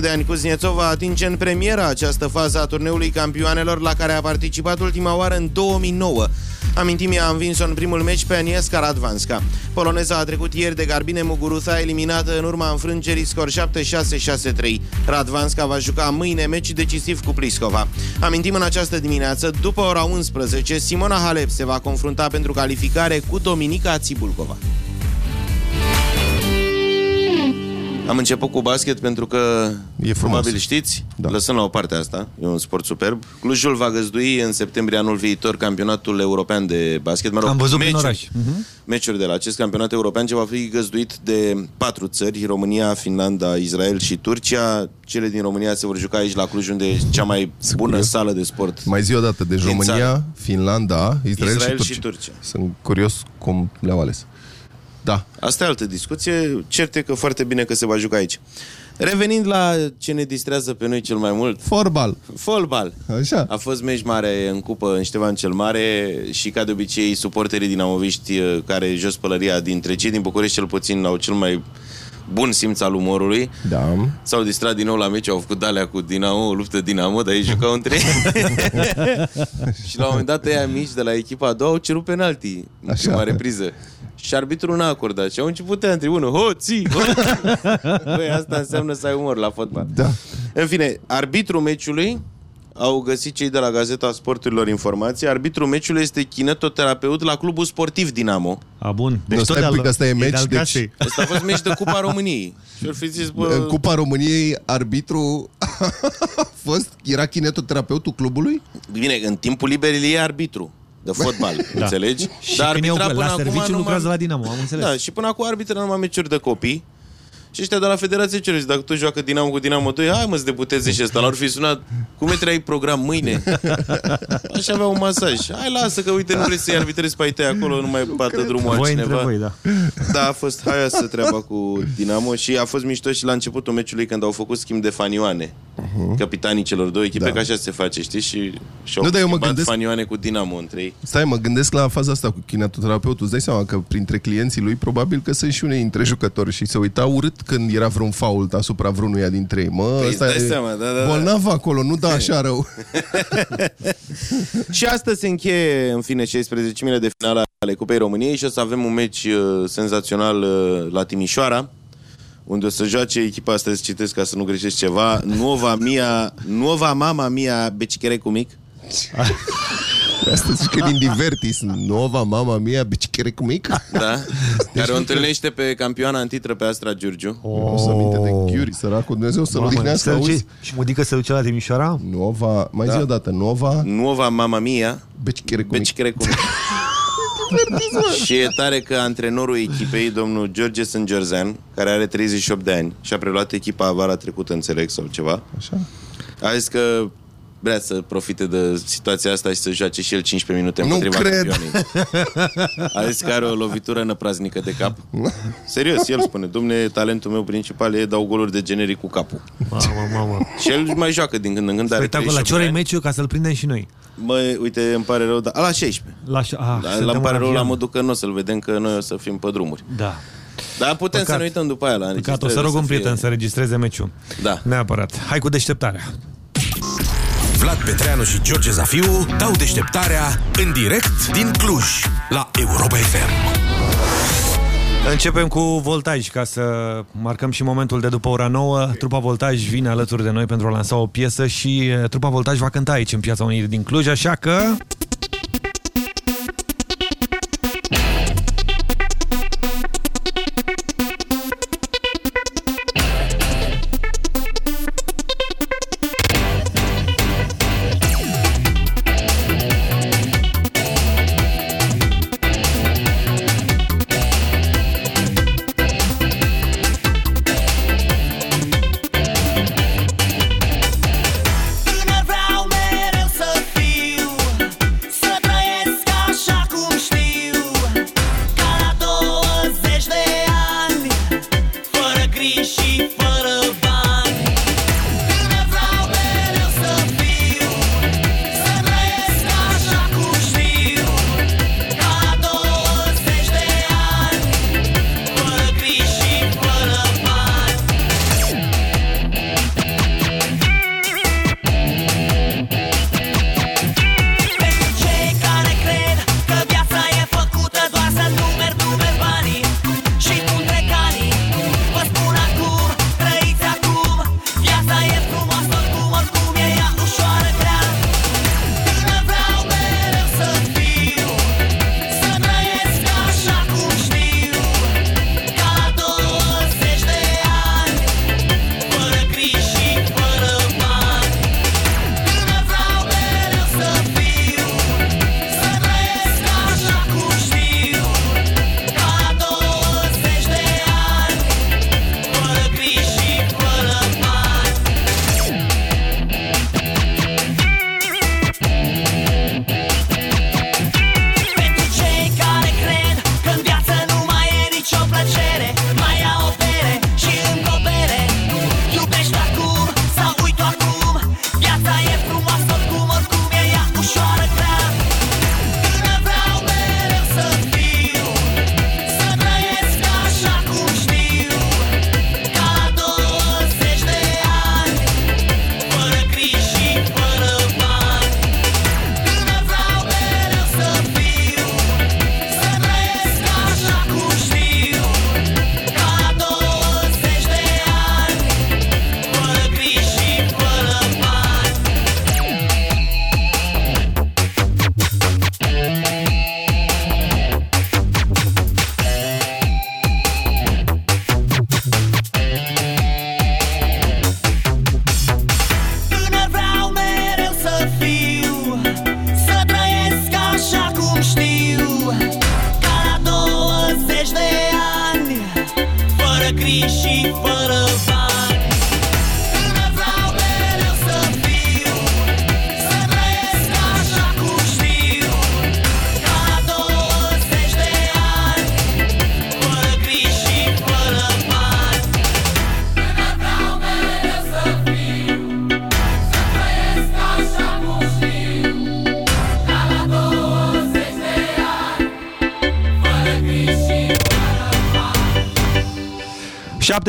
21 de ani, Kuznetsov va atinge în premieră această fază a turneului campioanelor la care a participat ultima oară în 2009. Amintim, ea a învins-o în primul meci pe Agnieszka Radvanska. Poloneza a trecut ieri de Garbine Muguruza, eliminată în urma înfrângerii scor 7-6-6-3. Radvanska va juca mâine meci decisiv cu Pliskova. Amintim în această dimineață, după ora 11, Simona Halep se va confrunta pentru calificare cu Dominica Țibulcova. Am început cu basket pentru că, E frumos. probabil știți, Da. da. lăsăm la o parte asta, e un sport superb. Clujul va găzdui în septembrie anul viitor campionatul european de basket. Mă rog, Am văzut prin meciuri, oraș. Mhm. meciuri de la acest campionat european ce va fi găzduit de patru țări, România, Finlanda, Israel și Turcia. Cele din România se vor juca aici la Cluj, unde e cea mai bună curios. sală de sport. Mai zi o dată, deci Din România, țară. Finlanda, Israel, Israel și, și Turcia. Turcia. Sunt curios cum le-au ales. Da. Asta e altă discuție. Cert e că foarte bine că se va juca aici. Revenind la ce ne distrează pe noi cel mai mult, Forbal. fotbal. Așa. A fost meci mare în cupă în Ștefan cel Mare și ca de obicei suporterii dinamoviști uh, care jos pălăria dintre cei din București cel puțin au cel mai bun simț al umorului. Da. S-au distrat din nou la meci, au făcut dalea cu Dinamo, o luptă Dinamo, dar ei jucau între ei. și la un moment dat ăia mici de la echipa a doua au cerut penalti în Așa. prima repriză. Și arbitrul n-a acordat. Și au început ăia în tribună. Hoții! Băi, asta înseamnă să ai umor la fotbal. Da. În fine, arbitrul meciului au găsit cei de la Gazeta Sporturilor informații. Arbitrul meciului este kinetoterapeut la clubul sportiv Dinamo. A, bun. Nu, stai tot un pic, de-al- ăsta e meci, de-al deci- casei. Ăsta a fost meci de Cupa României. Și ar fi zis, bă... În Cupa României, arbitru a fost, era kinetoterapeutul clubului? Bine, în timpul liber el e arbitru de fotbal, da. înțelegi? Și Dar când e arbitra la până acum serviciu numai- lucrează la Dinamo, am înțeles. Da, și până acum arbitra numai meciuri de copii. Și ăștia de la Federație ce zic, dacă tu joacă Dinamo cu Dinamo 2, hai mă să debuteze și ăsta. L-ar fi sunat, cum e ai program mâine? Așa avea un masaj. Hai lasă că uite, nu vrei să-i arbitrezi pe ai tăi acolo, nu mai bată drumul Voi între altcineva. voi, da. Da, a fost haioasă treaba cu Dinamo și a fost mișto și la începutul meciului când au făcut schimb de fanioane. Uh-huh. Capitanii celor două echipe, Da. da. că așa se face, știi? Și și-au Nu, dar eu mă schimbat gândesc- fanioane cu Dinamo între ei. Stai, mă gândesc la faza asta cu kinetoterapeutul. Îți dai seama că printre clienții lui probabil că sunt și unei dintre jucători și se uita urât când era vreun fault asupra vreunuia dintre ei. Mă, Păi, ăsta îți dai e seama, da, da, da. bolnav acolo, nu da așa rău. Și astăzi se încheie, în fine, 16 de finale ale Cupei României și o să avem un meci uh, senzațional uh, la Timișoara, unde o să joace echipa asta, să citesc ca să nu greșesc ceva, Nuova Mia, Nuova Mama Mia Becichere cu mic. Asta zici că din Divertis, nova mama mia, bicichere cu mic. Da? care o întâlnește pe campioana antitră pe Astra Giurgiu. O să aminte de Ghiuri, săracul Dumnezeu să-l Mamă, odihnească, se duce- auzi? Și Modică se duce la Timișoara? Nova, mai zi o dată, Nova, Nuova Mama Mia bicichere cu mic. Becichere cu mic. și e tare că antrenorul echipei, domnul George Sângerzean, care are 38 de ani și a preluat echipa vara trecută, înțeleg, sau ceva, Așa. a zis că vrea să profite de situația asta și să joace și el 15 minute Nu împotriva cred. campionei. A zis că are o lovitură năpraznică de cap. Serios, el spune, domne, talentul meu principal e dau goluri de generic cu capul. Mamă, mamă. Și el mai joacă din când în când, are Uite acolo, la 38 ce oră de e ani. meciul ca să-l prindem și noi? Bă, uite, îmi pare rău, dar... A, la 16. La, ah, Da, suntem la în pare rău la avion. modul că nu o să-l vedem, că noi o să fim pe drumuri. Da. Dar putem Păcat. să ne uităm după aia la Păcat, o înregistrare, să rog un fie- prieten să registreze meciul. Da. Neapărat. Hai cu deșteptarea. Vlad Petreanu și George Zafiu dau deșteptarea în direct din Cluj, la Europa FM. Începem cu Voltaj, ca să marcăm și momentul de după ora 9. Trupa Voltaj vine alături de noi pentru a lansa o piesă și e, Trupa Voltaj va cânta aici în Piața Unirii din Cluj, așa că...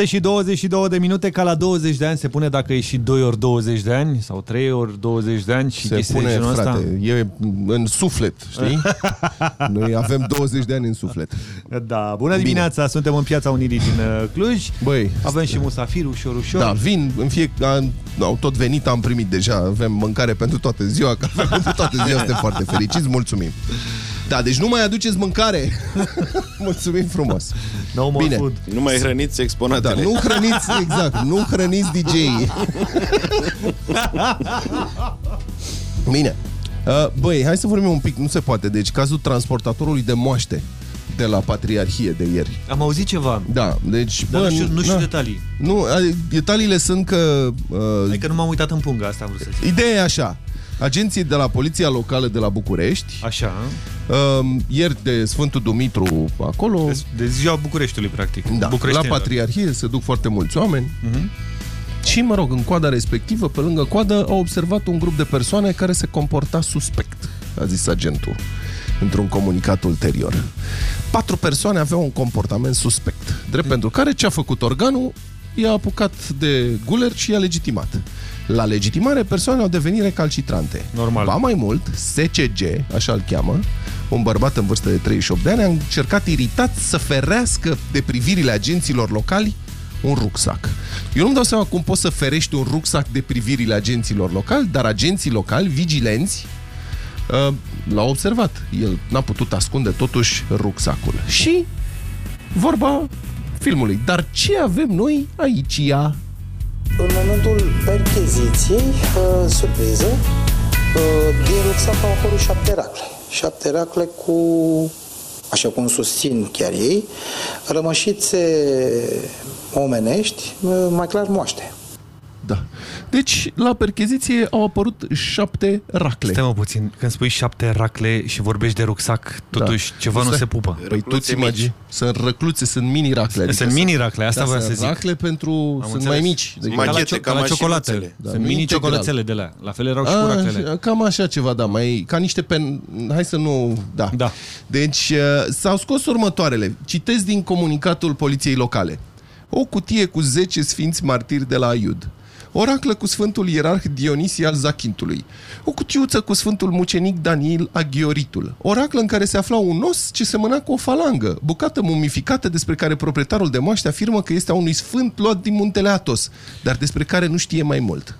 7 și 22 de minute, ca la 20 de ani se pune dacă e și 2 ori 20 de ani sau 3 ori 20 de ani și Se chestii de pune, genul frate, ăsta. e în suflet, știi? Noi avem 20 de ani în suflet. Da, bună dimineața, suntem în Piața Unirii din uh, Cluj. Băi, Avem și musafir ușor, ușor. Da, vin în fiecare... Au tot venit, am primit deja. Avem mâncare pentru toată ziua, că avem pentru toată ziua. Suntem foarte fericiți, mulțumim. Da, deci nu mai aduceți mâncare. mulțumim frumos. No more Bine. food. Nu mai hrăniți Da, exponatele. nu hrăniți, exact, nu hrăniți DJ-ii. Bine. Uh, Băi, hai să vorbim un pic, nu se poate. Deci, cazul transportatorului de moaște de la Patriarhie de ieri. Am auzit ceva, Da, deci... dar bă, nu știu, nu știu na. detalii. Nu, ade- detaliile sunt că... Uh, Adică nu m-am uitat în punga asta, vreau să zic. Ideea e așa. Agenții de la Poliția Locală de la București, Așa, uh, ieri de Sfântul Dumitru acolo, de, de ziua Bucureștiului, practic. da, la Bucureștenilor. Patriarhie se duc foarte mulți oameni Mhm. și, mă rog, în coada respectivă, pe lângă coadă, au observat un grup de persoane care se comporta suspect, a zis agentul într-un comunicat ulterior. Patru persoane aveau un comportament suspect, drept pentru care ce a făcut organul i-a apucat de guler și i-a legitimat. La legitimare, persoanele au devenit recalcitrante. Normal. Ba mai mult, SCG, așa îl cheamă, un bărbat în vârstă de 38 de ani, a încercat iritat să ferească de privirile agenților locali un rucsac. Eu nu-mi dau seama cum poți să ferești un rucsac de privirile agenților locali, dar agenții locali, vigilenți, uh, l-au observat. El n-a putut ascunde totuși rucsacul. Și vorba filmului. Dar ce avem noi aici, ea? În momentul percheziției, uh, surpriză, uh, din rucsac au apărut șapte racle. Șapte racle cu, așa cum susțin chiar ei, rămășițe omenești, uh, mai clar moaște. Da. Deci, la percheziție au apărut șapte racle. Stai mă puțin, când spui șapte racle și vorbești de rucsac, totuși Da. ceva nu Stai. se pupă. Păi tu Răcluțe ți imagini? mici. Sunt răcluțe, sunt mini racle. adică Sunt mini racle, asta da, vreau sunt să zic. racle pentru... sunt înțeles. mai mici. Deci, Machete, ca la, cio- ca ca la ciocolate. mașinuțele. Da, Sunt nu mini integral. ciocolățele de la. La fel erau și cu A, raclele. cam așa ceva, da, mai ca niște pen... Hai să nu... Da. Da. Deci uh, s-au scos următoarele. Citesc din comunicatul poliției locale. O cutie cu 10 sfinți martiri de la Aiud. O raclă cu Sfântul Ierarh Dionisie al Zachintului. O cutiuță cu Sfântul Mucenic Daniel Aghioritul. O raclă în care se afla un os ce semăna cu o falangă, bucată mumificată despre care proprietarul de moaște afirmă că este a unui sfânt luat din muntele Atos, dar despre care nu știe mai mult.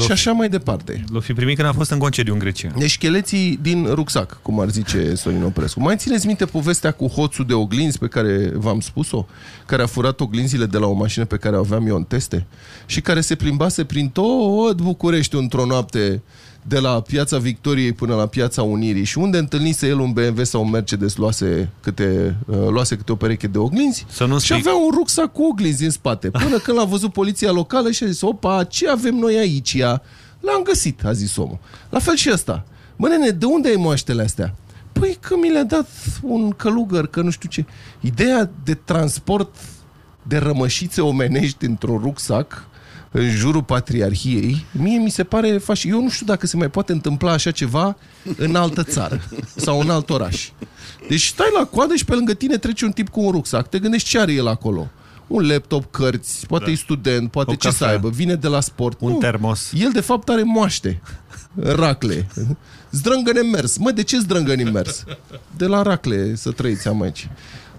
Și așa mai departe. L-o fi primit când a fost în concediu în Grecia. Deci scheleții din rucsac, cum ar zice Sorin Oprescu. Mai țineți minte povestea cu hoțul de oglinzi pe care v-am spus-o? Care a furat oglinzile de la o mașină pe care o aveam eu în teste? Și care se plimbase prin tot București într-o noapte de la Piața Victoriei până la Piața Unirii și unde întâlnise el un BMW sau un Mercedes luase câte, uh, luase câte o pereche de oglinzi Să nu și spui- avea un rucsac cu oglinzi în spate. Până când l-a văzut poliția locală și a zis, opa, ce avem noi aici? Ia? L-am găsit, a zis omul. La fel și ăsta. Bă, nene, de unde ai moaștele astea? Păi că mi le-a dat un călugăr, că nu știu ce. Ideea de transport de rămășițe omenești într-un rucsac în jurul patriarhiei, mie mi se pare faci. Eu nu știu dacă se mai poate întâmpla așa ceva în altă țară sau în alt oraș. Deci stai la coadă și pe lângă tine trece un tip cu un rucsac. Te gândești ce are el acolo. Un laptop, cărți, poate Da. e student, poate O ce să cafea. aibă, vine de la sport. Un Nu. termos. El de fapt are moaște. Racle. Zdrângăne mers. Mă, de ce zdrângăni mers? De la racle să trăiți am aici.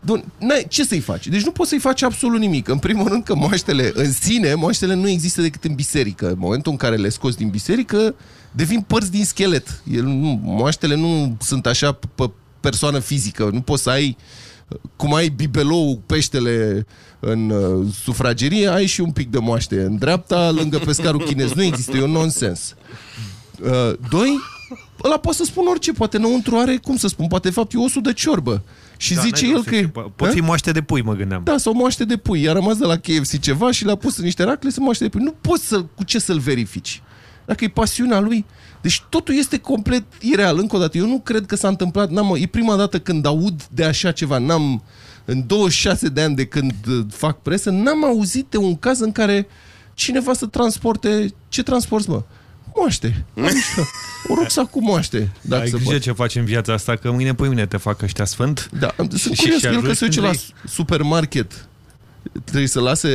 Bun, n-ai, ce să-i faci? Deci nu poți să-i faci absolut nimic. În primul rând că moaștele în sine, moaștele nu există decât în biserică. În momentul în care le scoți din biserică, devin părți din schelet. El, nu, moaștele nu sunt așa pe persoană fizică. Nu poți să ai cum ai bibelou, peștele în uh, sufragerie, ai și un pic de moaște în dreapta, lângă pescarul chinez. Nu există, e un nonsens. Uh, doi, ăla poate să spun orice, poate înăuntru are, cum să spun, poate de fapt e osul de ciorbă. Și Da, zice n-ai el de că... să e- știu. Pot Hă? fi moaște de pui, mă gândeam. Da, sau moaște de pui. I-a rămas de la KFC ceva și le-a pus în niște racle să moaște de pui. Nu poți să cu ce să-l verifici. Dacă e pasiunea lui. Deci totul este complet ireal. Încă o dată, eu nu cred că s-a întâmplat. N-am, e prima dată când aud de așa ceva. N-am, în 26 de ani de când uh, fac presă, n-am auzit de un caz în care cineva să transporte... Ce transporti, mă? Moaște. Adică, Un rucsac cu moaște, dacă Ai se grijă poate. ce faci în viața asta, că mâine, păi mâine te fac ăștia sfânt. Da, sunt Și- curios și că el că ajungi se duce când la vrei. supermarket trebuie să lase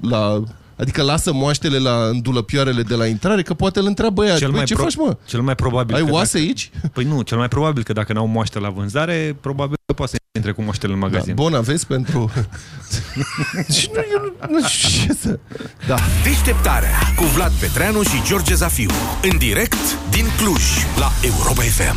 la... Adică lasă moaștele la îndulăpioarele de la intrare, că poate îl întreabă ea, Cel "Băi, mai, ce pro- faci, mă? cel mai probabil Ai că oase dacă... aici? Păi nu, cel mai probabil că dacă n-au moaște la vânzare, probabil că poate să intre cu moaștele în Da, magazin. bun, aveți pentru... Și nu, eu nu, nu știu ce să... Da. Deșteptarea cu Vlad Petreanu și George Zafiu. În direct din Cluj, la Europa FM.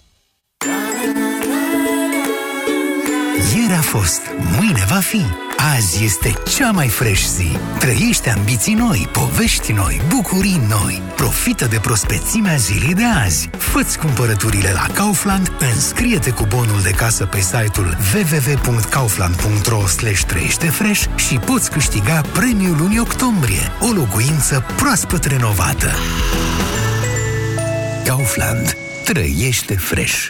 Ieri a fost, mâine va fi. Azi este cea mai fresh zi. Trăiește ambiții noi, povești noi, bucurii noi. Profită de prospețimea zilei de azi. Fă-ți cumpărăturile la Kaufland, înscrie-te cu bonul de casă pe site-ul www.kaufland.ro fresh și poți câștiga premiul lunii octombrie, o locuință proaspăt renovată. Kaufland. Trăiește fresh.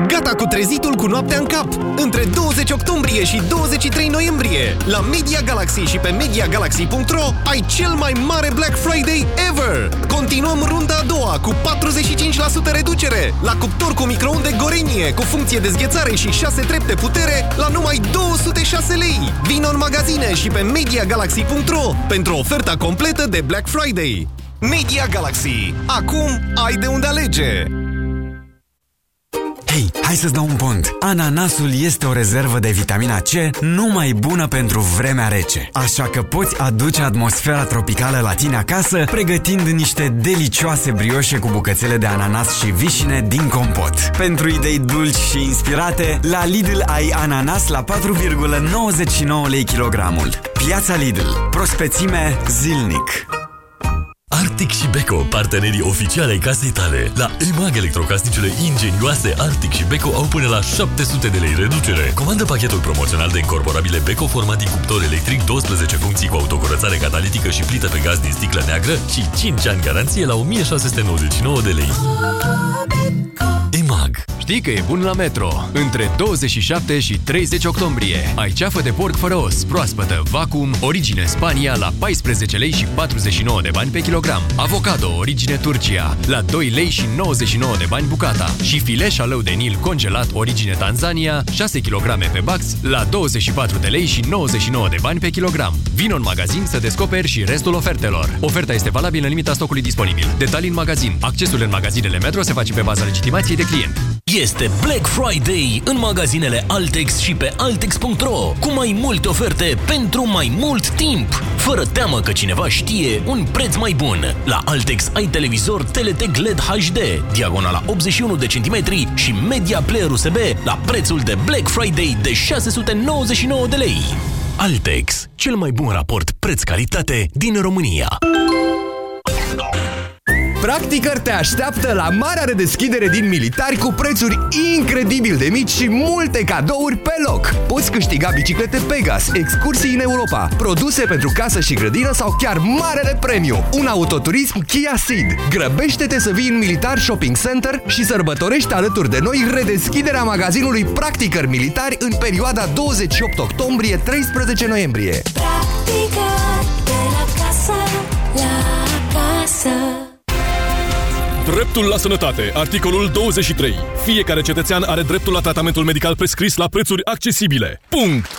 Gata cu trezitul cu noaptea în cap! Între 20 octombrie și 23 noiembrie, la Media Galaxy și pe MediaGalaxy.ro ai cel mai mare Black Friday ever! Continuăm runda a doua cu 45% reducere la cuptor cu microunde Gorenie cu funcție de zghețare și 6 trepte putere la numai 206 lei! Vino în magazine și pe MediaGalaxy.ro pentru oferta completă de Black Friday! Media Galaxy. Acum ai de unde alege! Hei, hai să-ți dau un pont. Ananasul este o rezervă de vitamina C numai bună pentru vremea rece. Așa că poți aduce atmosfera tropicală la tine acasă, pregătind niște delicioase brioșe cu bucățele de ananas și vișine din compot. Pentru idei dulci și inspirate, la Lidl ai ananas la 4,99 lei kilogramul. Piața Lidl. Prospețime zilnic. Arctic și Beko, partenerii oficiale ai casei tale. La EMAG electrocasnicele ingenioase Arctic și Beko au până la 700 de lei reducere. Comandă pachetul promoțional de incorporabile Beko format din cuptor electric, 12 funcții cu autocurățare catalitică și plită pe gaz din sticlă neagră și 5 ani garanție la 1699 de lei. EMAG Știi că e bun la Metro. Între 27 și 30 octombrie ai ceafă de porc fără os, proaspătă, vacuum, origine Spania la 14 lei și 49 de bani pe kilogram. Avocado, origine Turcia la 2 lei și 99 de bani bucata. Și filet șalău de Nil congelat, origine Tanzania, 6 kg pe bax la 24 de lei și 99 de bani pe kilogram. Vino în magazin să descoperi și restul ofertelor. Oferta este valabilă în limita stocului disponibil. Detalii în magazin. Accesul în magazinele Metro se face pe baza legitimației de client. Este Black Friday în magazinele Altex și pe Altex.ro cu mai multe oferte pentru mai mult timp. Fără teamă că cineva știe un preț mai bun. La Altex ai televizor TLT LED HD, diagonala 81 de centimetri și media player USB la prețul de Black Friday de 699 de lei. Altex, cel mai bun raport preț-calitate din România. Practicăr te așteaptă la marea redeschidere din Militari cu prețuri incredibil de mici și multe cadouri pe loc. Poți câștiga biciclete Pegas, excursii în Europa, produse pentru casă și grădină sau chiar marele premiu, un autoturism Kia Ceed. Grăbește-te să vii în Militar Shopping Center și sărbătorești alături de noi redeschiderea magazinului Practicăr Militari în perioada 28 octombrie-13 noiembrie. Practică de la casă, la casă. Dreptul la sănătate. Articolul 23. Fiecare cetățean are dreptul la tratamentul medical prescris la prețuri accesibile. Punct!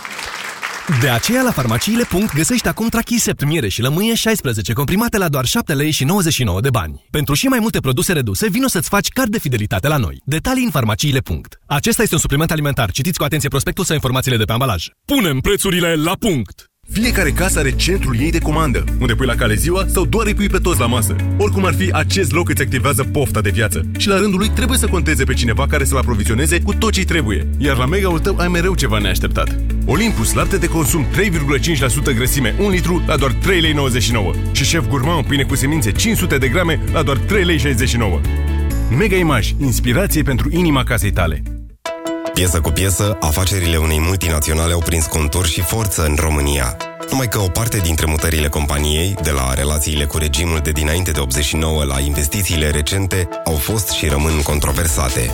De aceea la farmaciile. găsești acum Trachisept miere și lămâie 16 comprimate la doar 7 lei și 99 de bani. Pentru și mai multe produse reduse, vino să-ți faci card de fidelitate la noi. Detalii în farmaciile. Acesta este un supliment alimentar. Citiți cu atenție prospectul sau informațiile de pe ambalaj. Punem prețurile la punct! Fiecare casă are centrul ei de comandă, unde pui la cale ziua sau doar îi pui pe toți la masă. Oricum ar fi, acest loc îți activează pofta de viață și la rândul lui trebuie să conteze pe cineva care să-l aprovizioneze cu tot ce trebuie. Iar la mega-ul tău ai mereu ceva neașteptat. Olympus, lapte de consum 3,5% grăsime, 1 litru la doar 3,99 lei. Și șef gourmand, pâine cu semințe 500 de grame la doar 3,69 lei. Mega Image, inspirație pentru inima casei tale. Piesă cu piesă, afacerile unei multinaționale au prins contur și forță în România. Numai că o parte dintre mutările companiei, de la relațiile cu regimul de dinainte de 89 la investițiile recente, au fost și rămân controversate.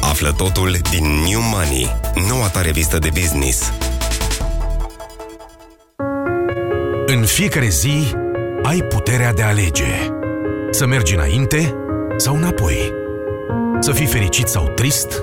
Află totul din New Money, noua ta revistă de business. În fiecare zi ai puterea de a alege. Să mergi înainte sau înapoi. Să fii fericit sau trist,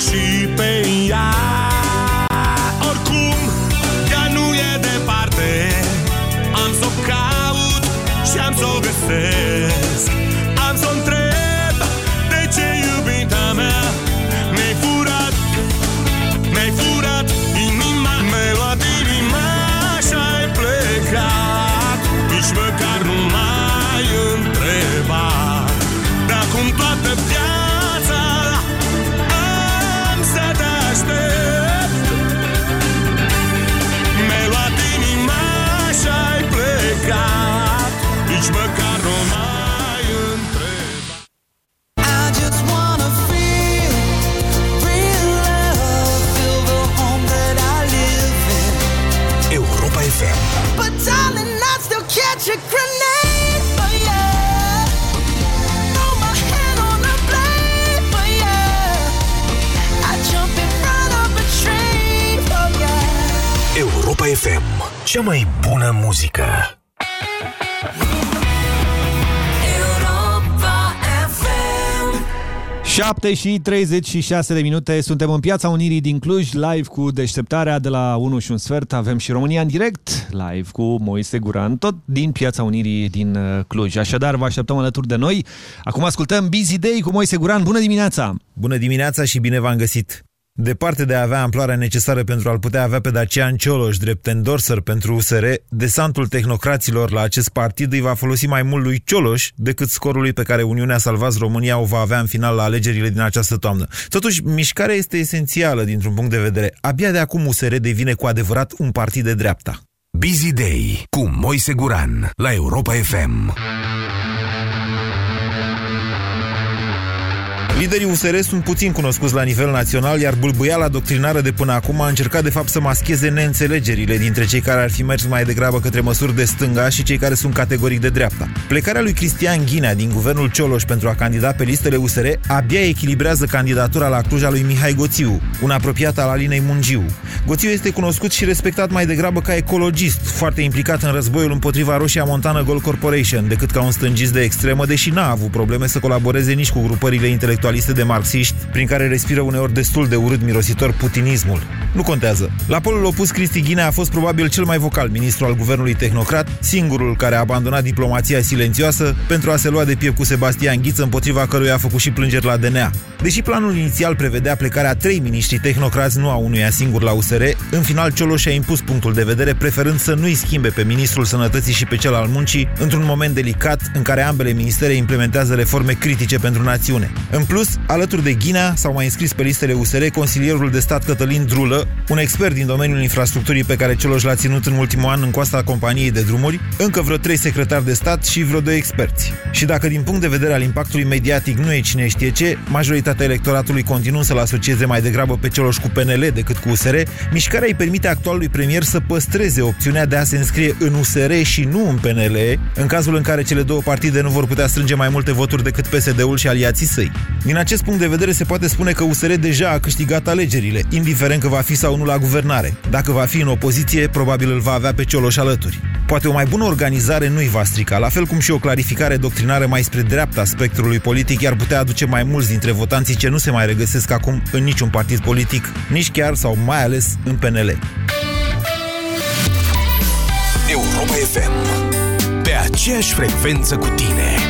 she 7 și 36 de minute, suntem în Piața Unirii din Cluj, live cu deșteptarea de la 1 și un sfert. Avem și România în direct, live cu Moise Guran, tot din Piața Unirii din uh, Cluj. Așadar, vă așteptăm alături de noi. Acum ascultăm Busy Day cu Moise Guran. Bună dimineața! Bună dimineața și bine v-am găsit! Departe de a avea amploarea necesară pentru a-l putea avea pe Dacian Cioloș drept endorser pentru USR, desantul tehnocraților la acest partid îi va folosi mai mult lui Cioloș decât scorului pe care Uniunea Salvați România o va avea în final la alegerile din această toamnă. Totuși, mișcarea este esențială dintr-un punct de vedere. Abia de acum USR devine cu adevărat un partid de dreapta. Busy Day cu Moise Guran la Europa FM. Liderii USR sunt puțin cunoscuți la nivel național, iar bâlbâiala doctrinară de până acum a încercat de fapt să mascheze neînțelegerile dintre cei care ar fi mers mai degrabă către măsuri de stânga și cei care sunt categoric de dreapta. Plecarea lui Cristian Ghinea din guvernul Cioloș pentru a candida pe listele USR abia echilibrează candidatura la Cluj a lui Mihai Goțiu, un apropiat al Alinei Mungiu. Goțiu este cunoscut și respectat mai degrabă ca ecologist, foarte implicat în războiul împotriva Roșia Montană Gold Corporation, decât ca un stângist de extremă, deși n-a avut probleme să colaboreze nici cu grupările intelectualiste de marxiști, prin care respiră uneori destul de urât mirositor putinismul. Nu contează. La polul opus, Cristi Ghinea a fost probabil cel mai vocal ministru al guvernului tehnocrat, singurul care a abandonat diplomația silențioasă pentru a se lua de piept cu Sebastian Ghiță, împotriva căruia a făcut și plângeri la DNA. Deși planul inițial prevedea plecarea trei miniștri tehnocrați, nu a unuia singur la USR, în final Cioloș a impus punctul de vedere, preferând să nu-i schimbe pe ministrul sănătății și pe cel al muncii, într-un moment delicat în care ambele ministere implementează reforme critice pentru națiune. În plus, alături de Ghinea s-au mai înscris pe listele USR consilierul de stat Cătălin Drulă, un expert din domeniul infrastructurii pe care Cioloș l-a ținut în ultimul an în coasta companiei de drumuri, încă vreo trei secretari de stat și vreo doi experți. Și dacă din punct de vedere al impactului mediatic nu e cine știe ce, majoritatea electoratului continuă să-l asocieze mai degrabă pe Cioloș cu PNL decât cu USR, mișcarea îi permite actualului premier să păstreze opțiunea de a se înscrie în USR și nu în PNL, în cazul în care cele două partide nu vor putea strânge mai multe voturi decât PSD-ul și aliații săi. Din acest punct de vedere se poate spune că USR deja a câștigat alegerile, indiferent că va fi sau nu la guvernare. Dacă va fi în opoziție, probabil îl va avea pe Cioloș alături. Poate o mai bună organizare nu-i va strica, la fel cum și o clarificare doctrinară mai spre dreapta spectrului politic i-ar putea aduce mai mulți dintre votanții ce nu se mai regăsesc acum în niciun partid politic, nici chiar sau mai ales în PNL. Europa FM. Pe aceeași frecvență cu tine.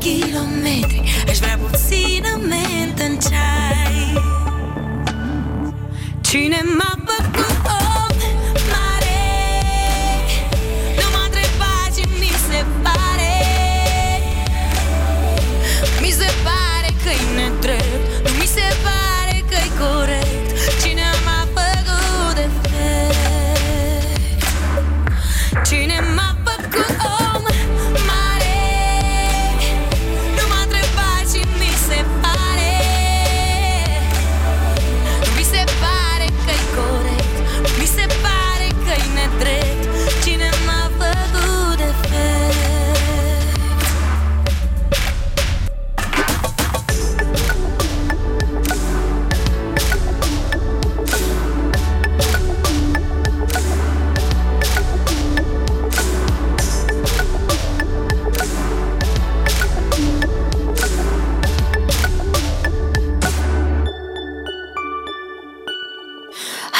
kilometri Aș vrea puțină mentă în ceai. Cine m-a făcut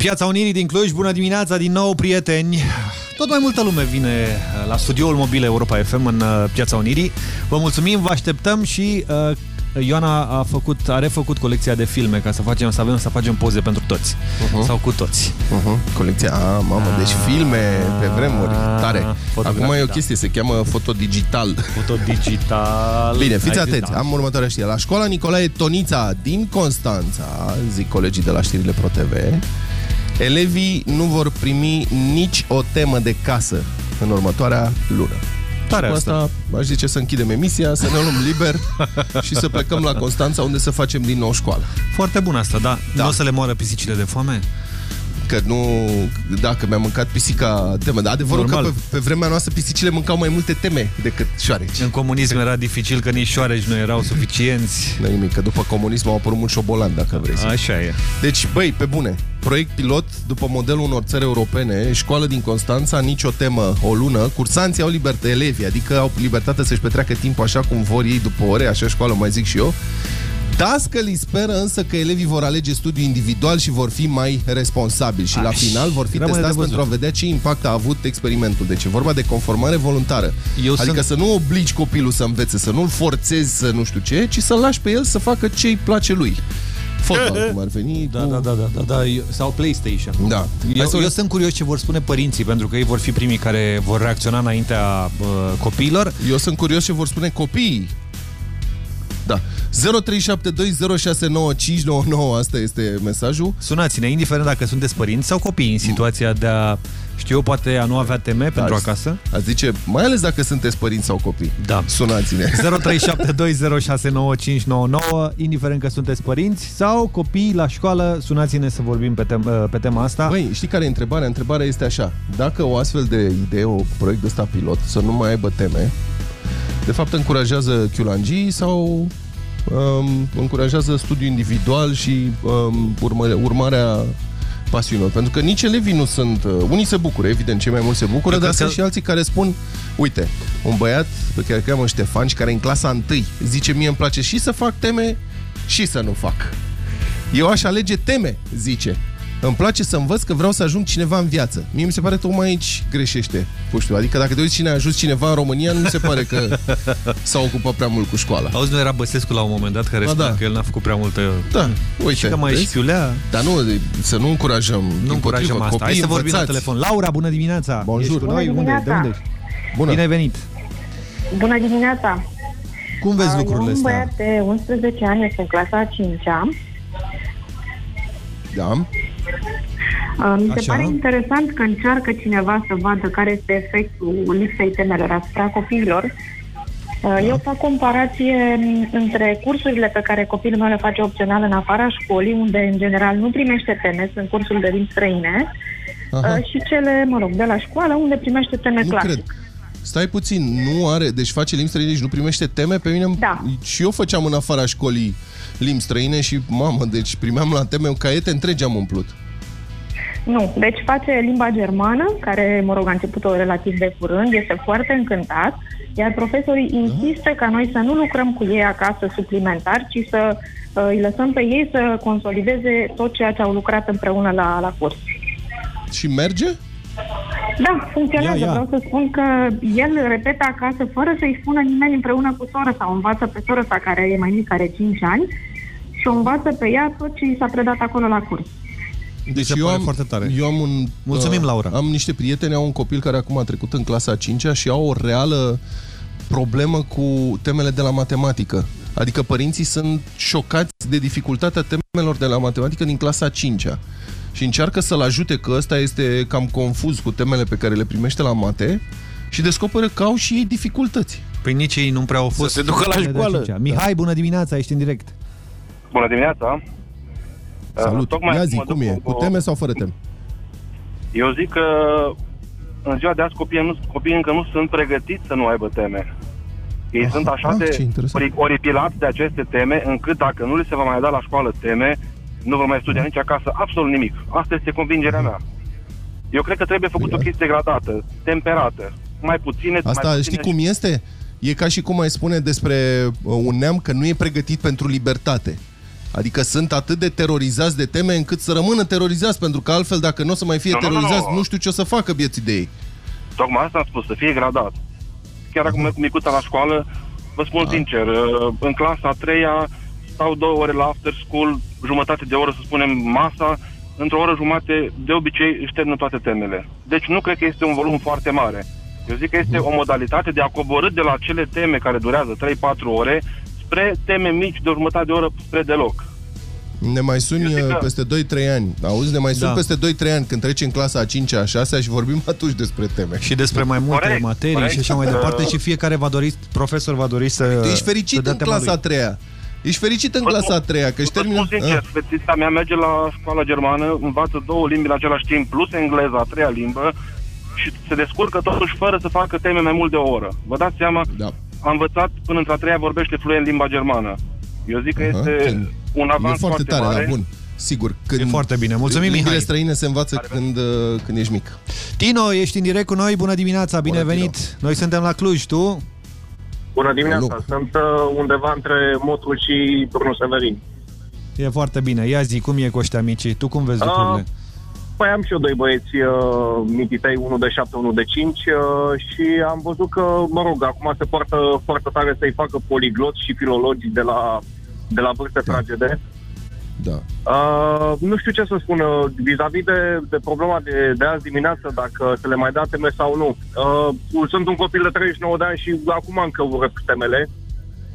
Piața Unirii din Cluj, bună dimineața din nou, prieteni! Tot mai multă lume vine uh, la studioul mobil Europa FM în uh, Piața Unirii. Vă mulțumim, vă așteptăm și uh, Ioana a făcut, a refăcut colecția de filme ca să facem, să avem să facem poze pentru toți. Mhm. Sau cu toți. Uh-huh. Colecția, a, mamă, deci filme pe vremuri, tare. fotografii, Acum e o da. chestie, se cheamă fotodigital. Fotodigital. Bine, fiți Ai zis, atenți, da. am următoarea știre. La școala Nicolae Tonița din Constanța, zic colegii de la știrile ProTV, elevii nu vor primi nici o temă de casă în următoarea lună. Tare Și cu asta. asta aș zice să închidem emisia, să ne luăm liber și să plecăm la Constanța unde să facem din nou școală. Foarte bun asta, da. Da. Nu o să le moară pisicile de foame? Că nu... Dacă mi-a mâncat pisica teme. Dar adevărul Normal. că pe, pe vremea noastră pisicile mâncau mai multe teme decât șoareci. În comunism era dificil că nici șoareci nu erau suficienți. Nu nimic, că după comunism au apărut mult șobolan, dacă vrei. să- Așa e. Deci, băi, pe bune, proiect pilot după modelul unor țări europene, școală din Constanța, nicio temă, o lună, cursanții au libertate, elevii, adică au libertate să-și petreacă timpul așa cum vor ei după ore, așa școală mai zic și eu. Dascălii speră însă că elevii vor alege studiu individual și vor fi mai responsabili și la Aș, final vor fi rămâne de testați văzut. pentru a vedea ce impact a avut experimentul. Deci e vorba de conformare voluntară. Eu adică sunt- să nu obligi copilul să învețe, să nu-l forțezi să nu știu ce, ci să-l lași pe el să facă ce îi place lui. Fotbal, cum ar veni. Da, cu... da, da, da, da, da, eu- sau PlayStation. Da. Hai Eu, să- eu sunt curios ce vor spune părinții, pentru că ei vor fi primii care vor reacționa înaintea uh, copiilor. Eu sunt curios ce vor spune copiii. Da. 0372069599, asta este mesajul. Sunați-ne, indiferent dacă sunteți părinți sau copii în situația de a, știu eu, poate a nu avea teme pentru Azi- acasă. Ați zice, mai ales dacă sunteți părinți sau copii. Da. Sunați-ne. 0372069599, indiferent că sunteți părinți sau copii la școală, sunați-ne să vorbim pe, tem- pe tema asta. Băi, știi care e întrebarea? Întrebarea este așa. Dacă o astfel de idee, o proiect ăsta pilot, să nu mai aibă teme, de fapt încurajează chiulangii sau um, încurajează studiu individual și um, urmă, urmarea pasiunilor. Pentru că nici elevii nu sunt... Uh, unii se bucură, evident, cei mai mulți se bucură, Eu dar cred sunt că- și alții care spun uite, un băiat pe care îl cheamă Ștefan și care e în clasa 1 zice mie îmi place și să fac teme și să nu fac. Eu aș alege teme, zice. Îmi place să învăț că vreau să ajung cineva în viață. Mie mi se pare tocmai aici greșește puștiu. Adică dacă te uiți cine a ajuns cineva în România, nu mi se pare că s-a ocupat prea mult cu școala. Auzi, nu era Băsescu la un moment dat care Ba spunea da. că el n-a făcut prea multă... Da, uite. Și că mai vezi? șchiulea. Dar nu, să nu încurajăm. Nu încurajăm asta. Hai să vorbim la telefon. Laura, bună dimineața! Bonjour. Ești cu noi? Bună Unde? De dimineața. unde? Bună. Bine ai venit! Bună dimineața! Cum vezi Uh, lucrurile Eu un astea? băiat de 11 ani, este în clasa a 5-a. Da. Uh, Mi se Așa. pare interesant că încearcă cineva să vadă care este efectul lipsei temelor asupra copiilor. Uh, Eu fac comparație între cursurile pe care copilul meu le face opțional în afara școlii, unde în general nu primește teme, sunt cursuri de limbi străine, Aha. uh, și cele, mă rog, de la școală, unde primește teme Nu clasice. cred. Stai puțin, nu are, deci face limbi străine și nu primește teme pe mine. Da. Și eu făceam în afara școlii limbi străine și, mamă, deci primeam la teme caiete întregi am umplut. Nu, deci face limba germană, care, mă rog, a început-o relativ de curând, este foarte încântat, iar profesorii insistă ca noi să nu lucrăm cu ei acasă suplimentar, ci să uh, îi lăsăm pe ei să consolideze tot ceea ce au lucrat împreună la, la curs. Și merge? Da, funcționează. Ia, ia. Vreau să spun că el repetă acasă fără să-i spună nimeni împreună cu sora sau învață pe sora sa care e mai mică, are 5 ani, și o învață pe ea tot ce i s-a predat acolo la curs. Deci se eu pare am, foarte tare. Eu am un... Mulțumim, uh, Laura. Am niște prieteni, au un copil care acum a trecut în clasa a 5 și au o reală problemă cu temele de la matematică. Adică părinții sunt șocați de dificultatea temelor de la matematică din clasa a 5 -a. Și încearcă să-l ajute că ăsta este cam confuz cu temele pe care le primește la mate și descoperă că au și ei dificultăți. Păi nici ei nu prea au fost... se ducă la de-a școală. cincea. Mihai, bună dimineața, ești în direct. Bună dimineața! Salut! tocmai Ia zi, mă duc cum e? cu- Cu teme sau fără teme? Eu zic că în ziua de azi copiii, nu, copiii încă nu sunt pregătiți să nu aibă teme. Ei sunt așa ah, ce de interesant. ori- oripilați de aceste teme, încât dacă nu li se va mai da la școală teme, nu vor mai studia nici acasă absolut nimic. Asta este convingerea mea. Eu cred că trebuie făcut o chestie gradată, temperată. Mai puține, mai Asta puține știi cum este? E ca și cum ai spune despre uh, un neam că nu e pregătit pentru libertate. Adică sunt atât de terorizați de teme încât să rămână terorizați, pentru că altfel, dacă nu o să mai fie Nu, nu, nu, terorizați, nu. nu știu ce o să facă vieții de ei. Tocmai asta am spus, să fie gradat. Chiar acum merg cu micuța la școală, vă spun sincer, uh, în clasa a treia stau două ore la after school, jumătate de oră, să spunem, masa, într-o oră jumate, de obicei, își termină toate temele. Deci nu cred că este un volum foarte mare. Eu zic că este o modalitate de a coborâ de la cele teme care durează 3-4 ore spre teme mici de o jumătate de oră spre deloc. Ne mai suni zic că- uh, peste 2-3 ani. Auzi, ne mai suni Da. peste 2-3 ani când treci în clasa a 5-a, a 6-a și vorbim atunci despre teme. Și despre mai multe Corect, materii corect. și așa mai Uh, departe și fiecare va dori, profesor va dori să Ești să fericit dea în tema clasa a lui. treia. Ești fericit în clasa a treia, că își Vă termină... spun sincer, Ah. fetița mea merge la școala germană, învață două limbi în același timp, plus engleza, a treia limbă, și se descurcă totuși fără să facă teme mai mult de o oră. Vă dați seama? Da. A învățat până într-a treia vorbește fluent limba germană. Eu zic că Aha, este când- un E avans foarte tare, mare. dar bun. Sigur. Când E foarte bine. Mulțumim, limbile Mihai. străine se învață când, uh, când ești mic. Tino, ești în direct cu noi, bună dimineața, bine Bună, venit. Noi suntem la Cluj, tu? Bună dimineața, Alo. sunt uh, undeva între Motul și Turnul Severin. E foarte bine. Ia zi, cum e cu ăștia mici? Tu cum vezi Ah, lucrurile? Păi am și eu doi băieți uh, mititei, unul de 7, unul de 5 uh, și am văzut că, mă rog, acum se poartă foarte tare să-i facă poligloți și filologi de la, de la vârste fragede. Da. Uh, nu știu ce să spun uh, vis-a-vis de, de problema de, de azi dimineață, dacă se le mai da teme sau nu. Uh, sunt un copil de 39 de ani și acum încă urăsc temele.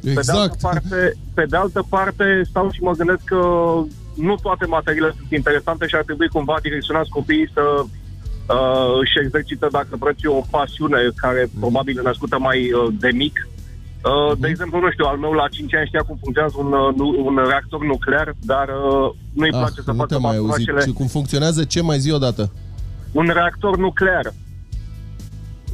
Pe de, altă Exact. parte, pe de altă parte, stau și mă gândesc că nu toate materiile sunt interesante și ar trebui cumva direcționați copiii să uh, își exercită, dacă vreți, o pasiune care probabil e născută mai uh, de mic. Uh, de exemplu, nu știu, al meu la 5 ani știa cum funcționează un, uh, nu- un reactor nuclear, dar uh, nu-i Ah, place să nu facă te-am mai auzit. maturacele. Și cum funcționează? Ce mai zi odată? Un reactor nuclear.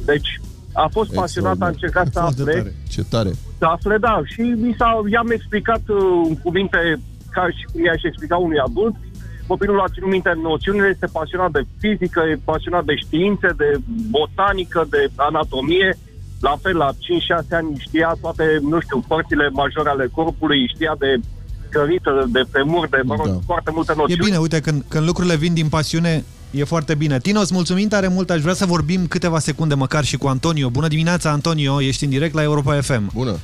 Deci, a fost pasionat, a încercat să Foarte afle tare. Ce tare. să afle, da. Și mi s-a, i-am explicat uh, în cuvinte ca și cum i-aș explica unui adult. Copilul a ținut minte noțiunile, este pasionat de fizică, e pasionat de științe, de botanică, de anatomie. La fel, la 5-6 ani știa toate, nu știu, părțile majore ale corpului, știa de cărită, de femur, de, mă rog, Da. foarte multe E noțiuni. bine, uite, când, când lucrurile vin din pasiune, e foarte bine. Tino, îți mulțumim tare mult, aș vrea să vorbim câteva secunde măcar și cu Antonio. Bună dimineața, Antonio, ești în direct la Europa FM. Bună.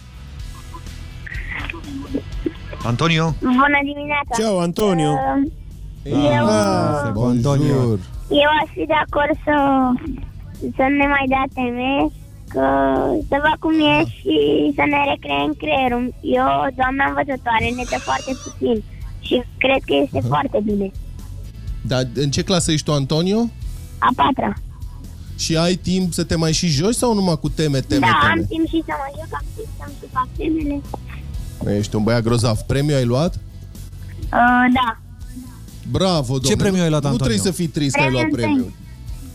Antonio? Bună dimineața! Ciao, Antonio. Uh, eu, Ah, cu Antonio. eu aș fi de acord să, să ne mai dea teme, că să văd cum e și să ne recreăm creierul. Eu, doamna învățătoare, ne dă foarte puțin și cred că este foarte bine. Dar în ce clasă ești tu, Antonio? A patra. Și ai timp să te mai și joci sau numai cu teme, teme, da, teme? am timp și să mă joc, am timp să-mi și fac temele. Ești un băiat grozav. Premiu ai luat? Uh, da. Bravo, domnule. Ce premiu ai luat, Nu Antonio? trebuie să fii trist că ai luat Premiul premiul.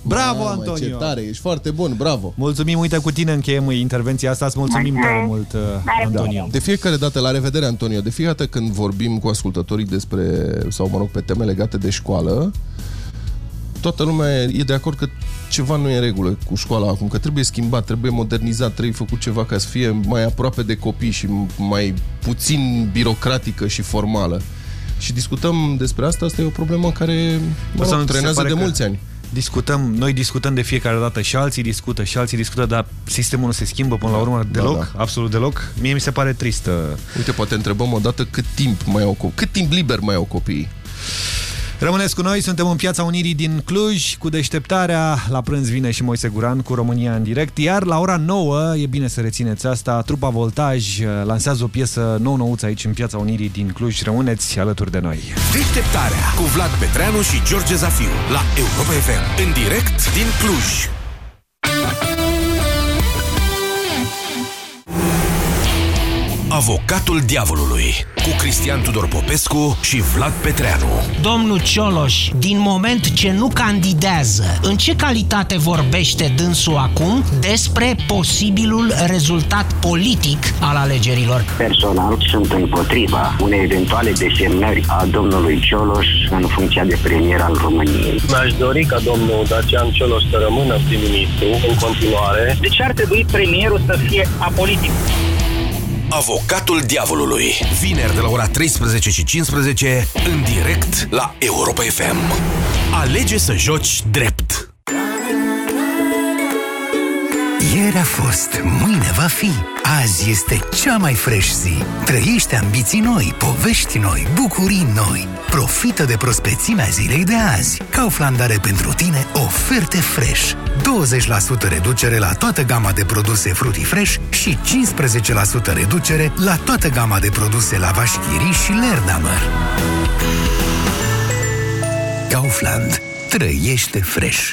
Bravo, Mamă, Antonio! Ce tare, ești foarte bun, bravo. Mulțumim, uite, cu tine încheiem intervenția asta. Îți mulțumim tare mult, uh, Antonio. De fiecare dată, la revedere, Antonio, de fiecare dată când vorbim cu ascultătorii despre, sau mă rog, pe teme legate de școală, toată lumea e de acord că ceva nu e în regulă cu școala acum, că trebuie schimbat, trebuie modernizat, trebuie făcut ceva ca să fie mai aproape de copii și mai puțin birocratică și formală. Și discutăm despre asta, asta e o problemă care mă O să rog, nu ți se trenează pare de că mulți ani. Discutăm, noi discutăm de fiecare dată și alții discută și alții discută, dar sistemul nu se schimbă până la urmă deloc, da. absolut deloc. Mie mi se pare trist. uh, Uite, poate întrebăm o dată cât timp mai au co- cât timp liber mai au copiii. Rămâneți cu noi, suntem în Piața Unirii din Cluj, cu deșteptarea. La prânz vine și Moise Guran cu România în direct, iar la ora 9, e bine să rețineți asta, trupa Voltaj uh, lansează o piesă nou-nouță aici în Piața Unirii din Cluj. Rămâneți alături de noi. Deșteptarea cu Vlad Petreanu și George Zafiu la Europa FM. În direct din Cluj. Avocatul diavolului cu Cristian Tudor Popescu și Vlad Petreanu. Domnul Cioloș, din moment ce nu candidează, în ce calitate vorbește dânsul acum despre posibilul rezultat politic al alegerilor? Personal sunt împotriva unei eventuale desemnări a domnului Cioloș în funcția de premier al României. Mi-aș dori ca domnul Dacian Cioloș să rămână prim-ministru în continuare. De ce ar trebui premierul să fie apolitic? Avocatul Diavolului. Vineri de la ora 13 și 15 în direct la Europa FM. Alege să joci drept. Ieri a fost, mâine va fi. Azi este cea mai fresh zi. Trăiește ambiții noi, povești noi, bucurii noi. Profită de prospețimea zilei de azi. Kaufland are pentru tine oferte fresh. 20% reducere la toată gama de produse Fruity Fresh și 15% reducere la toată gama de produse lavaș Chiri și Lerdamer. Kaufland. Trăiește fresh.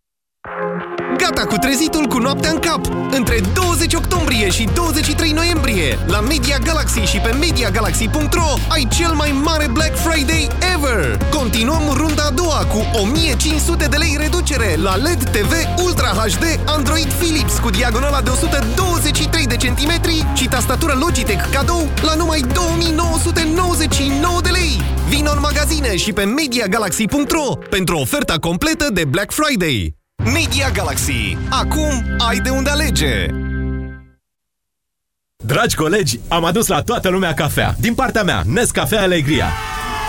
Gata cu trezitul cu noaptea în cap! Între 20 octombrie și 23 noiembrie, la Media Galaxy și pe MediaGalaxy.ro ai cel mai mare Black Friday ever! Continuăm runda a doua cu 1500 de lei reducere la LED TV Ultra HD Android Philips cu diagonala de 123 de centimetri și tastatură Logitech cadou la numai 2999 de lei! Vino în magazine și pe MediaGalaxy.ro pentru oferta completă de Black Friday! Media Galaxy. Acum ai de unde alege! Dragi colegi, am adus la toată lumea cafea. Din partea mea, Nescafe Alegria.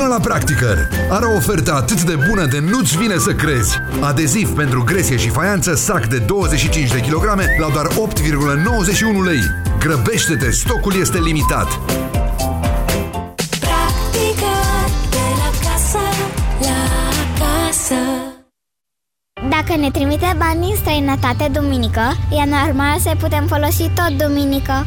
Vino la Practicăr! Are o ofertă atât de bună de nu-ți vine să crezi! Adeziv pentru gresie și faianță, sac de 25 de kg la doar 8,91 lei. Grăbește-te, stocul este limitat! Practică de la casă la casă Dacă ne trimite bani în străinătate duminică, e normal să putem folosi tot duminică.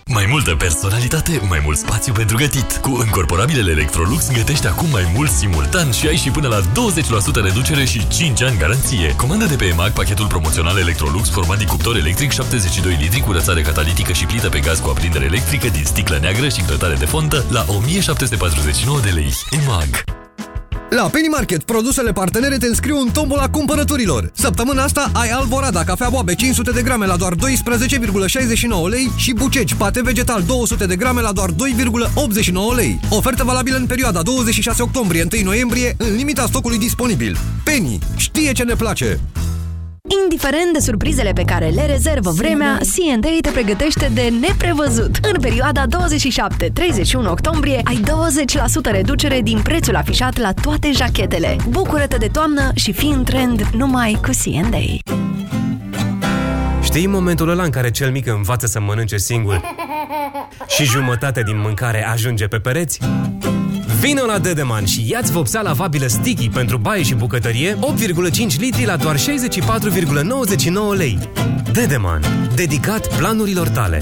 Mai multă personalitate, mai mult spațiu pentru gătit. Cu încorporabilele Electrolux gătești acum mai mult simultan și ai și până la 20% reducere și 5 ani garanție. Comandă de pe EMAG pachetul promoțional Electrolux format din cuptor electric 72 litri cu rățare catalitică și plită pe gaz cu aprindere electrică din sticlă neagră și grătare de fontă la 1749 de lei. EMAG La Penny Market, produsele partenere te înscriu în tombola cumpărăturilor. Săptămâna asta ai Alvorada, cafea boabe 500 de grame la doar 12,69 lei și buceci, pate vegetal 200 de grame la doar 2,89 lei. Ofertă valabilă în perioada 26 octombrie-1 noiembrie, în limita stocului disponibil. Penny știe ce ne place! Indiferent de surprizele pe care le rezervă vremea, C&A te pregătește de neprevăzut. În perioada 27-31 octombrie ai 20% reducere din prețul afișat la toate jachetele. Bucură-te de toamnă și fii în trend numai cu C&A. Știi momentul ăla în care cel mic învață să mănânce singur și jumătate din mâncare ajunge pe pereți? Vino la Dedeman și ia-ți vopsea lavabilă Sticky pentru baie și bucătărie 8,5 litri la doar 64,99 lei. Dedeman. Dedicat planurilor tale.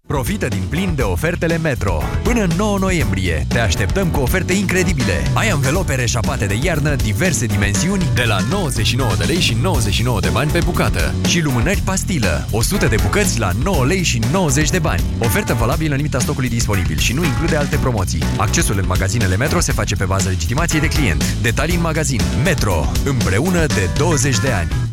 Profită din plin de ofertele Metro. Până în 9 noiembrie te așteptăm cu oferte incredibile. Ai anvelope reșapate de iarnă, diverse dimensiuni, de la 99 de lei și 99 de bani pe bucată. Și lumânări pastilă, 100 de bucăți la 9 lei și 90 de bani. Ofertă valabilă în limita stocului disponibil și nu include alte promoții. Accesul în magazinele Metro se face pe bază legitimației de client. Detalii în magazin. Metro. Împreună de 20 de ani.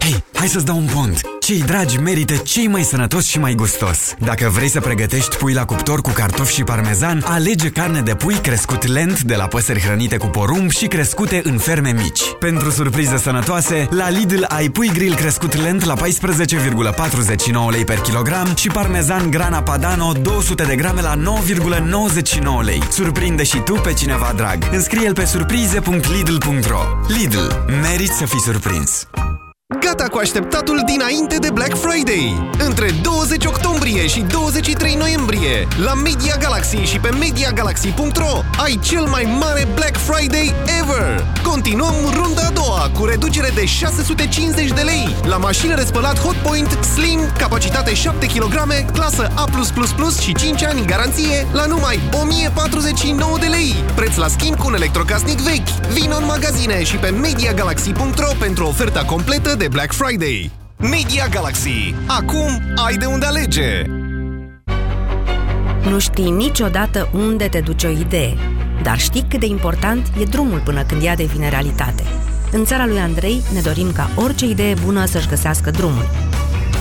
Hei, hai să-ți dau un pont! Cei dragi merită cei mai sănătos și mai gustos. Dacă vrei să pregătești pui la cuptor cu cartofi și parmezan, alege carne de pui crescut lent de la păsări hrănite cu porumb și crescute în ferme mici. Pentru surprize sănătoase, la Lidl ai pui grill crescut lent la 14,49 lei per kilogram și parmezan grana padano 200 de grame la 9,99 lei. Surprinde și tu pe cineva drag. Înscrie-l pe surprize.lidl.ro Lidl. Meriți să fii surprins! Gata cu așteptatul dinainte de Black Friday! Între 20 octombrie și 23 noiembrie, la Media Galaxy și pe MediaGalaxy.ro ai cel mai mare Black Friday ever! Continuăm runda a doua cu reducere de 650 de lei la mașină de spălat Hotpoint Slim, capacitate 7 kg, clasă A+++ și 5 ani garanție la numai 1049 de lei. Preț la schimb cu un electrocasnic vechi. Vino în magazine și pe MediaGalaxy.ro pentru oferta completă de Black Friday. Media Galaxy. Acum ai de unde alege! Nu știi niciodată unde te duce o idee, dar știi cât de important e drumul până când ea devine realitate. În țara lui Andrei ne dorim ca orice idee bună să-și găsească drumul.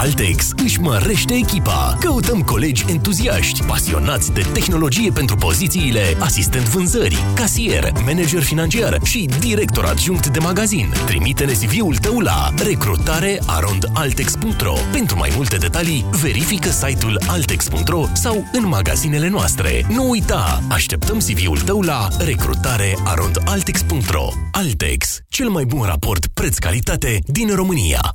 Altex își mărește echipa. Căutăm colegi entuziaști, pasionați de tehnologie pentru pozițiile asistent vânzări, casier, manager financiar și director adjunct de magazin. Trimite-ne CV-ul tău la recrutarearondaltex.ro Pentru mai multe detalii, verifică site-ul altex.ro sau în magazinele noastre. Nu uita, așteptăm CV-ul tău la recrutarearondaltex.ro Altex, cel mai bun raport preț-calitate din România.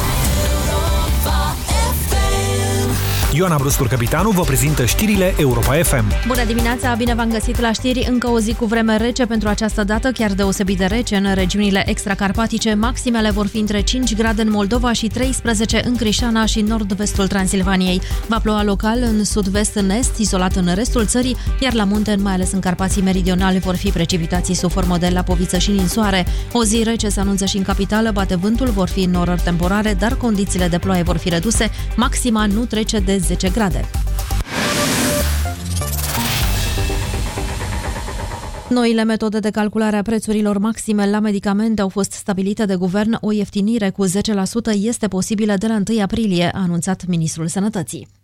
Ioana Brustur, capitanul, vă prezintă știrile Europa FM. Bună dimineața, bine v-am găsit la știri. Încă o zi cu vreme rece pentru această dată, chiar deosebit de rece în regiunile extracarpatice. Maximele vor fi între 5 grade în Moldova și 13 în Crișana și nord-vestul Transilvaniei. Va ploua local în sud-vest, în est, izolat în restul țării, iar la munte, mai ales în Carpații Meridionale, vor fi precipitații sub formă de lapoviță și ninsoare. O zi rece se anunță și în capitală, bate vântul, vor fi norări temporare, dar condițiile de ploaie vor fi reduse. Maxima nu trece de 10 grade. Noile metode de calculare a prețurilor maxime la medicamente au fost stabilite de guvern. O ieftinire cu 10% este posibilă de la 1 aprilie, a anunțat Ministrul Sănătății.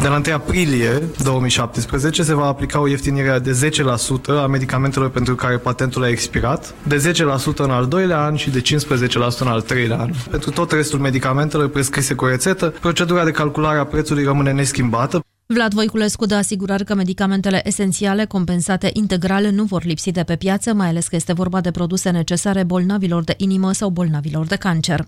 De la 1 aprilie 2017 se va aplica o ieftinire de 10% a medicamentelor pentru care patentul a expirat, de 10% în al doilea an și de 15% în al treilea an. Pentru tot restul medicamentelor prescrise cu rețetă, procedura de calculare a prețului rămâne neschimbată. Vlad Voiculescu dă asigurări că medicamentele esențiale compensate integral nu vor lipsi de pe piață, mai ales că este vorba de produse necesare bolnavilor de inimă sau bolnavilor de cancer.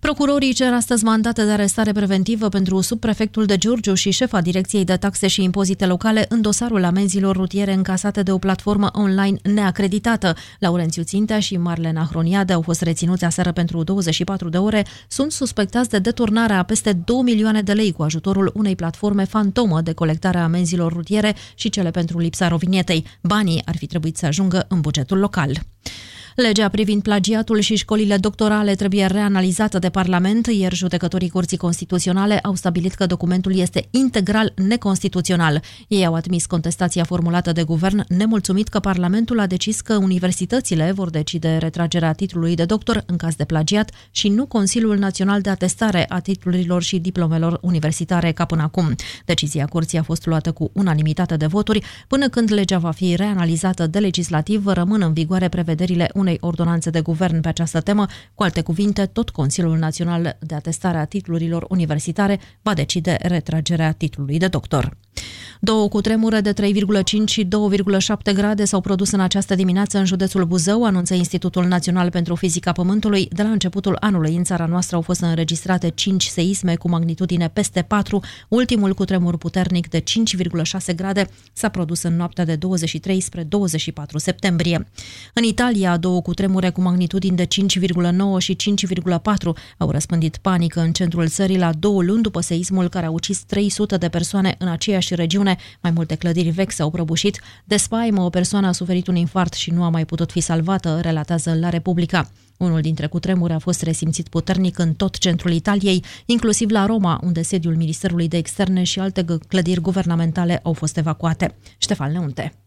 Procurorii cer astăzi mandate de arestare preventivă pentru subprefectul de Giurgiu și șefa Direcției de Taxe și Impozite Locale în dosarul amenzilor rutiere încasate de o platformă online neacreditată. Laurențiu Țintea și Marlena Hroniade au fost reținuți aseară pentru 24 de ore, sunt suspectați de deturnarea a peste 2 milioane de lei cu ajutorul unei platforme fantomă de colectare a amenzilor rutiere și cele pentru lipsa rovinietei. Banii ar fi trebuit să ajungă în bugetul local. Legea privind plagiatul și școlile doctorale trebuie reanalizată de Parlament, iar judecătorii Curții Constituționale au stabilit că documentul este integral neconstituțional. Ei au admis contestația formulată de guvern, nemulțumit că Parlamentul a decis că universitățile vor decide retragerea titlului de doctor în caz de plagiat și nu Consiliul Național de Atestare a titlurilor și diplomelor universitare ca până acum. Decizia Curții a fost luată cu unanimitate de voturi, până când legea va fi reanalizată de legislativ, rămân în vigoare prevederile unei ordonanțe de guvern pe această temă. Cu alte cuvinte, tot Consiliul Național de Atestare a Titlurilor Universitare va decide retragerea titlului de doctor. Două cutremure de 3,5 și 2,7 grade s-au produs în această dimineață în județul Buzău, anunță Institutul Național pentru Fizica Pământului. De la începutul anului, în țara noastră au fost înregistrate 5 seisme cu magnitudine peste 4. Ultimul cutremur puternic de 5,6 grade s-a produs în noaptea de 23 spre 24 septembrie. În Italia, două cutremure cu magnitudini de 5,9 și 5,4 au răspândit panică în centrul țării la două luni după seismul care a ucis 300 de persoane în aceeași regiune. Mai multe clădiri vechi s-au prăbușit. De spaimă, o persoană a suferit un infart și nu a mai putut fi salvată, relatează La Republica. Unul dintre cutremuri a fost resimțit puternic în tot centrul Italiei, inclusiv la Roma, unde sediul Ministerului de Externe și alte g- clădiri guvernamentale au fost evacuate. Ștefan Leunte.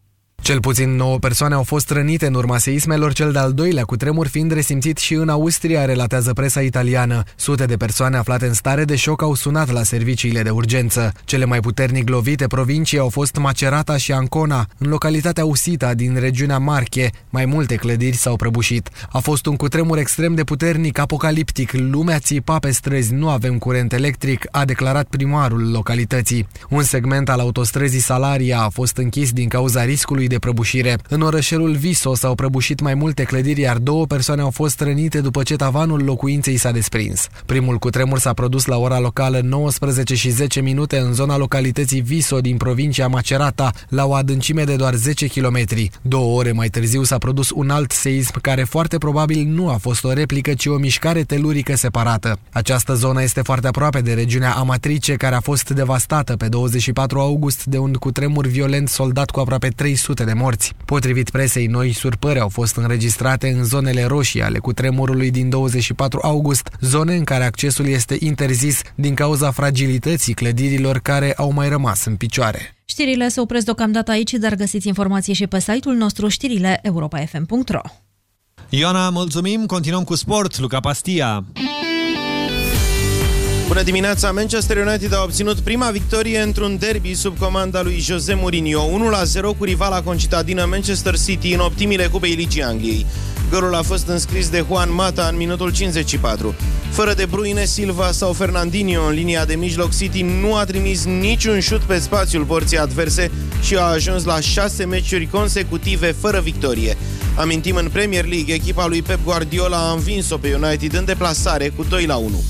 Cel puțin 9 persoane au fost rănite în urma seismelor, cel de-al doilea cu tremur fiind resimțit și în Austria, relatează presa italiană. Sute de persoane aflate în stare de șoc au sunat la serviciile de urgență. Cele mai puternic lovite provincii au fost Macerata și Ancona, în localitatea Usita din regiunea Marche. Mai multe clădiri s-au prăbușit. A fost un cutremur extrem de puternic, apocaliptic. Lumea țipa pe străzi, nu avem curent electric, a declarat primarul localității. Un segment al autostrăzii Salaria a fost închis din cauza riscului de prăbușire. În orășelul Viso s-au prăbușit mai multe clădiri, iar două persoane au fost rănite după ce tavanul locuinței s-a desprins. Primul cutremur s-a produs la ora locală 19 și 10 minute în zona localității Viso din provincia Macerata, la o adâncime de doar 10 km. Două ore mai târziu s-a produs un alt seism care foarte probabil nu a fost o replică, ci o mișcare telurică separată. Această zonă este foarte aproape de regiunea Amatrice, care a fost devastată pe 24 august de un cutremur violent soldat cu aproape 300 de morți. Potrivit presei, noi surpări au fost înregistrate în zonele roșii ale cutremurului din 24 august, zone în care accesul este interzis din cauza fragilității clădirilor care au mai rămas în picioare. Știrile se opresc deocamdată aici, dar găsiți informații și pe site-ul nostru știrile europa.fm.ro Ioana, mulțumim. Continuăm cu sport. Luca Pastia. Bună dimineața! Manchester United a obținut prima victorie într-un derby sub comanda lui Jose Mourinho, 1-0 cu rivala concitadină Manchester City în optimile Cupei Ligii Angliei. Golul a fost înscris de Juan Mata în minutul 54. Fără de Bruyne, Silva sau Fernandinho în linia de mijloc, City nu a trimis niciun șut pe spațiul porții adverse și a ajuns la șase meciuri consecutive fără victorie. Amintim, în Premier League, echipa lui Pep Guardiola a învins-o pe United în deplasare cu 2 la 1.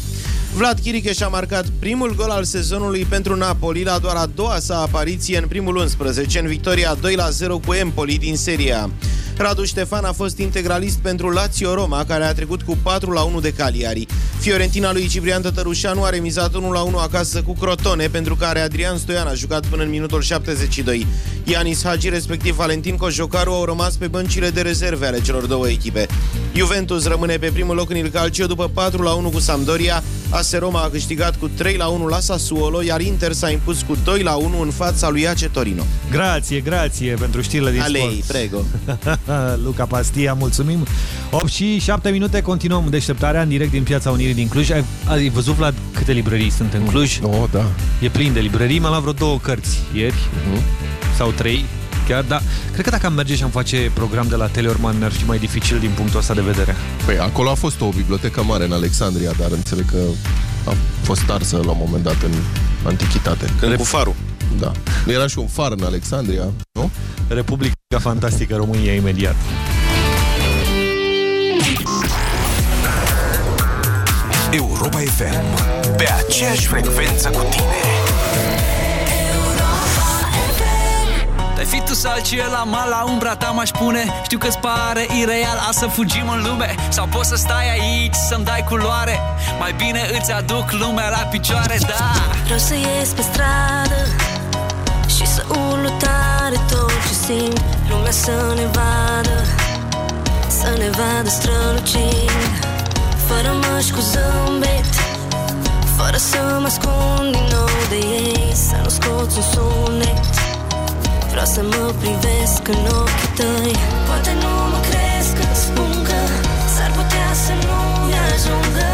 Vlad Chiricheș și-a marcat primul gol al sezonului pentru Napoli la doar a doua sa apariție în primul 11 în victoria 2 la 0 cu Empoli din Seria. Radu Ștefan a fost integralist pentru Lazio Roma, care a trecut cu 4 la 1 de Cagliari. Fiorentina lui Ciprian Tătărușanu a remizat 1 la 1 acasă cu Crotone, pentru care Adrian Stoian a jucat până în minutul 72. Ianis Hagi, respectiv Valentin Cojocaru, au rămas pe băncile de rezerve ale celor două echipe. Juventus rămâne pe primul loc în Il Calcio după 4 la 1 cu Sampdoria. AS Roma a câștigat cu 3 la 1 la Sassuolo, iar Inter s-a impus cu 2 la 1 în fața lui Ace Torino. Grație, grație pentru știrile din Alei, sport. prego. Luca Pastia, mulțumim. 8 și 7 minute, continuăm deșteptarea în direct din Piața Unirii din Cluj. Ai, ai văzut, Vlad, câte librării sunt în Cluj? Oh, da. E plin de librării. M-am luat vreo două cărți ieri, Mhm. sau trei, chiar, dar cred că dacă am merge și am face program de la Teleorman, ar fi mai dificil din punctul ăsta de vedere. Păi acolo a fost o bibliotecă mare în Alexandria, dar înțeleg că a fost arsă la un moment dat în antichitate. Când cu farul. Da. Era și un far în Alexandria, nu? Republica Fantastică România imediat. Europa FM. Pe aceeași frecvență cu tine. Te fi tu sau ce la mal la umbra ta m-aș pune Știu că-ți pare ireal a să fugim în lume Sau poți să stai aici să-mi dai culoare Mai bine îți aduc lumea la picioare, da Vreau să ies pe stradă Și să urlu tare tot ce simt. Lumea să ne vadă Să ne vadă strălucind. Fără măști cu zâmbet Fără să mă ascund din nou de ei Să nu scoți un sunet. Vreau să mă privesc în ochii tăi. Poate nu mă crezi când spun că S-ar putea să nu-mi ajungă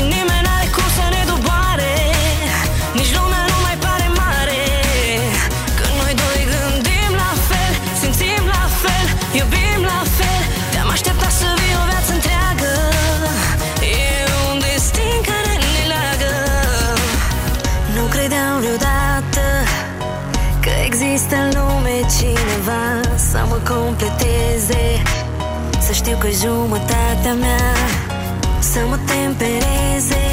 Și nimeni n-are cum să ne doboare. Nici lumea nu mai pare mare. Când noi doi gândim la fel Simțim la fel Iubim la fel. Te-am așteptat să vii o viață întreagă. E un destin care ne leagă. Nu credeam vreodată Că există în lume cineva Să mă completeze. Să știu că jumătatea mea Să mă tempereze.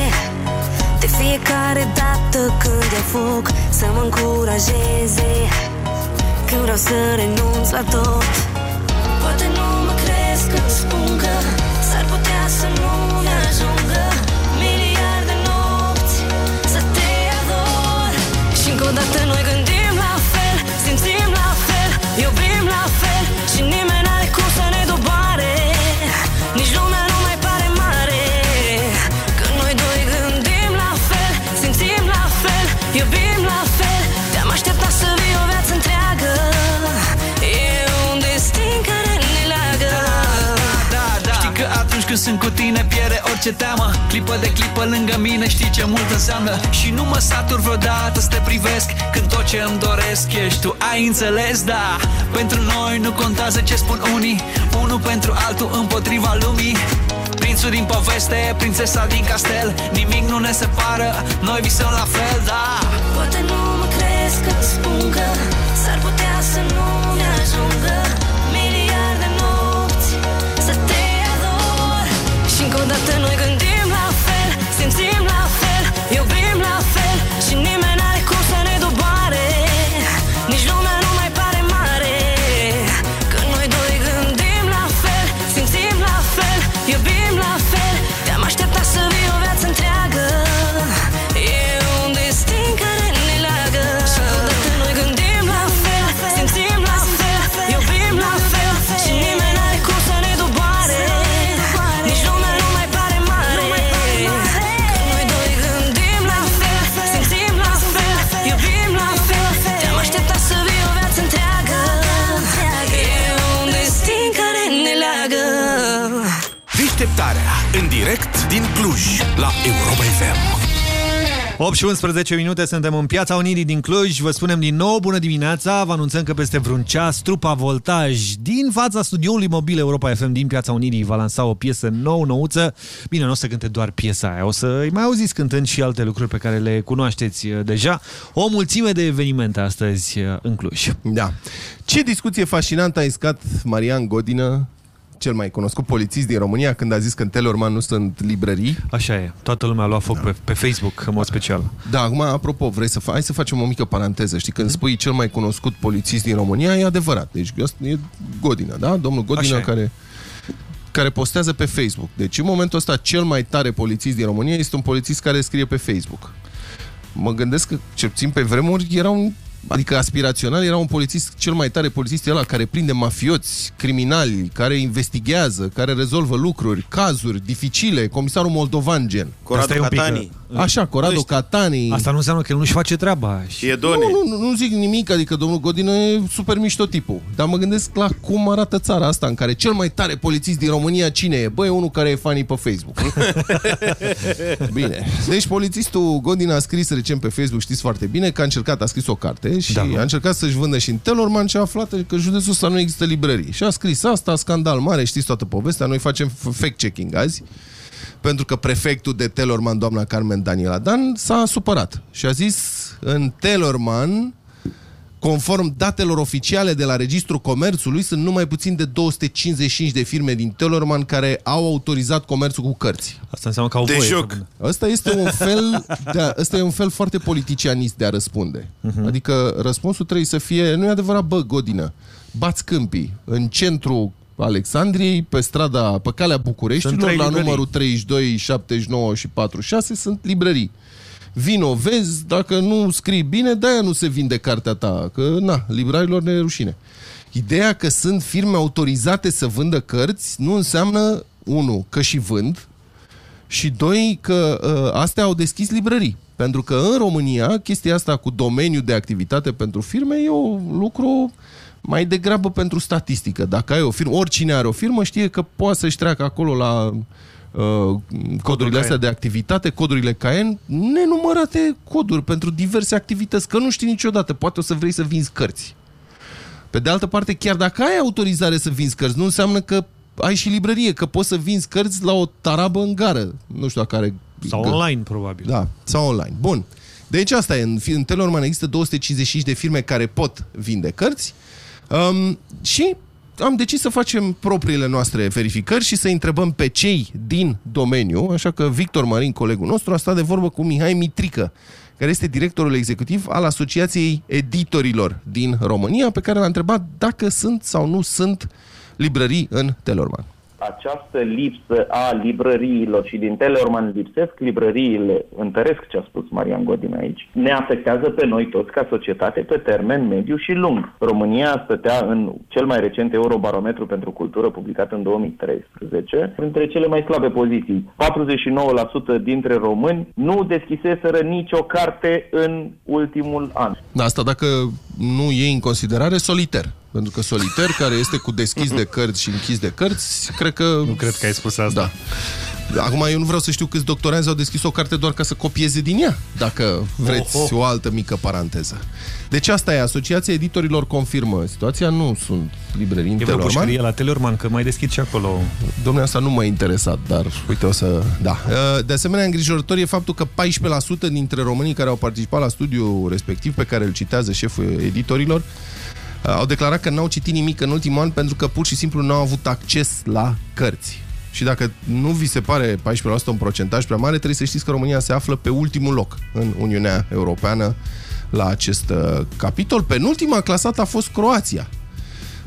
De fiecare dată când e foc Să mă încurajeze. Când vreau să renunț la tot Poate nu mă crezi când spun că S-ar putea să nu-mi ajungă. Miliarde nopți Să te ador. Și încă o dată noi sunt cu tine pierde orice teamă. Clipă de clipă lângă mine știi ce mult înseamnă. Și nu mă satur vreodată să te privesc Când tot ce îmi doresc ești tu, ai înțeles, da? Pentru noi nu contează ce spun unii. Unul pentru altul împotriva lumii. Prințul din poveste, prințesa din castel. Nimic nu ne separă, noi visăm la fel, da? Poate nu mă crezi când spun că S-ar putea să nu-mi ajungă Și încă o dată noi gândim la fel Simțim la fel Iubim la fel Și nimeni din Cluj la Europa FM. 8 și 11 minute, suntem în Piața Unirii din Cluj. Vă spunem din nou bună dimineața. Vă anunțăm că peste vreun ceas trupa Voltaj din fața studioului mobil Europa FM din Piața Unirii va lansa o piesă nouă, nouță. Bine, nu o să cânte doar piesa aia, o să-i mai auziți cântând și alte lucruri pe care le cunoașteți uh, deja. O mulțime de evenimente astăzi uh, în Cluj. Da. Ce discuție fascinantă a iscat Marian Godină, cel mai cunoscut polițist din România, când a zis că în Telorman nu sunt librării. Așa e. Toată lumea a luat foc da. pe, pe Facebook, în mod special. Da, acum, apropo, vrei să fa- hai să facem o mică paranteză. Știi, când spui cel mai cunoscut polițist din România, e adevărat. Deci ăsta e Godină, da? Domnul Godină Așa e. care care postează pe Facebook. Deci în momentul ăsta cel mai tare polițist din România este un polițist care scrie pe Facebook. Mă gândesc că, cel puțin pe vremuri, era un Adică aspirațional era un polițist, cel mai tare polițist e ăla care prinde mafioți, criminali, care investigează, care rezolvă lucruri, cazuri dificile, comisarul moldovan gen. Corrado Asta e un pic, Catani. Așa, Corrado Catani. Asta nu înseamnă că el nu-și face treaba. Și Edone. Nu, nu, nu, nu zic nimic, adică domnul Godină e super mișto tipul. Dar mă gândesc la cum arată țara asta în care cel mai tare polițist din România cine e? Bă, e unul care e fanii pe Facebook. bine. Deci polițistul Godin a scris recent pe Facebook, știți foarte bine, că a încercat, a scris o carte și Da. a încercat să-și vândă și în Telorman și a aflat că județul ăsta nu există librării. Și a scris asta, scandal mare, știți toată povestea, noi facem fact-checking azi pentru că prefectul de Telorman, doamna Carmen Daniela Dan, s-a supărat și a zis în Telorman, conform datelor oficiale de la Registrul Comerțului, sunt numai puțin de 255 de firme din Telorman care au autorizat comerțul cu cărți. Asta înseamnă că au De voie. joc. Ăsta este un fel, de a, ăsta e un fel foarte politicianist de a răspunde. Uh-huh. Adică răspunsul trebuie să fie, nu e adevărat, bă, Godină, bați câmpii în centru Alexandriei, pe strada, pe calea Sunt Bucureștilor, trei la librării. numărul 32, 79 și 46, sunt librării. Vino, vezi, dacă nu scrii bine, de-aia nu se vinde cartea ta, că, na, librarilor ne e rușine. Ideea că sunt firme autorizate să vândă cărți nu înseamnă, unu, că și vând, și doi, că uh, astea au deschis librării. Pentru că în România, chestia asta cu domeniul de activitate pentru firme e un lucru mai degrabă pentru statistică. Dacă ai o firmă, oricine are o firmă știe că poate să-și treacă acolo la uh, codurile astea de activitate, codurile CAEN, nenumărate coduri pentru diverse activități, că nu știi niciodată. Poate o să vrei să vinzi cărți. Pe de altă parte, chiar dacă ai autorizare să vinzi cărți, nu înseamnă că ai și librărie, că poți să vinzi cărți la o tarabă în gară. Nu știu dacă are... Sau că- online, probabil. Da, sau online. Bun. Deci asta e. În, în Telorman există 255 de firme care pot vinde cărți um, și am decis să facem propriile noastre verificări și să întrebăm pe cei din domeniu, așa că Victor Marin, colegul nostru, a stat de vorbă cu Mihai Mitrică, care este directorul executiv al Asociației Editorilor din România, pe care l-a întrebat dacă sunt sau nu sunt librării în Telorman. Această lipsă a librăriilor și din Teleorman lipsesc librăriile, întăresc ce a spus Marian Godin aici, ne afectează pe noi toți ca societate pe termen mediu și lung. România stătea în cel mai recent Eurobarometru pentru cultură publicat în 2013 printre cele mai slabe poziții. 49% dintre români nu deschiseseră nicio carte în ultimul an. Da, Asta dacă nu iei în considerare soliter. Pentru că soliter, care este cu deschis de cărți și închis de cărți, cred că... Nu cred că ai spus asta. Da. Acum eu nu vreau să știu câți doctoranți au deschis o carte doar ca să copieze din ea, dacă vreți Oh, oh. o altă mică paranteză. Deci asta e, Asociația Editorilor confirmă situația, nu sunt librării în E vreo Telorman. pușcărie la Teleorman, că mai deschid și acolo. Domnule, asta nu m-a interesat, dar uite, o să... Da. De asemenea, îngrijorător e faptul că 14% dintre românii care au participat la studiul respectiv, pe care îl citează șeful editorilor, au declarat că n-au citit nimic în ultimul an pentru că pur și simplu n-au avut acces la cărți. Și dacă nu vi se pare 14% un procentaj prea mare, trebuie să știți că România se află pe ultimul loc în Uniunea Europeană la acest uh, capitol. Penultima clasată a fost Croația.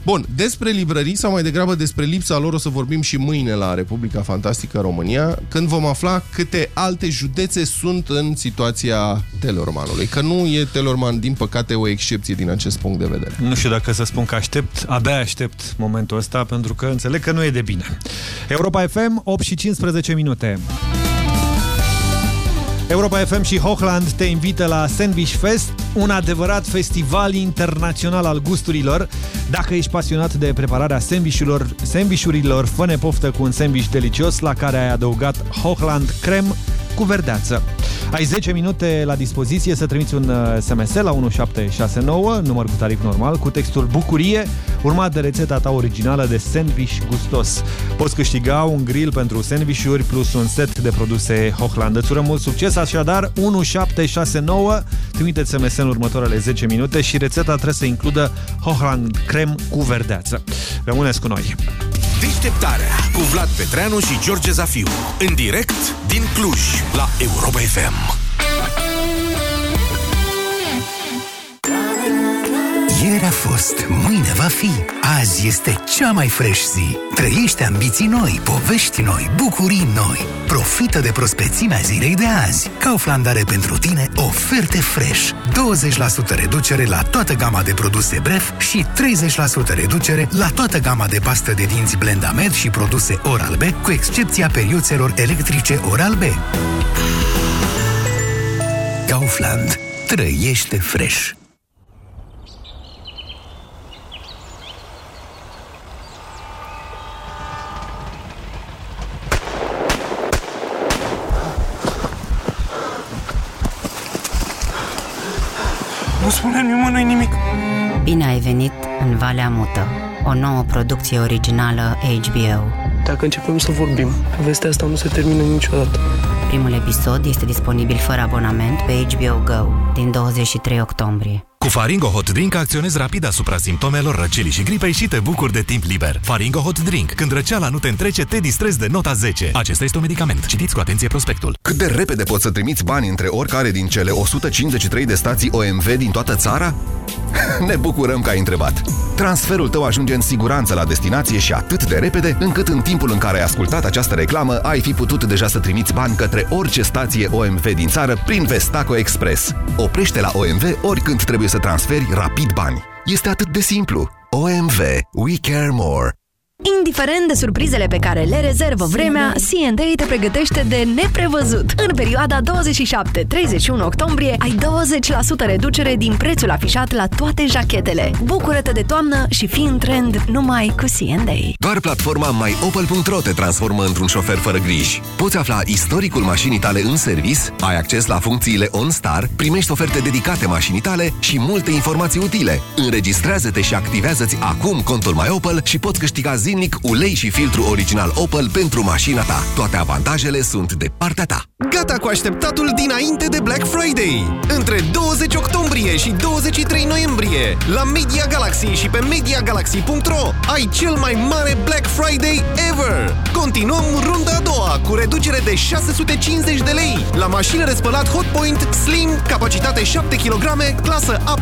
Bun, despre librării sau mai degrabă despre lipsa lor o să vorbim și mâine la Republica Fantastică România, când vom afla câte alte județe sunt în situația Telormanului. Că nu e Telorman, din păcate, o excepție din acest punct de vedere. Nu știu dacă să spun că aștept, abia aștept momentul ăsta, pentru că înțeleg că nu e de bine. Europa FM, 8 și 15 minute. Europa FM și Hochland te invită la Sandwich Fest, un adevărat festival internațional al gusturilor. Dacă ești pasionat de prepararea sandwichurilor, sandwichurilor fă poftă cu un sandwich delicios la care ai adăugat Hochland crem cu verdeață. Ai 10 minute la dispoziție să trimiți un uh, SMS la 1769, număr cu tarif normal, cu textul Bucurie, urmat de rețeta ta originală de sandwich gustos. Poți câștiga un grill pentru sandvișuri plus un set de produse Hochland. Îți urăm mult succes, așadar 1769, trimiteți SMS în următoarele 10 minute și rețeta trebuie să includă Hochland crem cu verdeață. Rămâneți cu noi! Deșteptarea cu Vlad Petreanu și George Zafiu. În direct din Cluj, la Europa FM. Ieri a fost, mâine va fi. Azi este cea mai fresh zi. Trăiește ambiții noi, povești noi, bucurii noi. Profită de prospețimea zilei de azi. Kaufland are pentru tine oferte fresh. 20% reducere la toată gama de produse Bref și 30% reducere la toată gama de pastă de dinți Blendamed și produse Oral-B, cu excepția periuțelor electrice Oral-B. Kaufland. Trăiește fresh. Valea Mută, o nouă producție originală HBO. Dacă începem să vorbim, povestea asta nu se termină niciodată. Primul episod este disponibil fără abonament pe HBO Go din 23 octombrie. Cu Faringo Hot Drink acționezi rapid asupra simptomelor răcelii și gripei și te bucuri de timp liber. Faringo Hot Drink. Când răceala nu te întrece, te distrezi de nota 10. Acesta este un medicament. Citiți cu atenție prospectul. Cât de repede poți să trimiți bani între oricare din cele 153 de stații OMV din toată țara? Ne bucurăm că ai întrebat. Transferul tău ajunge în siguranță la destinație și atât de repede, încât în timpul în care ai ascultat această reclamă, ai fi putut deja să trimiți bani către orice stație OMV din țară prin Vestaco Express. Oprește la OMV oricând trebuie să transferi rapid bani. Este atât de simplu. OMV. We care more. Indiferent de surprizele pe care le rezervă vremea, C&A te pregătește de neprevăzut. În perioada 27-31 octombrie ai 20% reducere din prețul afișat la toate jachetele. Bucură-te de toamnă și fii în trend numai cu C&A. Doar platforma myopel.ro te transformă într-un șofer fără griji. Poți afla istoricul mașinii tale în servis, ai acces la funcțiile OnStar, primești oferte dedicate mașinii tale și multe informații utile. Înregistrează-te și activează-ți acum contul MyOpel și poți câștiga zilnic ulei și filtru original Opel pentru mașina ta. Toate avantajele sunt de partea ta. Gata cu așteptatul dinainte de Black Friday! Între 20 octombrie și 23 noiembrie, la Media Galaxy și pe MediaGalaxy.ro ai cel mai mare Black Friday ever! Continuăm runda a doua cu reducere de 650 de lei la mașină de spălat Hotpoint Slim, capacitate 7 kg, clasă A+++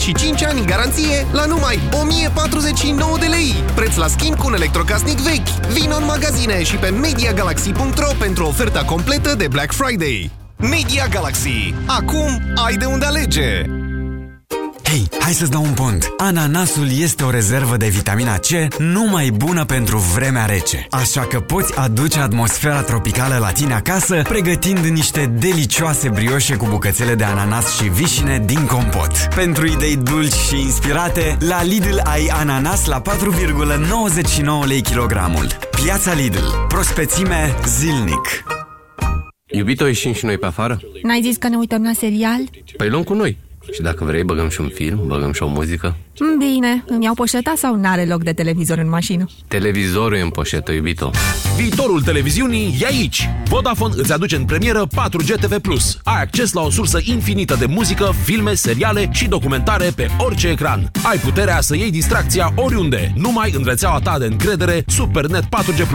și 5 ani garanție la numai 1049 de lei. Preț la schimb cu un electrocasnic vechi. Vino în magazine și pe MediaGalaxy.ro pentru oferta completă de Black Friday. Media Galaxy. Acum ai de unde alege! Hei, hai să-ți dau un pont. Ananasul este o rezervă de vitamina C numai bună pentru vremea rece. Așa că poți aduce atmosfera tropicală la tine acasă, pregătind niște delicioase brioșe cu bucățele de ananas și vișine din compot. Pentru idei dulci și inspirate, la Lidl ai ananas la 4,99 lei kilogramul. Piața Lidl. Prospețime zilnic. Iubito, ieșim și noi pe afară? N-ai zis că ne uităm la serial? Păi luăm cu noi. Și dacă vrei, băgăm și un film, băgăm și o muzică. Bine, îmi iau poșeta sau n-are loc de televizor în mașină? Televizorul e în poșetă, iubito. Viitorul televiziunii e aici! Vodafone îți aduce în premieră 4G TV+. Ai acces la o sursă infinită de muzică, filme, seriale și documentare pe orice ecran. Ai puterea să iei distracția oriunde, numai în rețeaua ta de încredere Supernet 4G+.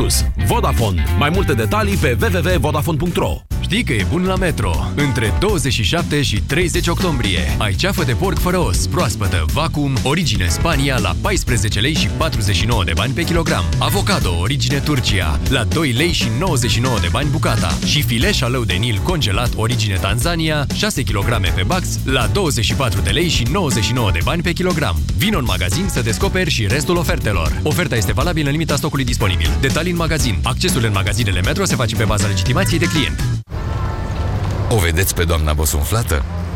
Vodafone. Mai multe detalii pe www.vodafone.ro Știi că e bun la Metro. Între 27 și 30 octombrie ai ceafă de porc fără os, proaspătă, vacuum, origine Spania la 14 lei și 49 de bani pe kilogram. Avocado, origine Turcia la 2 lei și 99 de bani bucata. Și filet șalău de Nil congelat, origine Tanzania, 6 kg pe bax la 24 de lei și 99 de bani pe kilogram. Vino în magazin să descoperi și restul ofertelor. Oferta este valabilă în limita stocului disponibil. Detalii în magazin. Accesul în magazinele Metro se face pe baza legitimației de client. O vedeți pe doamna bosunflată?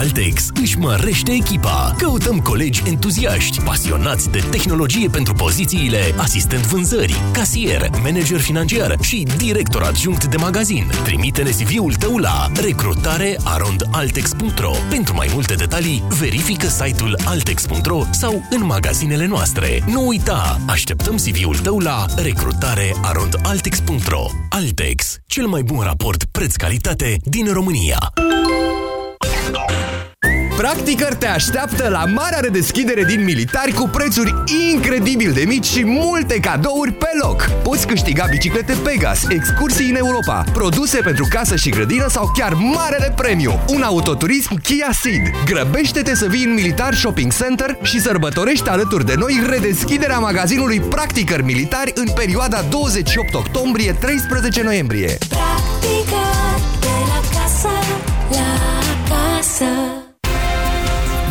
Altex își mărește echipa. Căutăm colegi entuziaști, pasionați de tehnologie pentru pozițiile asistent vânzări, casier, manager financiar și director adjunct de magazin. Trimite-ne CV-ul tău la recrutarearondaltex.ro Pentru mai multe detalii, verifică site-ul altex.ro sau în magazinele noastre. Nu uita, așteptăm CV-ul tău la recrutarearondaltex.ro Altex, cel mai bun raport preț-calitate din România. Practicăr te așteaptă la marea redeschidere din Militari cu prețuri incredibil de mici și multe cadouri pe loc. Poți câștiga biciclete Pegas, excursii în Europa, produse pentru casă și grădină sau chiar marele premiu, un autoturism Kia Ceed. Grăbește-te să vii în Militar Shopping Center și sărbătorești alături de noi redeschiderea magazinului Practicăr Militari în perioada 28 octombrie-13 noiembrie. Practică de la casă la casă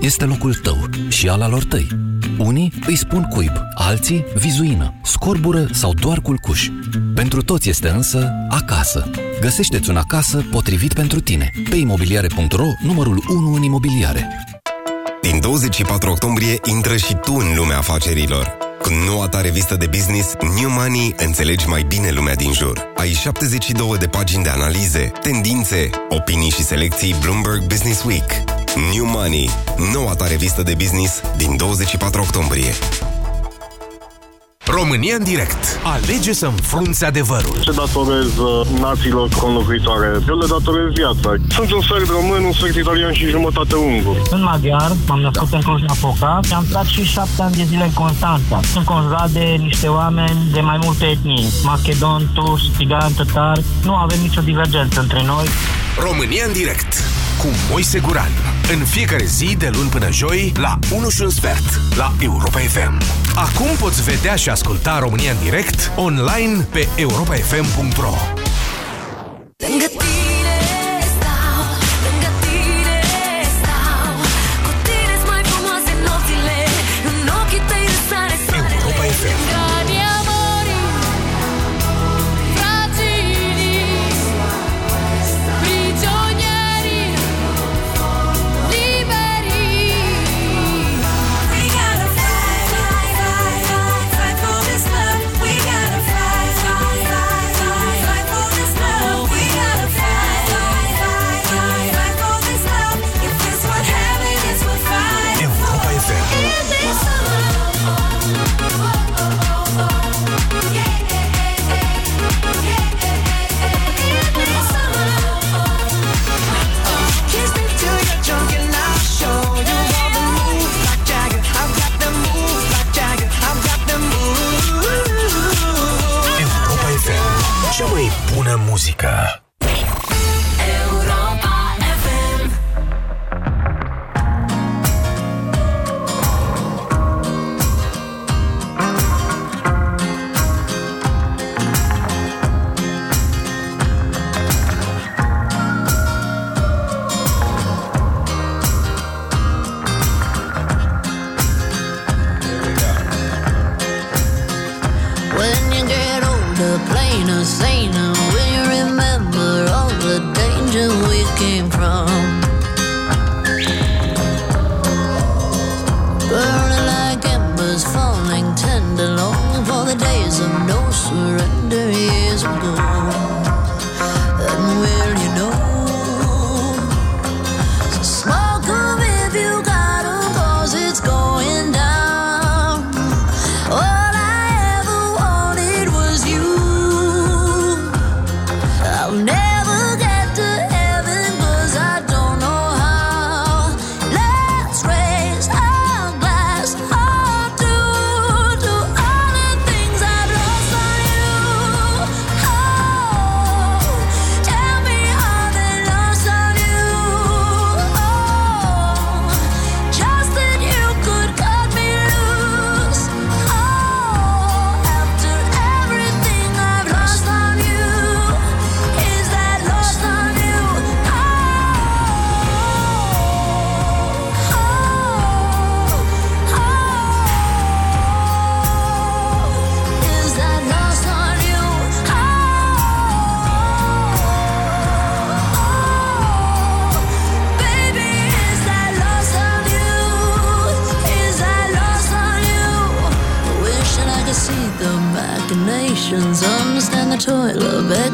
Este locul tău și al alor tăi. Unii îi spun cuib, alții vizuină, scorbură sau doar culcuș. Pentru toți este însă acasă. Găsește-ți un acasă potrivit pentru tine. Pe imobiliare.ro, numărul 1 în imobiliare. Din 24 octombrie intră și tu în lumea afacerilor. Cu noua ta revistă de business, New Money, înțelegi mai bine lumea din jur. Ai 72 de pagini de analize, tendințe, opinii și selecții Bloomberg Business Week. New Money, noua ta revistă de business din 24 octombrie. România în direct. Alege să înfrunți adevărul. Ce datorez uh, națiilor conlocuitoare? Eu le datorez viața. Sunt un sfert român, un sfert italian și jumătate ungur. Sunt maghiar, m-am născut în Cluj-Napoca și am stat și șapte ani de zile în Constanța. Sunt conjurat de niște oameni de mai multe etnii. Macedon, turci, țigani, tătari. Nu avem nicio divergență între noi. România în direct cu Moise Guran. În fiecare zi, de luni până joi, la 1 și un sfert, la Europa FM. Acum poți vedea și asculta România în direct online pe europafm.ro Lângă tine bună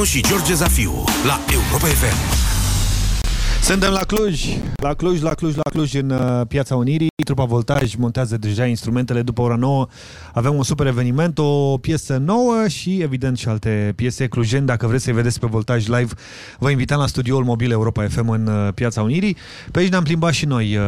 Vlad Petreanu și George Zafiu la Europa FM. Suntem la Cluj, la Cluj, la Cluj, la Cluj, în uh, Piața Unirii. Trupa Voltaj montează deja instrumentele după ora 9. Avem un super eveniment, o piesă nouă și, evident, și alte piese clujeni. Dacă vreți să-i vedeți pe Voltaj live, vă invităm la studioul mobil Europa FM în uh, Piața Unirii. Pe aici ne-am plimbat și noi uh,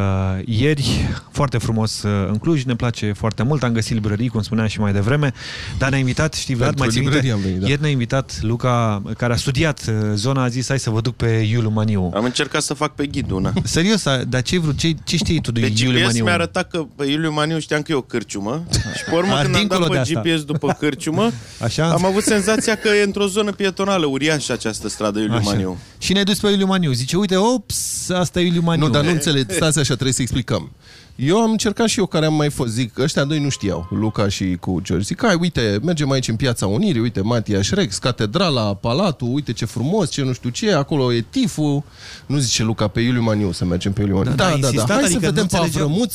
ieri, foarte frumos uh, în Cluj, ne place foarte mult. Am găsit librării, cum spuneam și mai devreme, dar ne-a invitat, știi, Vlad, Pentru mai ții minte? librărie am venit, da. Ieri ne-a invitat Luca, care a studiat uh, zona, a zis, hai să vă duc pe Iuliu Maniu. Am încercat să fac pe ghid una. Serios, a- dar ce, vrut, ce, ce știi tu de Pe Iuliu GPS Maniu? mi-a arătat că pe Iuliu Maniu știam că e o cârciumă și pe urmă A, când am dincolo dat de pe asta. GPS după cârciumă, Așa? am avut senzația că e într-o zonă pietonală uriașă această stradă Iuliu Așa. Maniu. Și ne-ai dus pe Iuliu Maniu. Zice, uite, ops, asta e Iuliu Maniu. Nu, dar nu înțeleg, stați așa, trebuie să explicăm. Eu am încercat și eu care am mai fost, zic, ăștia doi nu știau, Luca și cu George. Zic, hai, uite, mergem aici în Piața Unirii, uite, Matias Rex, Catedrala, Palatul, uite ce frumos, ce nu știu ce, acolo e tiful. Nu zice Luca, pe Iuliu Maniu, să mergem pe Iuliu Maniu. Da, Da, da, da, da, insistat, hai adică să nu vedem pe înțelegeam. Avrămuț,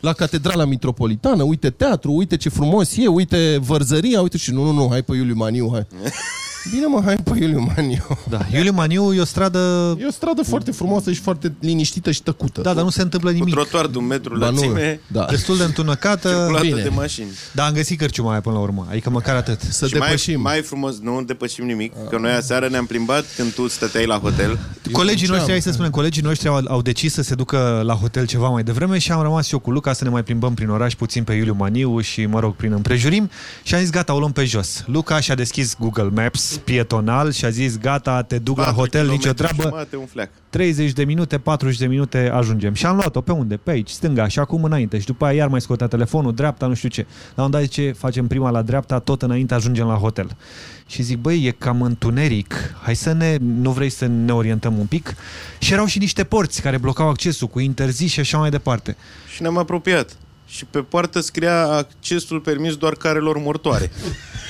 la Catedrala Mitropolitană, uite teatru, uite ce frumos e, uite vărzăria, uite și nu, nu, nu, hai pe Iuliu Maniu, hai. Bine mă, hai pe Iuliu Maniu. Da, Iuliu Maniu e o stradă... E o stradă foarte frumoasă și foarte liniștită și tăcută. Da, dar nu se întâmplă nimic. Cu trotuar de un metru Ba nu, lățime, da. Destul de întunecată. circulată Bine. de mașini. Da, am găsit cărciuma aia până la urmă. Adică măcar atât. Să și depășim. Mai, mai frumos, nu depășim nimic, că noi aseară ne-am plimbat când tu stăteai la hotel. Colegii Eu noștri, hai ziceam, să spunem, colegii noștri au, au decis să se ducă la hotel ceva mai devreme și am rămas și eu cu Luca să ne mai plimbăm prin oraș puțin pe Iuliu Maniu și, mă rog, prin împrejurim și am zis, gata, o luăm pe jos. Luca și-a deschis Google Maps pietonal și a zis, gata, te duc la patru hotel, nicio kilometri treabă. jumate, un fleac. 30 de minute, 40 de minute ajungem. Și am luat-o pe unde? Pe aici, stânga și acum înainte. Și după aia iar mai scotea telefonul, dreapta, nu știu ce. La un dat zice, facem prima la dreapta, tot înainte ajungem la hotel. Și zic, băi, e cam întuneric, hai să ne, nu vrei să ne orientăm un pic? Și erau și niște porți care blocau accesul cu interzis și așa mai departe. Și ne-am apropiat. Și pe poartă scria accesul permis doar carelor mortoare.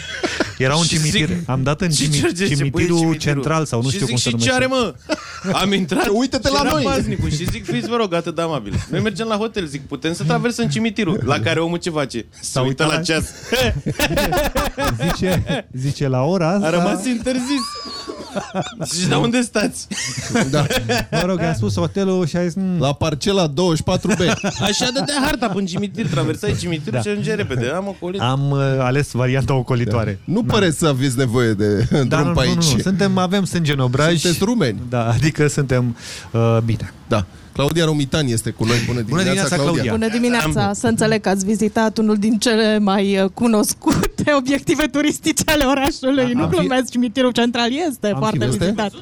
Era un Și cimitir. zic- Am dat în și cimi- George zice, cimitirul "Băi, central sau nu și știu zic, cum se și numește. ce are, mă? Am intrat Uite-te și la era noi. paznicul și zic, fiți vă rog, atât de amabil. Noi mergem la hotel, zic, putem să traversăm cimitirul. La care omul ce face? S-a uitat la uitat la- ceas. Zice, zice la ora asta... A rămas interzis. Zici, dar unde stați? Da. Mă rog, am spus hotelul și a zis... "Mm." La parcela 24B. Așa dădea harta până cimitir, traversai cimitirul Da. și ajungeai repede. Am ocolit. Am uh, ales varianta ocolitoare. Nu păreți să aveți nevoie de Da, drum nu, pe nu, aici. nu, nu. Suntem, avem sânge în obraj. Sunteți rumeni. Da, adică suntem uh, bine. Da. Claudia Romitan este cu noi. Bună dimineața, dimineața, Claudia. Bună dimineața! Să înțeleg că ați vizitat unul din cele mai uh, cunoscute obiective turistice ale orașului. Am nu fi- glumesc, cimitirul central este Am foarte fi văzut. vizitat.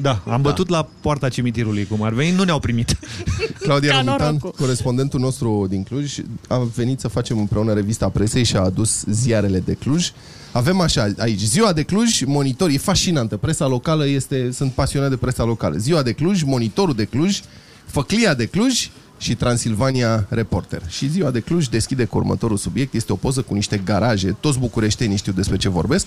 Da, am bătut la poarta cimitirului, cum ar veni, nu ne-au primit. Claudia Ca Romitan, norocul. corespondentul nostru din Cluj, a venit să facem împreună revista presei și a adus ziarele de Cluj. Avem așa, aici, Ziua de Cluj, Monitor, e fascinantă, presa locală este, sunt pasionat de presa locală. Ziua de Cluj, Monitorul de Cluj, Făclia de Cluj și Transilvania Reporter. Și Ziua de Cluj deschide cu următorul subiect, este o poză cu niște garaje, toți bucureștenii știu despre ce vorbesc,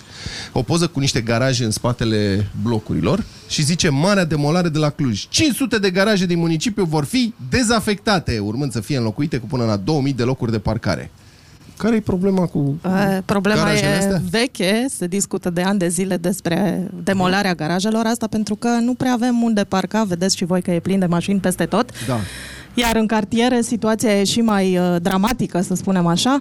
o poză cu niște garaje în spatele blocurilor și zice Marea demolare de la Cluj. 500 de garaje din municipiu vor fi dezafectate, urmând să fie înlocuite cu până la 2000 de locuri de parcare. Care e problema cu Uh, Problema garajele e astea? veche, se discută de ani de zile despre demolarea garajelor, asta pentru că nu prea avem unde parca, vedeți și voi că e plin de mașini peste tot. Da. Iar în cartiere situația e și mai uh, dramatică, să spunem așa.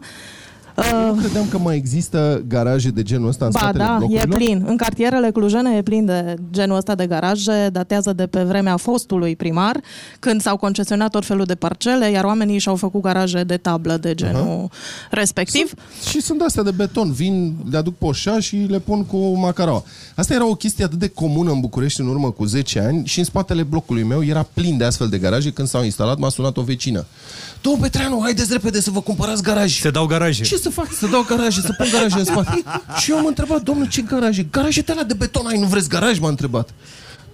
Nu credeam că mai există garaje de genul ăsta în Ba spatele da, e blocurilor. plin. În cartierele clujene e plin de genul ăsta de garaje, datează de pe vremea fostului primar, când s-au concesionat tot felul de parcele, iar oamenii și-au făcut garaje de tablă de genul respectiv. Și sunt astea de beton, vin, le aduc poșa și le pun cu macaraua. Asta era o chestie atât de comună în București în urmă cu 10 ani și în spatele blocului meu era plin de astfel de garaje. Când s-au instalat, m-a sunat o vecină. Domnul Petreanu, haideți repede să vă cumpărați garaj. Se dau garaje. Ce să fac? Să dau garaje, să pun garaje în spate. și eu am întrebat, domnule, ce garaje? Garaje alea de beton ai, nu vreți garaj? M-a întrebat.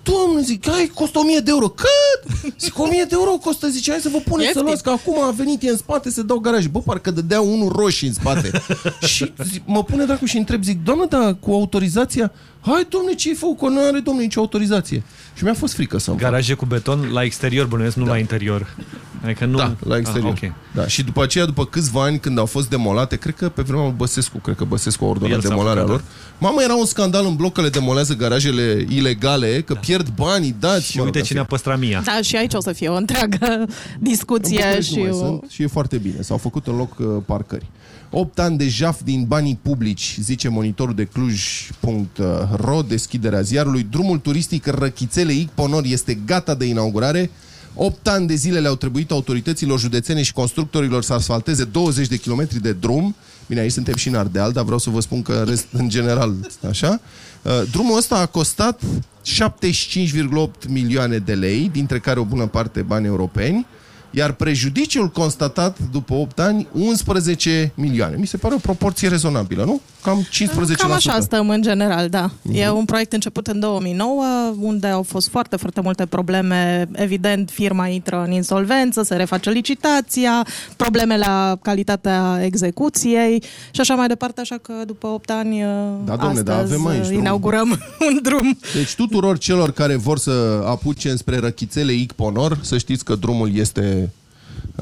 Domnule, zic, ai, costă 1000 de euro. Cât? Zic, 1000 de euro costă. Zice, hai să vă puneți să Ieftin. luați, că acum a venit, e în spate, se dau garaje. Bă, parcă dădea unul roșii în spate. și zic, mă pune dracu și întreb, zic, doamnă, dar cu autorizația? Hai, domne, ce-ai făcut? Că nu are, domne, nicio autorizație. Și mi-a fost frică să-mi fac. Garaje cu beton la exterior, bănuiesc, nu la interior. Adică nu... Da, la exterior. Ah, ok. Da, și după aceea, după câțiva ani, când au fost demolate, cred că pe vremea lui Băsescu, cred că Băsescu a ordonat El s-a demolarea apucat, lor. Mamă, era un scandal în bloc că le demolează garajele ilegale, că pierd banii dați. Și uite cine a păstrat Mia. Da, și aici o să fie o întreagă discuție București și nu mai o... sunt și e foarte bine. S-au făcut în loc uh, parcări. 8 ani de jaf din banii publici, zice monitorul de Cluj.ro, deschiderea ziarului. Drumul turistic Răchițele Ic Ponor este gata de inaugurare. 8 ani de zile le-au trebuit autorităților județene și constructorilor să asfalteze 20 de kilometri de drum. Bine, aici suntem și în Ardeal, dar vreau să vă spun că în, rest, în general, așa. Uh, Drumul ăsta a costat 75,8 milioane de lei, dintre care o bună parte bani europeni, iar prejudiciul constatat după 8 ani, 11 milioane. Mi se pare o proporție rezonabilă, nu? Cam 15%. Cam așa stăm în general, da. E un proiect început în 2009, unde au fost foarte, foarte multe probleme. Evident, firma intră în insolvență, se reface licitația, probleme la calitatea execuției și așa mai departe, așa că după 8 ani Da, domne, astăzi da, avem aici drum. inaugurăm un drum. Deci tuturor celor care vor să apuce înspre Răchițele Ic Ponor, să știți că drumul este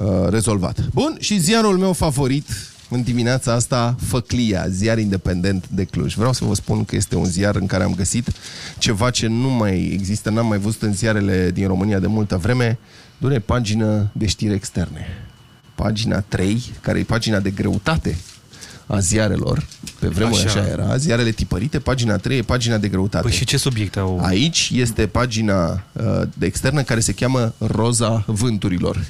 uh, rezolvat. Bun, și ziarul meu favorit în dimineața asta, Făclia, ziar independent de Cluj. Vreau să vă spun că este un ziar în care am găsit ceva ce nu mai există, n-am mai văzut în ziarele din România de multă vreme, doar pagină de știri externe. Pagina 3, care e pagina de greutate a ziarelor, pe vremuri așa, Așa. așa era, ziarele tipărite, pagina 3 e pagina de greutate. Păi și ce subiecte au? Aici este pagina uh, de externă care se cheamă Roza Vânturilor.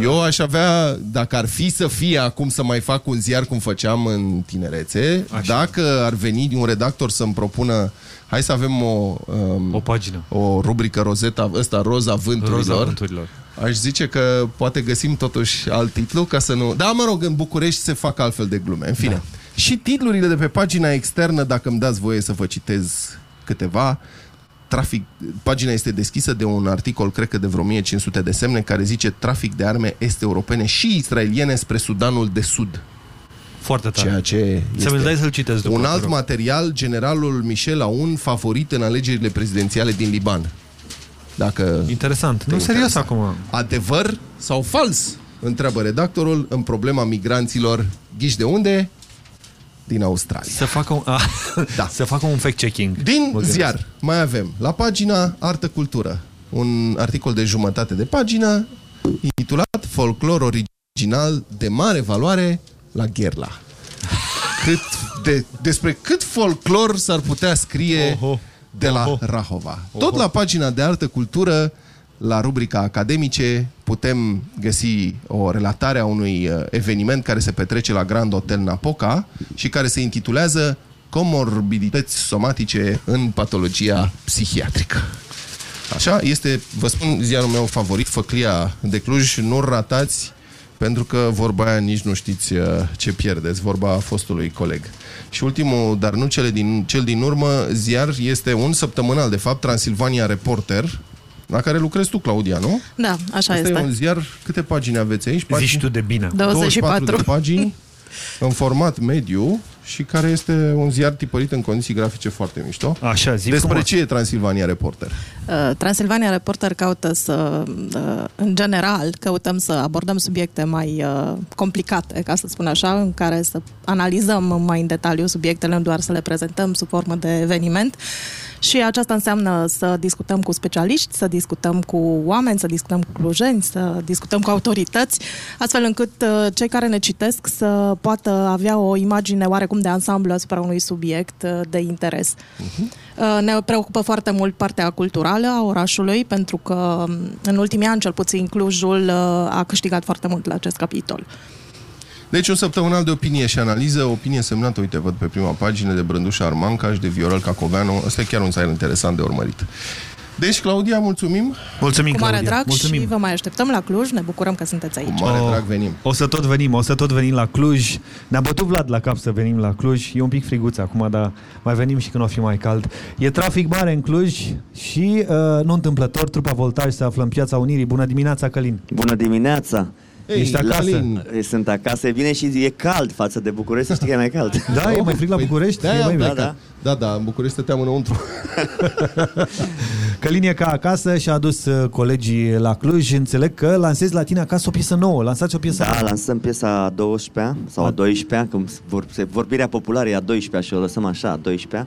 Eu aș avea, dacă ar fi să fie acum să mai fac un ziar cum făceam în tinerețe, Așa. dacă ar veni un redactor să-mi propună hai să avem o, um, O pagină. o rubrică rozeta, ăsta, Roza Vânturilor, Roza Vânturilor. aș zice că poate găsim totuși alt titlu ca să nu... Da, mă rog, în București se fac altfel de glume. În fine. Da. Și titlurile de pe pagina externă, dacă îmi dați voie să vă citez câteva, trafic, pagina este deschisă de un articol, cred că de vreo 1500 de semne, care zice trafic de arme est-europene și israeliene spre Sudanul de Sud. Foarte tare. Ceea ce Să mi-l dai să-l citesc după, Un te alt rog. material, generalul Michel Aoun, favorit în alegerile prezidențiale din Liban. Dacă Interesant. te Nu, serios interesa. acum. Adevăr sau fals? Întreabă redactorul în problema migranților. Ghiși de unde? Din Australia. Să facă un, a, Da. să facă un fact-checking. Din Mă gândesc. ziar mai avem la pagina Artă Cultură un articol de jumătate de pagină intitulat Folclor original de mare valoare la Gherla. Cât de, despre cât folclor s-ar putea scrie Oho. de la Oho. Rahova. Tot la pagina de Artă Cultură la rubrica Academice putem găsi o relatare a unui uh, eveniment care se petrece la Grand Hotel Napoca și care se intitulează Comorbidități somatice în patologia psihiatrică. Așa, este, vă spun, ziarul meu favorit, Făclia de Cluj, nu ratați pentru că vorba aia nici nu știți uh, ce pierdeți, vorba fostului coleg. Și ultimul, dar nu cele din, cel din urmă, ziar este un săptămânal, de fapt, Transilvania Reporter, la care lucrezi tu, Claudia, nu? Da, așa Asta este. e un ziar, câte pagini aveți aici? Pagini? Zici tu de bine. 24. de pagini în format mediu și care este un ziar tipărit în condiții grafice foarte mișto. Așa, zi Despre frumos. ce e Transilvania Reporter? Uh, Transilvania Reporter caută să, uh, în general, căutăm să abordăm subiecte mai uh, complicate, ca să spun așa, în care să analizăm mai în detaliu subiectele, nu doar să le prezentăm sub formă de eveniment. Și aceasta înseamnă să discutăm cu specialiști, să discutăm cu oameni, să discutăm cu clujeni, să discutăm cu autorități, astfel încât uh, cei care ne citesc să poată avea o imagine oarecum de ansamblu asupra unui subiect uh, de interes. Uh, Ne preocupă foarte mult partea culturală a orașului, pentru că um, în ultimii ani, cel puțin, Clujul uh, a câștigat foarte mult la acest capitol. Deci un săptămânal de opinie și analiză, opinie semnată, uite, văd pe prima pagină de Brândușa Armanca și de Viorel Cacoveanu. Asta e chiar un site interesant de urmărit. Deci, Claudia, mulțumim. Mulțumim, Cu mare Claudia. drag Mulțumim. și vă mai așteptăm la Cluj, ne bucurăm că sunteți aici. Mare drag venim. O să tot venim, o să tot venim la Cluj. Ne-a bătut Vlad la cap să venim la Cluj. E un pic friguț acum, dar mai venim și când o fi mai cald. E trafic mare în Cluj și, uh, nu întâmplător, trupa Voltaj se află în Piața Unirii. Bună dimineața, Călin! Bună dimineața! Ești acasă. La- Sunt acasă, e bine și e cald față de București, să știi că e mai cald. Da, e mai frig la București? Da, E mai da, frig. da, da, da, în București stăteam înăuntru. Călin e ca acasă și a adus uh, colegii la Cluj. Înțeleg că lansezi la tine acasă o piesă nouă. Lansați o piesă Da, nouă. lansăm piesa a 12-a sau a 12-a, cum vor, se- vorbirea populară e a 12-a și o lăsăm așa, a 12-a.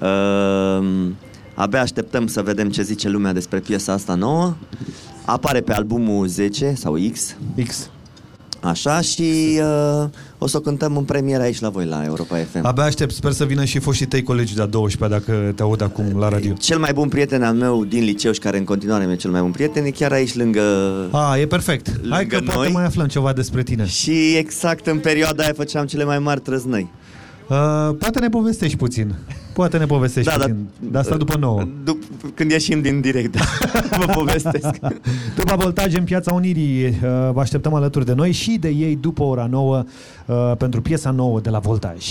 Uh, abia așteptăm să vedem ce zice lumea despre piesa asta nouă. Apare pe albumul 10 sau X. X. Așa și uh, o să o cântăm în premieră aici la voi la Europa FM. Abia aștept, sper să vină și foștii tăi colegi de-a 12 dacă te aud acum la radio. Cel mai bun prieten al meu din liceu și care în continuare mi-e cel mai bun prieten e chiar aici lângă A, e perfect. Hai că Lângă poate noi. mai aflăm ceva despre tine. Și exact în perioada aia făceam cele mai mari trăznăi. Uh, poate ne povestești puțin. Poate ne povestești Da, da. puțin. Dar asta după nouă. Dup- când ieșim din direct, da. vă povestesc. După voltaj în Piața Unirii, uh, vă așteptăm alături de noi și de ei după ora nouă uh, pentru piesa nouă de la Voltaj.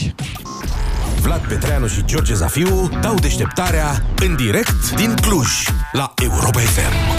Vlad Petreanu și George Zafiu dau deșteptarea în direct din Cluj la Europa FM.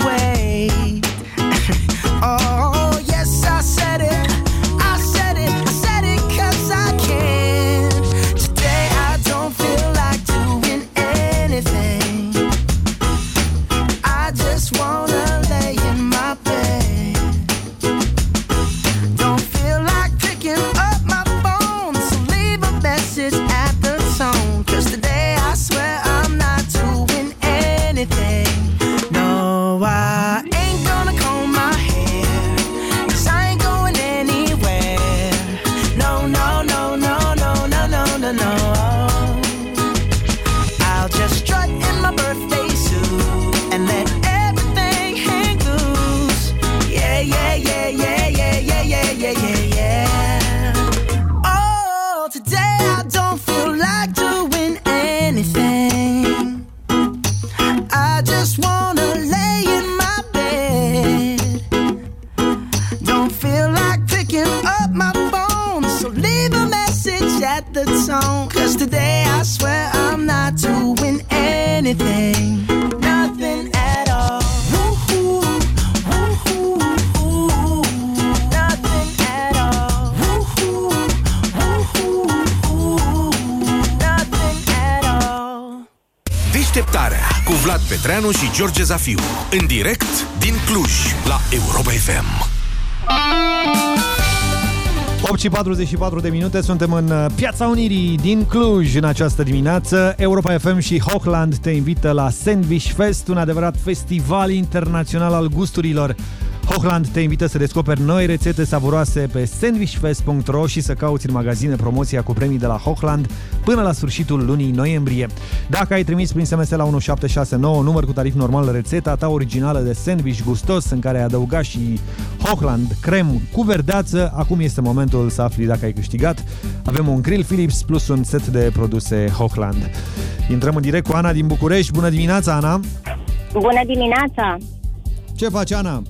și George Zafiu în direct din Cluj la Europa FM. 8 și 44 de minute, suntem în uh, Piața Unirii din Cluj în această dimineață. Europa FM și Hochland te invită la Sandwich Fest, un adevărat festival internațional al gusturilor. Hochland te invită să descoperi noi rețete savuroase pe sandwichfest.ro și să cauți în magazine promoția cu premii de la Hochland până la sfârșitul lunii noiembrie. Dacă ai trimis prin SMS la 1769 număr cu tarif normal rețeta ta originală de sandwich gustos în care ai adăugat și Hochland crem cu verdeață, acum este momentul să afli dacă ai câștigat. Avem un grill Philips plus un set de produse Hochland. Intrăm în direct cu Ana din București. Bună dimineața, Ana! Bună dimineața! Ce faci, Ana?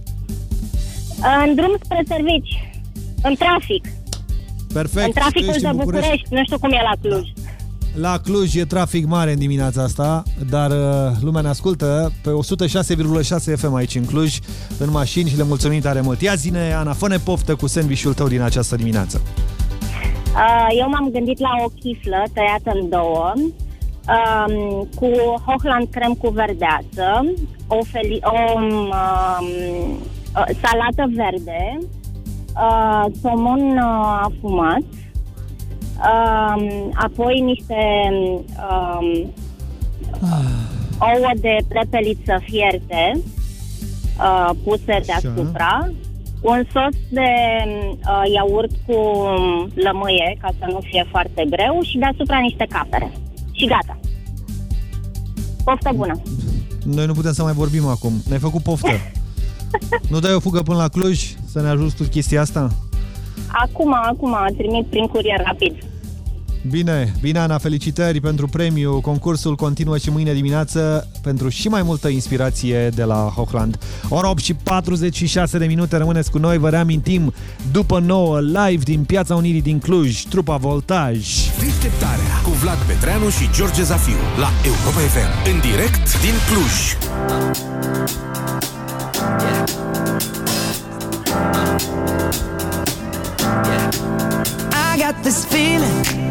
În drum spre servici, în trafic. Perfect. în tu traficul ești de în București. nu știu cum e la Cluj. La Cluj e trafic mare în dimineața asta, dar uh, lumea ne ascultă pe 106,6 FM aici în Cluj, în mașini și le mulțumim tare mult. Ia zine, Ana, fă poftă cu sandvișul tău din această dimineață. Uh, Eu m-am gândit la o chiflă tăiată în două, um, cu Hochland crem cu verdeață, o, feli- o um, uh, salată verde, uh, somon uh, afumat, um, apoi niște um, ouă de prepeliță fierte uh, puse deasupra, un sos de uh, iaurt cu lămâie, ca să nu fie foarte greu, și deasupra niște capere. Și gata. Poftă bună! Noi nu putem să mai vorbim acum. Ne-ai făcut poftă. nu dai o fugă până la Cluj să ne ajuți cu chestia asta? Acum, acum, trimit prin curier rapid. Bine, bine Ana, felicitări pentru premiu. Concursul continuă și mâine dimineață pentru și mai multă inspirație de la Hochland. Ora 8 și 46 de minute rămâneți cu noi, vă reamintim, după 9 live din Piața Unirii din Cluj, trupa Voltaj. Deșteptarea cu Vlad Petreanu și George Zafiu la Europa FM. În direct din Cluj. I got this feeling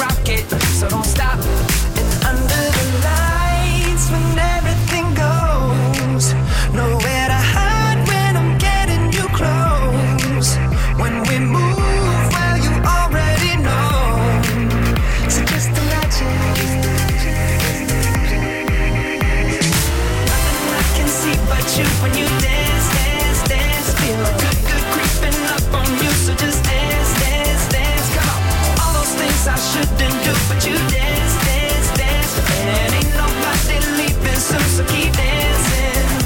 we rock it, so don't stop.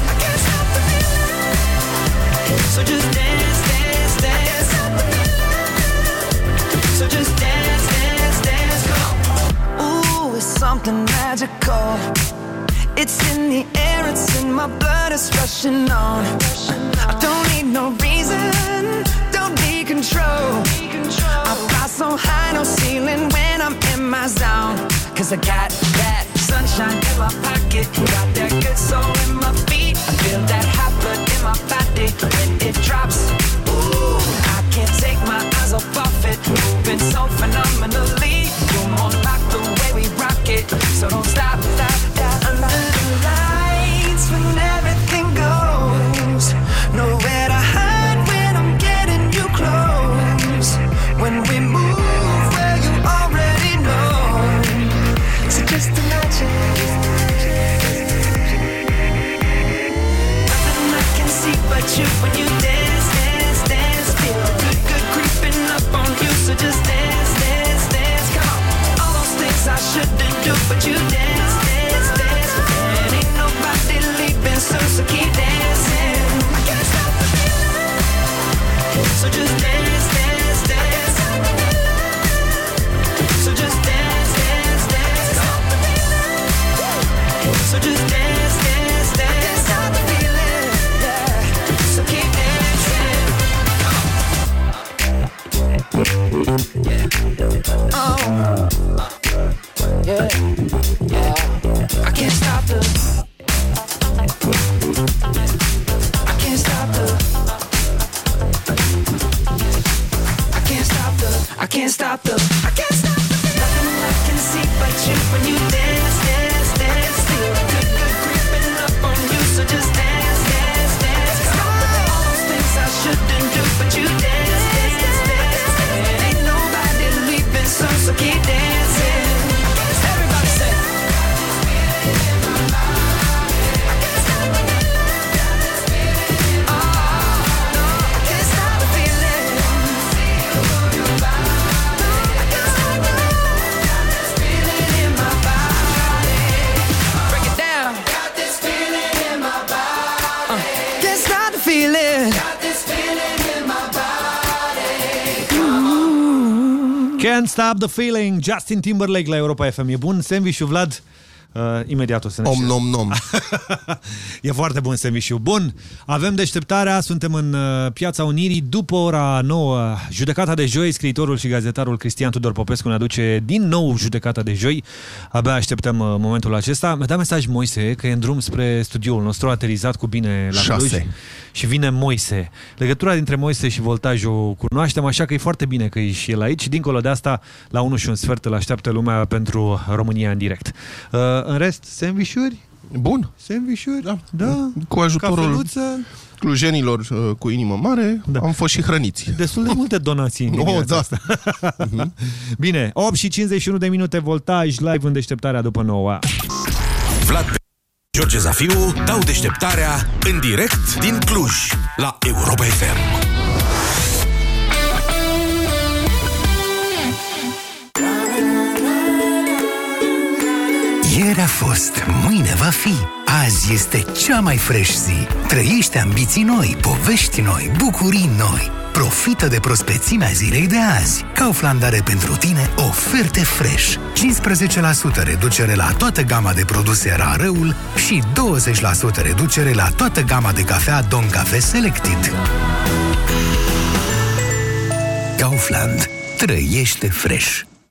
I can't stop the feeling. So just dance, dance, dance, dance, dance, go. Ooh, it's something magical. It's in the air, it's in my blood, it's rushing on. I don't need no reason, don't need control. I fly so high, no ceiling when I'm in my zone. Cause I got that sunshine in my pocket, got that good soul in my feet. I feel that hot blood in my body when it drops. Ooh, I can't take my eyes off of it, moving so phenomenally. You're more like the way we rock it, so don't stop, stop, stop. Stop the Feeling, Justin Timberlake la Europa FM. E bun sandwich Vlad? Uh, imediat o să ne Om știm. nom nom. e foarte bun sandwich Bun, avem deșteptarea, suntem în uh, Piața Unirii după ora 9. Judecata de joi, scriitorul și gazetarul Cristian Tudor Popescu ne aduce din nou judecata de joi. Abia așteptăm uh, momentul acesta. Mi-a dat mesaj Moise că e în drum spre studioul nostru, a aterizat cu bine la Șase. Cluj și vine Moise. Legătura dintre Moise și voltajul cunoaștem, așa că e foarte bine că e și el aici. Dincolo de asta, la 1 și un sfert îl așteaptă lumea pentru România în direct. Uh, în rest, sandvișuri? Bun. Sandvișuri? Da. da. Cu ajutorul Cafeluță? clujenilor uh, cu inimă mare, da. am fost și hrăniți. Destul de multe donații în Oh, dimineața da. asta. Bine, 8 și 51 de minute voltaj live în deșteptarea după 9. Vlad Pe- George Zafiu dau deșteptarea în direct din Cluj la Europa FM. Ieri a fost, mâine va fi. Azi este cea mai fresh zi. Trăiește ambiții noi, povești noi, bucurii noi. Profită de prospețimea zilei de azi. Kaufland are pentru tine oferte fresh. 15% reducere la toată gama de produse Rareul și 20% reducere la toată gama de cafea Don Cafe Selected. Kaufland. Trăiește fresh.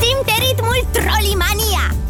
Simte ritmul Trollimania!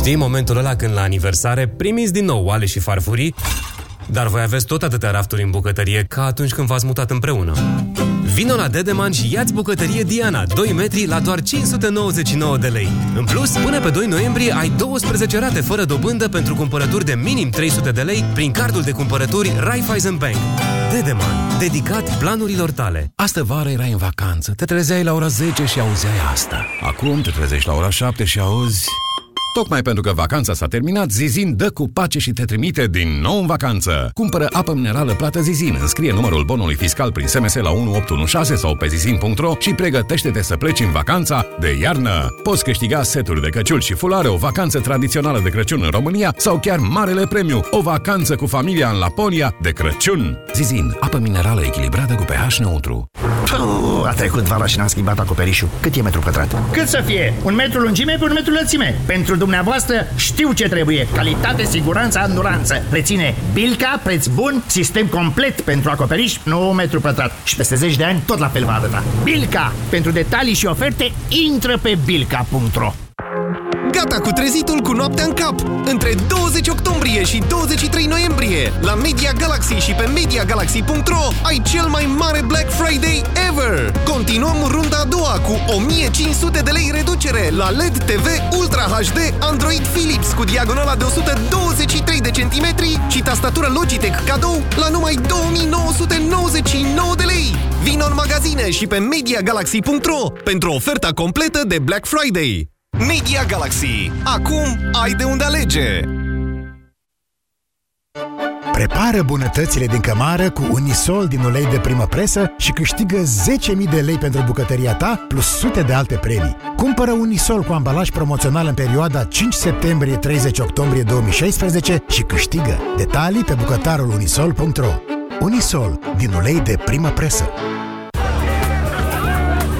Știi momentul ăla când la aniversare primiți din nou oale și farfurii, dar voi aveți tot atâtea rafturi în bucătărie ca atunci când v-ați mutat împreună. Vino la Dedeman și ia-ți bucătărie Diana, 2 metri la doar 599 de lei. În plus, până pe 2 noiembrie ai 12 rate fără dobândă pentru cumpărături de minim 300 de lei prin cardul de cumpărături Raiffeisen Bank. Dedeman, dedicat planurilor tale. Astă vară erai în vacanță, te trezeai la ora 10 și auzeai asta. Acum te trezești la ora 7 și auzi... Tocmai pentru că vacanța s-a terminat, Zizin dă cu pace și te trimite din nou în vacanță. Cumpără apă minerală plată Zizin, înscrie numărul bonului fiscal prin SMS la 1816 sau pe zizin.ro și pregătește-te să pleci în vacanța de iarnă. Poți câștiga seturi de căciul și fulare, o vacanță tradițională de Crăciun în România sau chiar Marele Premiu, o vacanță cu familia în Laponia de Crăciun. Zizin, apă minerală echilibrată cu pH neutru. Puh, a trecut vara și n-am schimbat acoperișul. Cât e metru pătrat? Cât să fie? Un metru lungime pe un metru lățime. Pentru dumneavoastră știu ce trebuie. Calitate, siguranță, anduranță. Reține Bilca, preț bun, sistem complet pentru acoperiș, 9 metru pătrat. Și peste 10 de ani tot la fel va arăta. Bilca! Pentru detalii și oferte, intră pe bilca.ro gata cu trezitul cu noaptea în cap! Între 20 octombrie și 23 noiembrie, la Media Galaxy și pe MediaGalaxy.ro ai cel mai mare Black Friday ever! Continuăm runda a doua cu 1500 de lei reducere la LED TV Ultra HD Android Philips cu diagonala de 123 de centimetri și tastatură Logitech cadou la numai 2999 de lei! Vino în magazine și pe MediaGalaxy.ro pentru oferta completă de Black Friday! Media Galaxy. Acum ai de unde alege! Prepară bunătățile din cămară cu Unisol din ulei de primă presă și câștigă 10.000 de lei pentru bucătăria ta, plus sute de alte premii. Cumpără Unisol cu ambalaj promoțional în perioada 5 septembrie-30 octombrie 2016 și câștigă. Detalii pe bucătarul unisol.ro Unisol, din ulei de primă presă.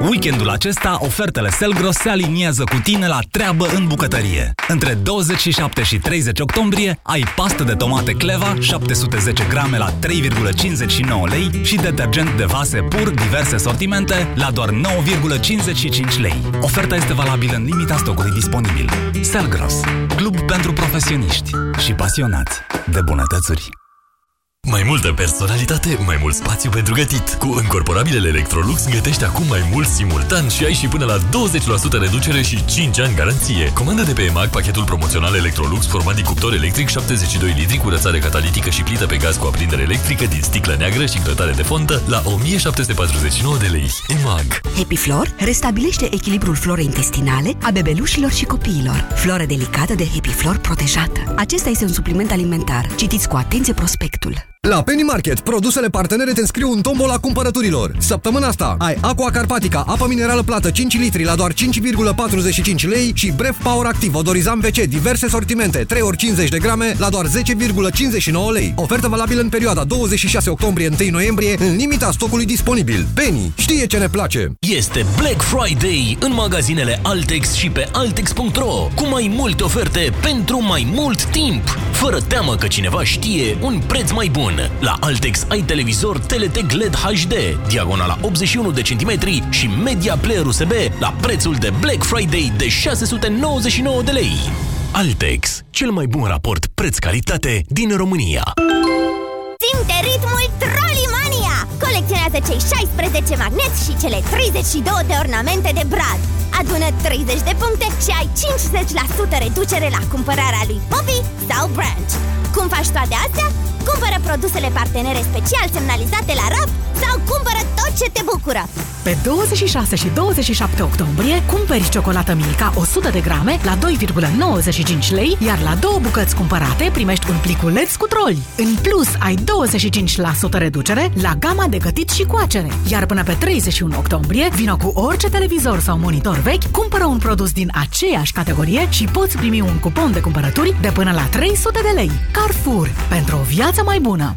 Weekendul acesta, ofertele Selgros se aliniază cu tine la treabă în bucătărie. Între 27 și 30 octombrie ai pastă de tomate Cleva 710 grame la 3,59 lei și detergent de vase pur diverse sortimente la doar 9,55 lei. Oferta este valabilă în limita stocului disponibil. Selgros, club pentru profesioniști și pasionați de bunătățuri. Mai multă personalitate, mai mult spațiu pentru gătit. Cu încorporabilele Electrolux gătești acum mai mult simultan și ai și până la 20% reducere și 5 ani garanție. Comandă de pe EMAG pachetul promoțional Electrolux format din cuptor electric 72 litri cu rățare catalitică și plită pe gaz cu aprindere electrică din sticlă neagră și grătare de fontă la 1749 de lei. EMAG. Happy Flor restabilește echilibrul florei intestinale a bebelușilor și copiilor. Floră delicată de Happy Flor protejată. Acesta este un supliment alimentar. Citiți cu atenție prospectul. La Penny Market, produsele partenere te înscriu în tombola cumpărăturilor. Săptămâna asta ai Aqua Carpatica, apă minerală plată 5 litri la doar 5,45 lei și Bref Power Active, odorizant WC, diverse sortimente, 3 ori 50 de grame la doar 10,59 lei. Ofertă valabilă în perioada 26 octombrie-1 noiembrie, în limita stocului disponibil. Penny știe ce ne place! Este Black Friday în magazinele Altex și pe Altex.ro cu mai multe oferte pentru mai mult timp. Fără teamă că cineva știe un preț mai bun. La Altex ai televizor TLT LED HD, diagonala 81 de centimetri și Media Player USB la prețul de Black Friday de 699 de lei. Altex, cel mai bun raport preț-calitate din România. Simte ritmul Trollimania! Colecționează cei 16 magneți și cele 32 de ornamente de brad. Adună 30 de puncte și ai 50% reducere la cumpărarea lui Poppy sau Branch. Cum faci toate astea? Cumpără produsele partenere special semnalizate la RAF sau cumpără tot ce te bucură! Pe 26 și 27 octombrie cumperi ciocolată Milka 100 de grame la 2,95 lei, iar la două bucăți cumpărate primești un pliculeț cu troli. În plus, ai 25% reducere la gama de gătit și coacere. Iar până pe 31 octombrie, vino cu orice televizor sau monitor vechi, cumpără un produs din aceeași categorie și poți primi un cupon de cumpărături de până la 300 de lei. Carrefour, pentru o viață mai bună!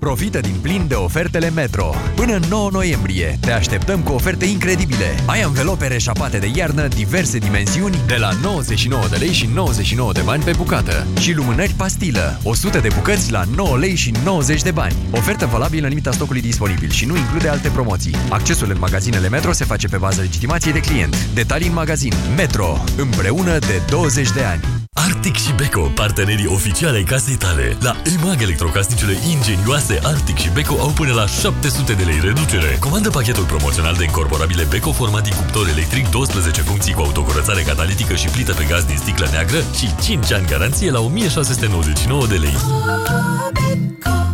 Profită din plin de ofertele Metro. Până în 9 noiembrie te așteptăm cu oferte incredibile. Ai anvelope reșapate de iarnă, diverse dimensiuni, de la 99 de lei și 99 de bani pe bucată. Și lumânări pastilă, 100 de bucăți la 9 lei și 90 de bani. Ofertă valabilă în limita stocului disponibil și nu include alte promoții. Accesul în magazinele Metro se face pe bază legitimației de client. Detalii în magazin. Metro. Împreună de 20 de ani. Arctic și Beko, partenerii oficiale ai casei tale. La EMAG electrocasnicele ingenioase Arctic și Beko au până la 700 de lei reducere. Comandă pachetul promoțional de incorporabile Beko format din cuptor electric 12 funcții cu autocurățare catalitică și plită pe gaz din sticlă neagră și 5 ani garanție la 1699 de lei.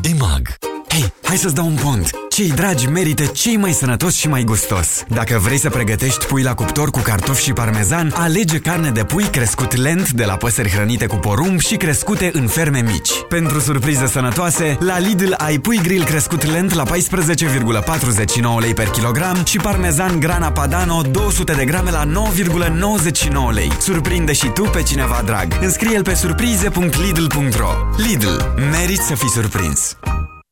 EMAG Hei, hai să-ți dau un pont! Cei dragi merită cei mai sănătos și mai gustos. Dacă vrei să pregătești pui la cuptor cu cartofi și parmezan, alege carne de pui crescut lent de la păsări hrănite cu porumb și crescute în ferme mici. Pentru surprize sănătoase, la Lidl ai pui grill crescut lent la 14,49 lei per kilogram și parmezan grana padano 200 de grame la 9,99 lei. Surprinde și tu pe cineva drag. Înscrie-l pe surprize.lidl.ro Lidl. Meriți să fii surprins!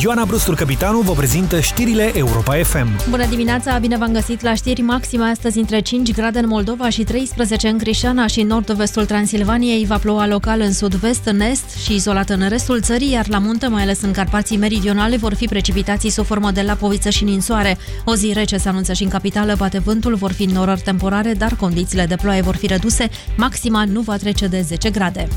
Ioana Brustur, capitanul, vă prezintă știrile Europa FM. Bună dimineața, bine v-am găsit la știri maxime astăzi între 5 grade în Moldova și 13 în Crișana și nord-vestul Transilvaniei. Va ploua local în sud-vest, în est și izolat în restul țării, iar la munte, mai ales în Carpații meridionale, vor fi precipitații sub formă de lapoviță și ninsoare. O zi rece se anunță și în capitală, bate vântul, vor fi norări temporare, dar condițiile de ploaie vor fi reduse. Maxima nu va trece de 10 grade.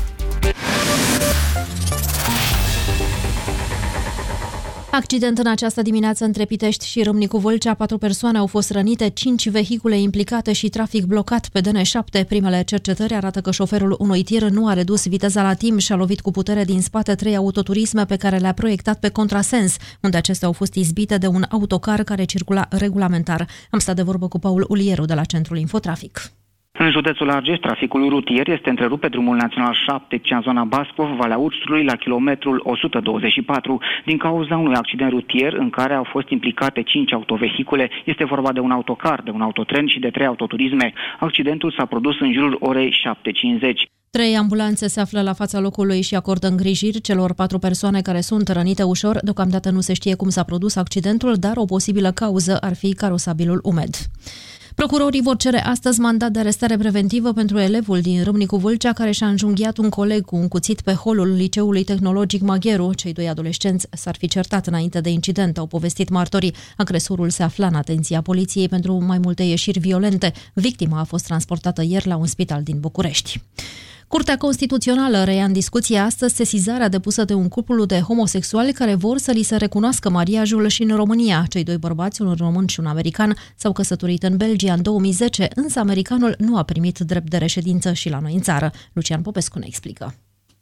Accident în această dimineață între Pitești și Râmnicu Vâlcea. Patru persoane au fost rănite, cinci vehicule implicate și trafic blocat pe DN7. Primele cercetări arată că șoferul unui tir nu a redus viteza la timp și a lovit cu putere din spate trei autoturisme pe care le-a proiectat pe contrasens, unde acestea au fost izbite de un autocar care circula regulamentar. Am stat de vorbă cu Paul Ulieru de la Centrul Infotrafic. În județul Argeș, traficul rutier este întrerupt pe drumul național 7, cea în zona Bascov, Valea Ursului, la kilometrul 124, din cauza unui accident rutier în care au fost implicate 5 autovehicule. Este vorba de un autocar, de un autotren și de 3 autoturisme. Accidentul s-a produs în jurul orei 7.50. Trei ambulanțe se află la fața locului și acordă îngrijiri celor patru persoane care sunt rănite ușor. Deocamdată nu se știe cum s-a produs accidentul, dar o posibilă cauză ar fi carosabilul umed. Procurorii vor cere astăzi mandat de arestare preventivă pentru elevul din Râmnicu Vâlcea care și-a înjunghiat un coleg cu un cuțit pe holul Liceului Tehnologic Magheru. Cei doi adolescenți s-ar fi certat înainte de incident, au povestit martorii. Agresorul se afla în atenția poliției pentru mai multe ieșiri violente. Victima a fost transportată ieri la un spital din București. Curtea Constituțională reia în discuție astăzi sesizarea depusă de un cuplu de homosexuali care vor să li se recunoască mariajul și în România. Cei doi bărbați, un român și un american, s-au căsătorit în Belgia în 2010, însă americanul nu a primit drept de reședință și la noi în țară. Lucian Popescu ne explică.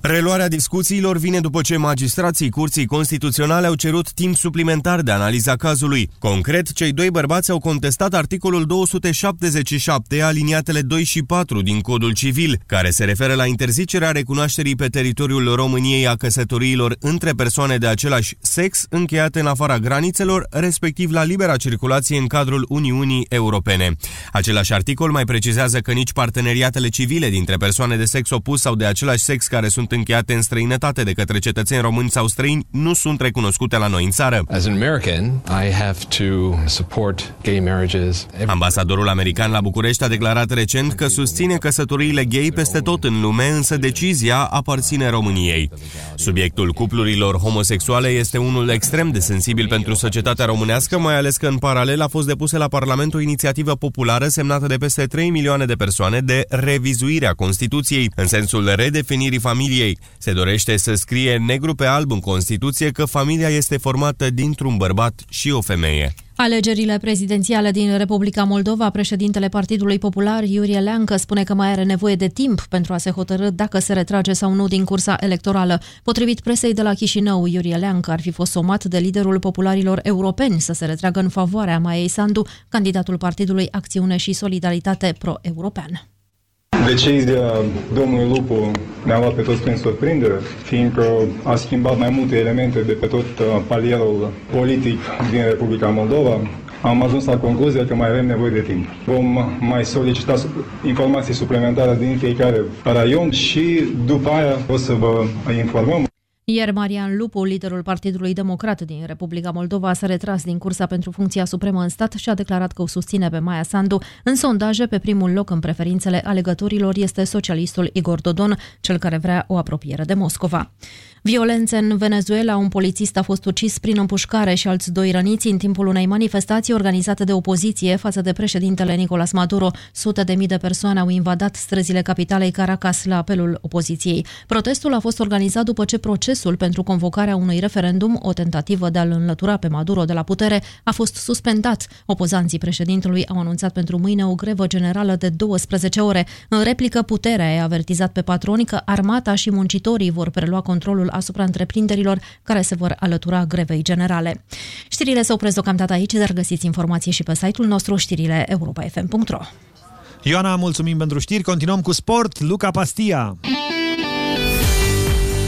Reluarea discuțiilor vine după ce magistrații Curții Constituționale au cerut timp suplimentar de analiza cazului. Concret, cei doi bărbați au contestat articolul 277, aliniatele 2 și 4 din Codul Civil, care se referă la interzicerea recunoașterii pe teritoriul României a căsătoriilor între persoane de același sex încheiate în afara granițelor, respectiv la libera circulație în cadrul Uniunii Europene. Același articol mai precizează că nici parteneriatele civile dintre persoane de sex opus sau de același sex care sunt încheiate în străinătate de către cetățeni români sau străini nu sunt recunoscute la noi în țară. As an American, I have to support gay marriages. Ambasadorul american la București a declarat recent că susține căsătoriile gay peste tot în lume, însă decizia aparține României. Subiectul cuplurilor homosexuale este unul extrem de sensibil pentru societatea românească, mai ales că în paralel a fost depusă la Parlament o inițiativă populară semnată de peste 3 milioane de persoane de revizuirea Constituției, în sensul redefinirii familiei familiei. Se dorește să scrie negru pe alb în Constituție că familia este formată dintr-un bărbat și o femeie. Alegerile prezidențiale din Republica Moldova, președintele Partidului Popular, Iurie Leancă, spune că mai are nevoie de timp pentru a se hotărâ dacă se retrage sau nu din cursa electorală. Potrivit presei de la Chișinău, Iurie Leancă ar fi fost somat de liderul popularilor europeni să se retragă în favoarea Maiei Sandu, candidatul Partidului Acțiune și Solidaritate Pro-European. Decizia domnului Lupu ne-a luat pe toți prin surprindere, fiindcă a schimbat mai multe elemente de pe tot uh, palierul politic din Republica Moldova. am ajuns la concluzia că mai avem nevoie de timp. Vom mai solicita informații suplimentare din fiecare raion și după aia o să vă informăm. Iar Marian Lupu, liderul Partidului Democrat din Republica Moldova, s-a retras din cursa pentru funcția supremă în stat și a declarat că o susține pe Maia Sandu. În sondaje, pe primul loc în preferințele alegătorilor este socialistul Igor Dodon, cel care vrea o apropiere de Moscova. Violențe în Venezuela, un polițist a fost ucis prin împușcare și alți doi răniți în timpul unei manifestații organizate de opoziție față de președintele Nicolas Maduro. Sute de mii de persoane au invadat străzile capitalei Caracas la apelul opoziției. Protestul a fost organizat după ce procesul pentru convocarea unui referendum, o tentativă de a-l înlătura pe Maduro de la putere, a fost suspendat. Opozanții președintelui au anunțat pentru mâine o grevă generală de 12 ore. În replică, puterea a avertizat pe patroni că armata și muncitorii vor prelua controlul asupra întreprinderilor care se vor alătura grevei generale. Știrile se opresc deocamdată aici, dar găsiți informații și pe site-ul nostru știrile europa.fm.ro Ioana, mulțumim pentru știri. Continuăm cu sport. Luca Pastia.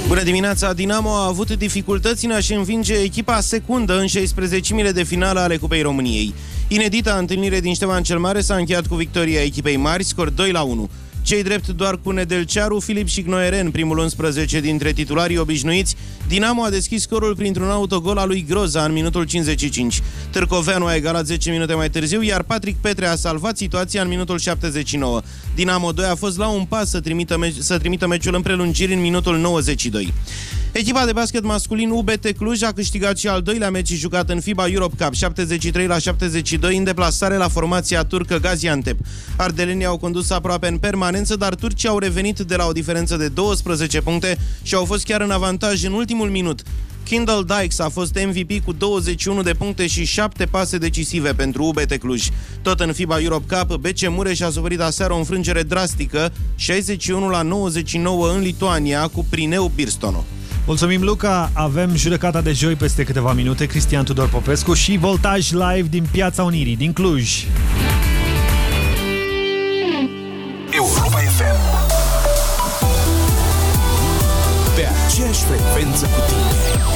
Bună dimineața! Dinamo a avut dificultăți în a-și învinge echipa secundă în 16 de finală ale Cupei României. Inedita întâlnire din Ștefan cel Mare s-a încheiat cu victoria echipei mari, scor 2 la 1. Cei drept doar cu Nedelcearu, Filip și Gnoeren, primul 11 dintre titularii obișnuiți, Dinamo a deschis scorul printr-un autogol al lui Groza în minutul 55. Târcoveanu a egalat 10 minute mai târziu, iar Patrick Petre a salvat situația în minutul 79. Dinamo 2 a fost la un pas să trimită, me- să trimită meciul în prelungiri în minutul 92. Echipa de basket masculin UBT Cluj a câștigat și al doilea meci jucat în FIBA Europe Cup, 73 la 72, în deplasare la formația turcă Gaziantep. Ardelenii au condus aproape în permanență, dar turcii au revenit de la o diferență de 12 puncte și au fost chiar în avantaj în ultimul minut. Kindle Dykes a fost MVP cu 21 de puncte și 7 pase decisive pentru UBT Cluj. Tot în FIBA Europe Cup, BC Mureș a suferit aseară o înfrângere drastică, 61 la 99 în Lituania cu Prineu Birstono. Mulțumim, Luca! Avem judecata de joi peste câteva minute, Cristian Tudor Popescu și voltaj live din Piața Unirii, din Cluj. Europa FM Pe aceeași frecvență cu tine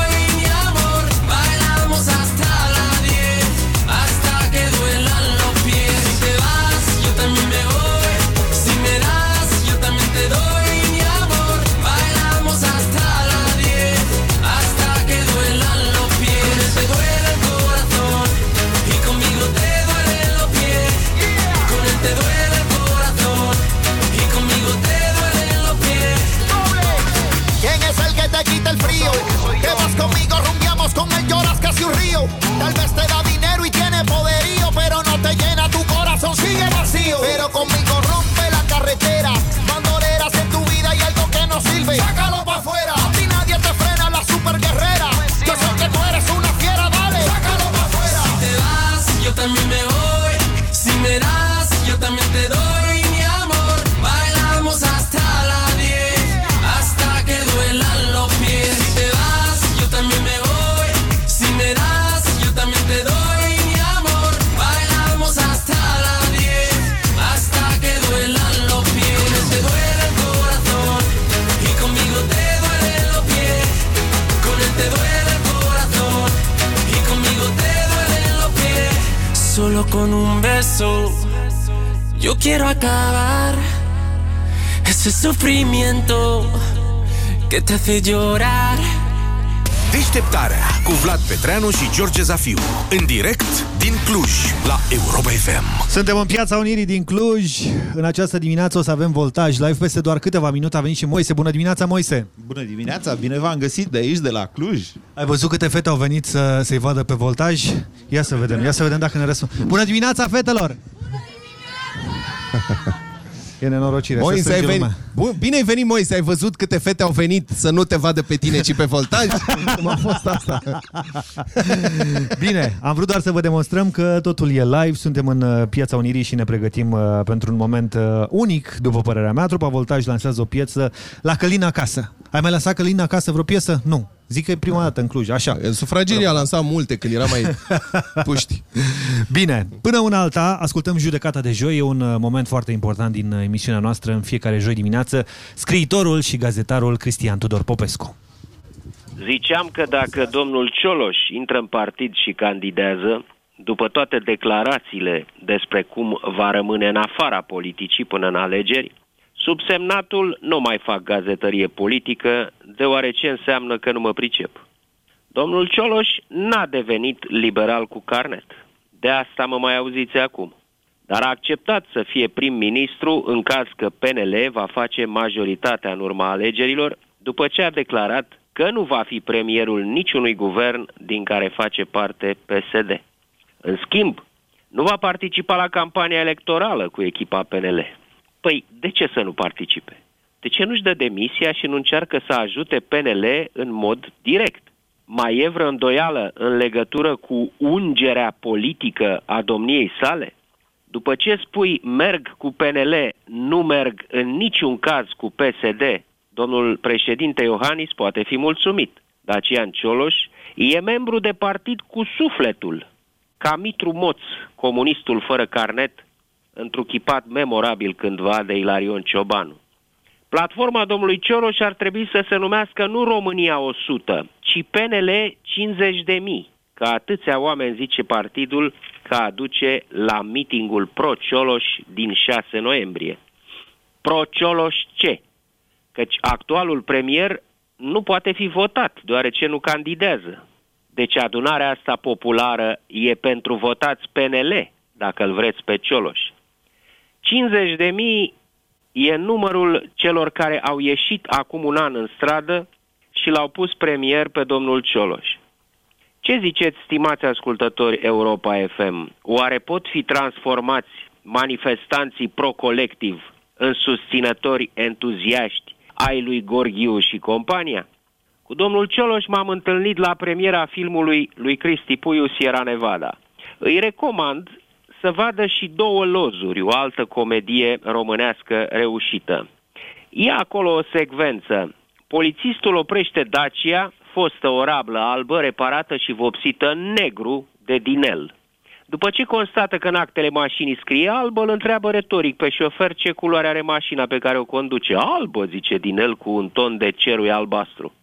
que te hace llorar. Deșteptarea cu Vlad Petreanu și George Zafiu. În direct din Cluj, la Europa FM. Suntem în Piața Unirii din Cluj. În această dimineață o să avem voltaj live peste doar câteva minute. A venit și Moise. Bună dimineața, Moise! Bună dimineața, bine v-am găsit de aici, de la Cluj. Ai văzut câte fete au venit să, să-i vadă pe voltaj? Ia să vedem, ia să vedem dacă ne răspund. Bună dimineața, fetelor! E nenorocire. Moise, se ai strânge venit... lumea. Bun, bine ai venit, Moise, ai văzut câte fete au venit să nu te vadă pe tine, ci pe voltaj? Cum a fost asta? Bine, am vrut doar să vă demonstrăm că totul e live, suntem în uh, Piața Unirii și ne pregătim uh, pentru un moment uh, unic, după părerea mea. Trupa Voltaj lansează o piesă la Călin acasă. Ai mai lansat Călin acasă vreo piesă? Nu. Zic că e prima dată în Cluj, așa. Sufragerii a lansat multe când era mai puști. Bine, până una alta, ascultăm judecata de joi. E un uh, moment foarte important din uh, emisiunea noastră în fiecare joi dimineață. Scriitorul și gazetarul Cristian Tudor Popescu. Ziceam că dacă domnul Cioloș intră în partid și candidează, după toate declarațiile despre cum va rămâne în afara politicii până în alegeri, subsemnatul nu mai fac gazetărie politică, deoarece înseamnă că nu mă pricep. Domnul Cioloș n-a devenit liberal cu carnet. De asta mă mai auziți acum. Dar a acceptat să fie prim-ministru în caz că PNL va face majoritatea în urma alegerilor, după ce a declarat că nu va fi premierul niciunui guvern din care face parte PSD. În schimb, nu va participa la campania electorală cu echipa PNL. Păi, de ce să nu participe? De ce nu-și dă demisia și nu încearcă să ajute PNL în mod direct? Mai e vreo îndoială în legătură cu ungerea politică a domniei sale? După ce spui merg cu PNL, nu merg în niciun caz cu PSD, domnul președinte Iohannis poate fi mulțumit. Dacian Cioloș e membru de partid cu sufletul, ca Mitru Moț, comunistul fără carnet, întruchipat memorabil cândva de Ilarion Ciobanu. Platforma domnului Cioloș ar trebui să se numească nu România 100, ci PNL 50 de mii, ca atâția oameni zice partidul că aduce la mitingul pro-Cioloș din 6 noiembrie. Pro-Cioloș ce? Căci actualul premier nu poate fi votat, deoarece nu candidează. Deci adunarea asta populară e pentru votați PNL, dacă îl vreți pe Cioloș. 50 de mii e numărul celor care au ieșit acum un an în stradă și l-au pus premier pe domnul Cioloș. Ce ziceți, stimați ascultători Europa FM? Oare pot fi transformați manifestanții pro-colectiv în susținători entuziaști ai lui Gorghiu și compania? Cu domnul Cioloș m-am întâlnit la premiera filmului lui Cristi Puiu Sierra Nevada. Îi recomand să vadă și două lozuri, o altă comedie românească reușită. E acolo o secvență. Polițistul oprește Dacia, fostă o rablă albă, reparată și vopsită în negru de dinel. După ce constată că în actele mașinii scrie albă, îl întreabă retoric pe șofer ce culoare are mașina pe care o conduce. Albă, zice Dinel cu un ton de cerui albastru.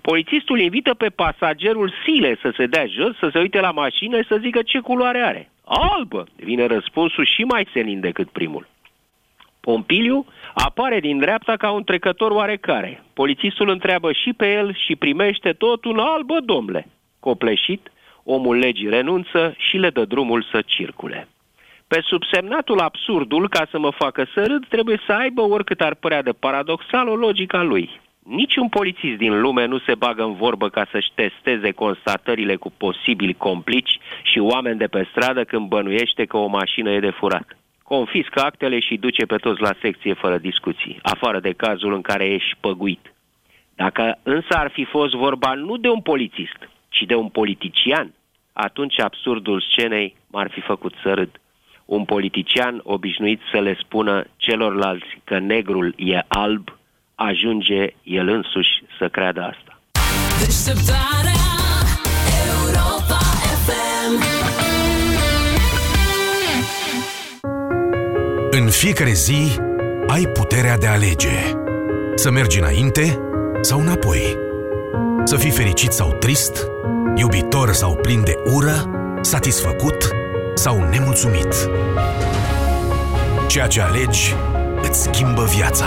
Polițistul invită pe pasagerul Sile să se dea jos, să se uite la mașină și să zică ce culoare are. Albă! Vine răspunsul și mai senin decât primul. Pompiliu apare din dreapta ca un trecător oarecare. Polițistul întreabă și pe el și primește tot un albă, domnule. Copleșit, omul legii renunță și le dă drumul să circule. Pe subsemnatul absurdul, ca să mă facă să râd, trebuie să aibă, oricât ar părea de paradoxal, o logica lui. Niciun polițist din lume nu se bagă în vorbă ca să-și testeze constatările cu posibili complici și oameni de pe stradă când bănuiește că o mașină e de furat. Confiscă actele și duce pe toți la secție fără discuții, afară de cazul în care ești păguit. Dacă însă ar fi fost vorba nu de un polițist, ci de un politician, atunci absurdul scenei m-ar fi făcut să râd. Un politician obișnuit să le spună celorlalți că negrul e alb, ajunge el însuși să creadă asta. Deșteptarea Europa FM În fiecare zi ai puterea de a alege. Să mergi înainte sau înapoi. Să fii fericit sau trist, iubitor sau plin de ură, satisfăcut sau nemulțumit. Ceea ce alegi îți schimbă viața.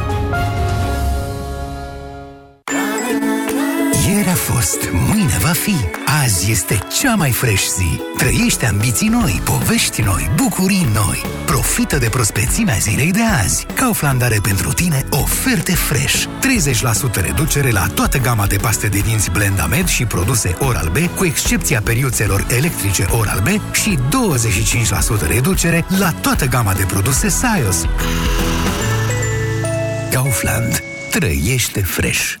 Fost, mâine va fi. Azi este cea mai fresh zi. Trăiește ambiții noi, povești noi, bucurii noi. Profită de prospețimea zilei de azi. Kaufland are pentru tine oferte fresh. 30% reducere la toată gama de paste de dinți Blendamed și produse Oral-B, cu excepția periuțelor electrice Oral-B și 25% reducere la toată gama de produse Sios. Kaufland. Trăiește fresh.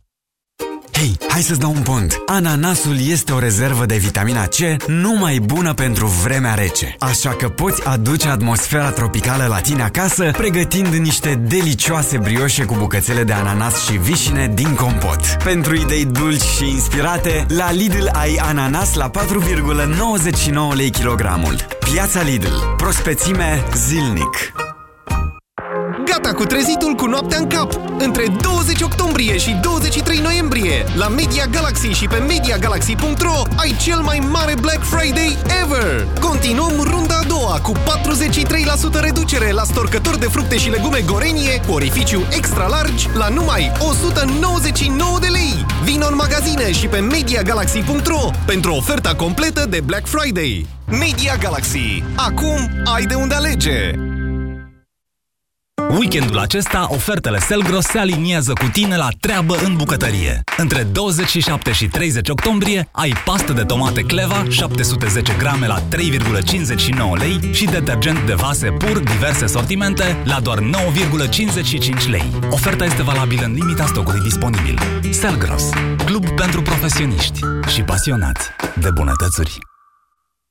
Hei, hai să-ți dau un pont. Ananasul este o rezervă de vitamina C numai bună pentru vremea rece. Așa că poți aduce atmosfera tropicală la tine acasă, pregătind niște delicioase brioșe cu bucățele de ananas și vișine din compot. Pentru idei dulci și inspirate, la Lidl ai ananas la 4,99 lei kilogramul. Piața Lidl. Prospețime zilnic. Gata cu trezitul cu noaptea în cap! Între 20 octombrie și 23 noiembrie, la Media Galaxy și pe MediaGalaxy.ro ai cel mai mare Black Friday ever! Continuăm runda a doua cu 43% reducere la storcători de fructe și legume Gorenie cu orificiu extra largi la numai 199 de lei! Vino în magazine și pe MediaGalaxy.ro pentru oferta completă de Black Friday! Media Galaxy. Acum ai de unde alege! Weekendul acesta, ofertele Selgros se aliniază cu tine la treabă în bucătărie. Între 27 și 30 octombrie ai pastă de tomate Cleva 710 grame la 3,59 lei și detergent de vase pur diverse sortimente la doar 9,55 lei. Oferta este valabilă în limita stocului disponibil. Selgros, club pentru profesioniști și pasionați de bunătățuri.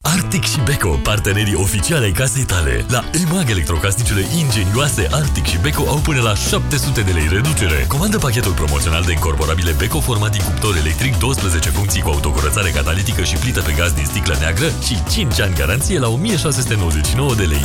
Arctic și Beko, partenerii oficiale ai casei tale. La EMAG electrocasnicele ingenioase Arctic și Beko au până la 700 de lei reducere. Comandă pachetul promoțional de incorporabile Beko format din cuptor electric, 12 funcții cu autocurățare catalitică și plită pe gaz din sticlă neagră și 5 ani garanție la 1699 de lei.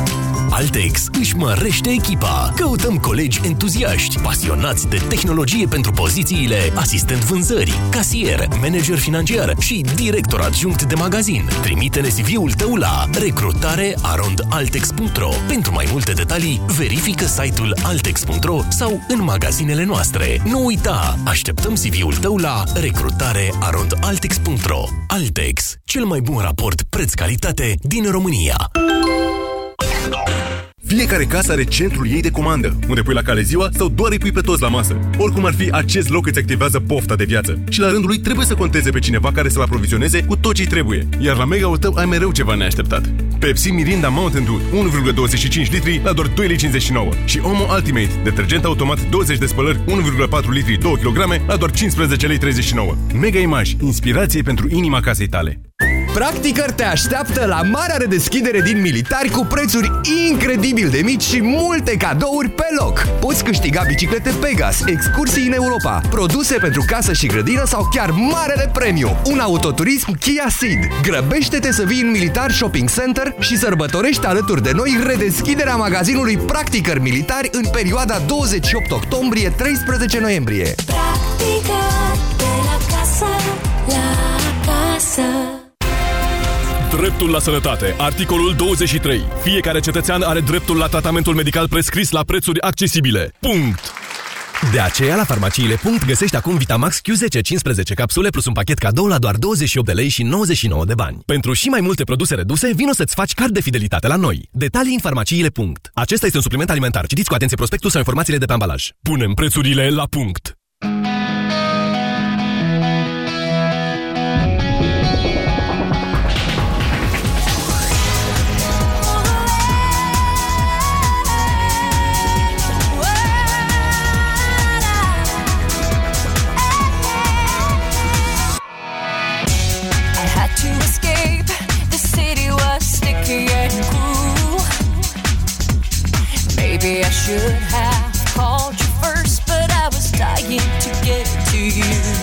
Altex își mărește echipa. Căutăm colegi entuziaști, pasionați de tehnologie pentru pozițiile asistent vânzări, casier, manager financiar și director adjunct de magazin. Trimite-ne CV-ul tău la recrutarearondaltex.ro Pentru mai multe detalii, verifică site-ul altex.ro sau în magazinele noastre. Nu uita, așteptăm CV-ul tău la recrutarearondaltex.ro Altex, cel mai bun raport preț-calitate din România. Fiecare casă are centrul ei de comandă, unde pui la cale ziua sau doar îi pui pe toți la masă. Oricum ar fi, acest loc îți activează pofta de viață. Și la rândul lui trebuie să conteze pe cineva care să-l aprovizioneze cu tot ce trebuie. Iar la mega tău ai mereu ceva neașteptat. Pepsi Mirinda Mountain Dew 1,25 litri la doar 2,59 lei și Omo Ultimate, detergent automat 20 de spălări 1,4 litri 2 kg la doar 15 lei 39. Mega Image, inspirație pentru inima casei tale. Practicăr te așteaptă la marea redeschidere din Militari cu prețuri incredibil de mici și multe cadouri pe loc. Poți câștiga biciclete Pegas, excursii în Europa, produse pentru casă și grădină sau chiar marele premiu, un autoturism Kia Ceed. Grăbește-te să vii în Militar Shopping Center și sărbătorești alături de noi redeschiderea magazinului Practicăr Militari în perioada 28 octombrie-13 noiembrie. Practică de la casă la casă. Dreptul la sănătate. Articolul 23. Fiecare cetățean are dreptul la tratamentul medical prescris la prețuri accesibile. Punct! De aceea, la farmaciile. Punct, găsești acum Vitamax Q10 15 capsule plus un pachet cadou la doar 28 de lei și 99 de bani. Pentru și mai multe produse reduse, vino să-ți faci card de fidelitate la noi. Detalii în farmaciile. Punct. Acesta este un supliment alimentar. Citiți cu atenție prospectul sau informațiile de pe ambalaj. Punem prețurile la punct! Should have called you first, but I was dying to get to you.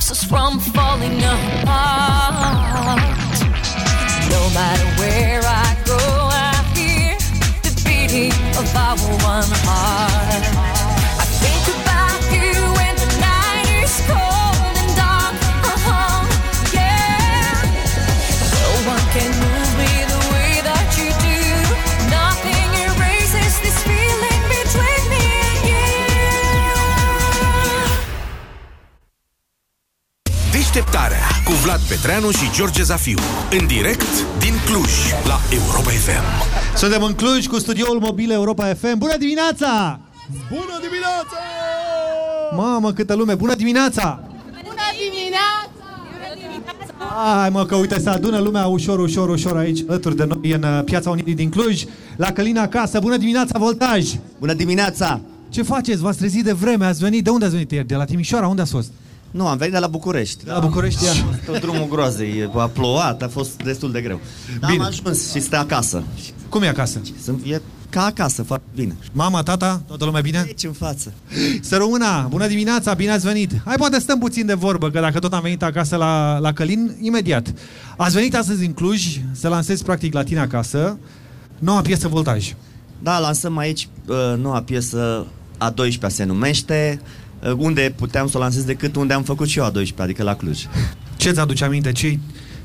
Keeps us from falling apart? No matter where I go, I hear the beating of our one heart. Deșteptarea cu Vlad Petreanu și George Zafiu. În direct din Cluj, la Europa FM. Suntem în Cluj cu studioul mobil Europa FM. Bună dimineața! Bună dimineața! Mamă, câtă lume! Bună dimineața! Bună dimineața! Hai mă, că uite, se adună lumea ușor, ușor, ușor aici, alături de noi, în uh, Piața Unirii din Cluj, la Călina Casă. Bună dimineața, Voltaj! Bună dimineața! Ce faceți? V-ați trezit de vreme? Ați venit? De unde ați venit ieri? De la Timișoara? Unde ați fost? Nu, am venit de la București. De la București, ia. Tot drumul groazei, a plouat, a fost destul de greu. Dar am ajuns și stă acasă. Cum e acasă? Sunt, e ca acasă, foarte bine. Mama, tata, toată lumea bine? Aici în față. Să rămână! Bună dimineața, bine ați venit! Hai, poate stăm puțin de vorbă, că dacă tot am venit acasă la, la Călin, imediat. Ați venit astăzi în Cluj să lansezi practic la tine acasă noua piesă Voltaj. Da, lansăm aici uh, noua piesă a 12-a se numește, uh, unde puteam să o lansez decât unde am făcut și eu a 12-a, adică la Cluj. Ce ți aduce aminte? Ce,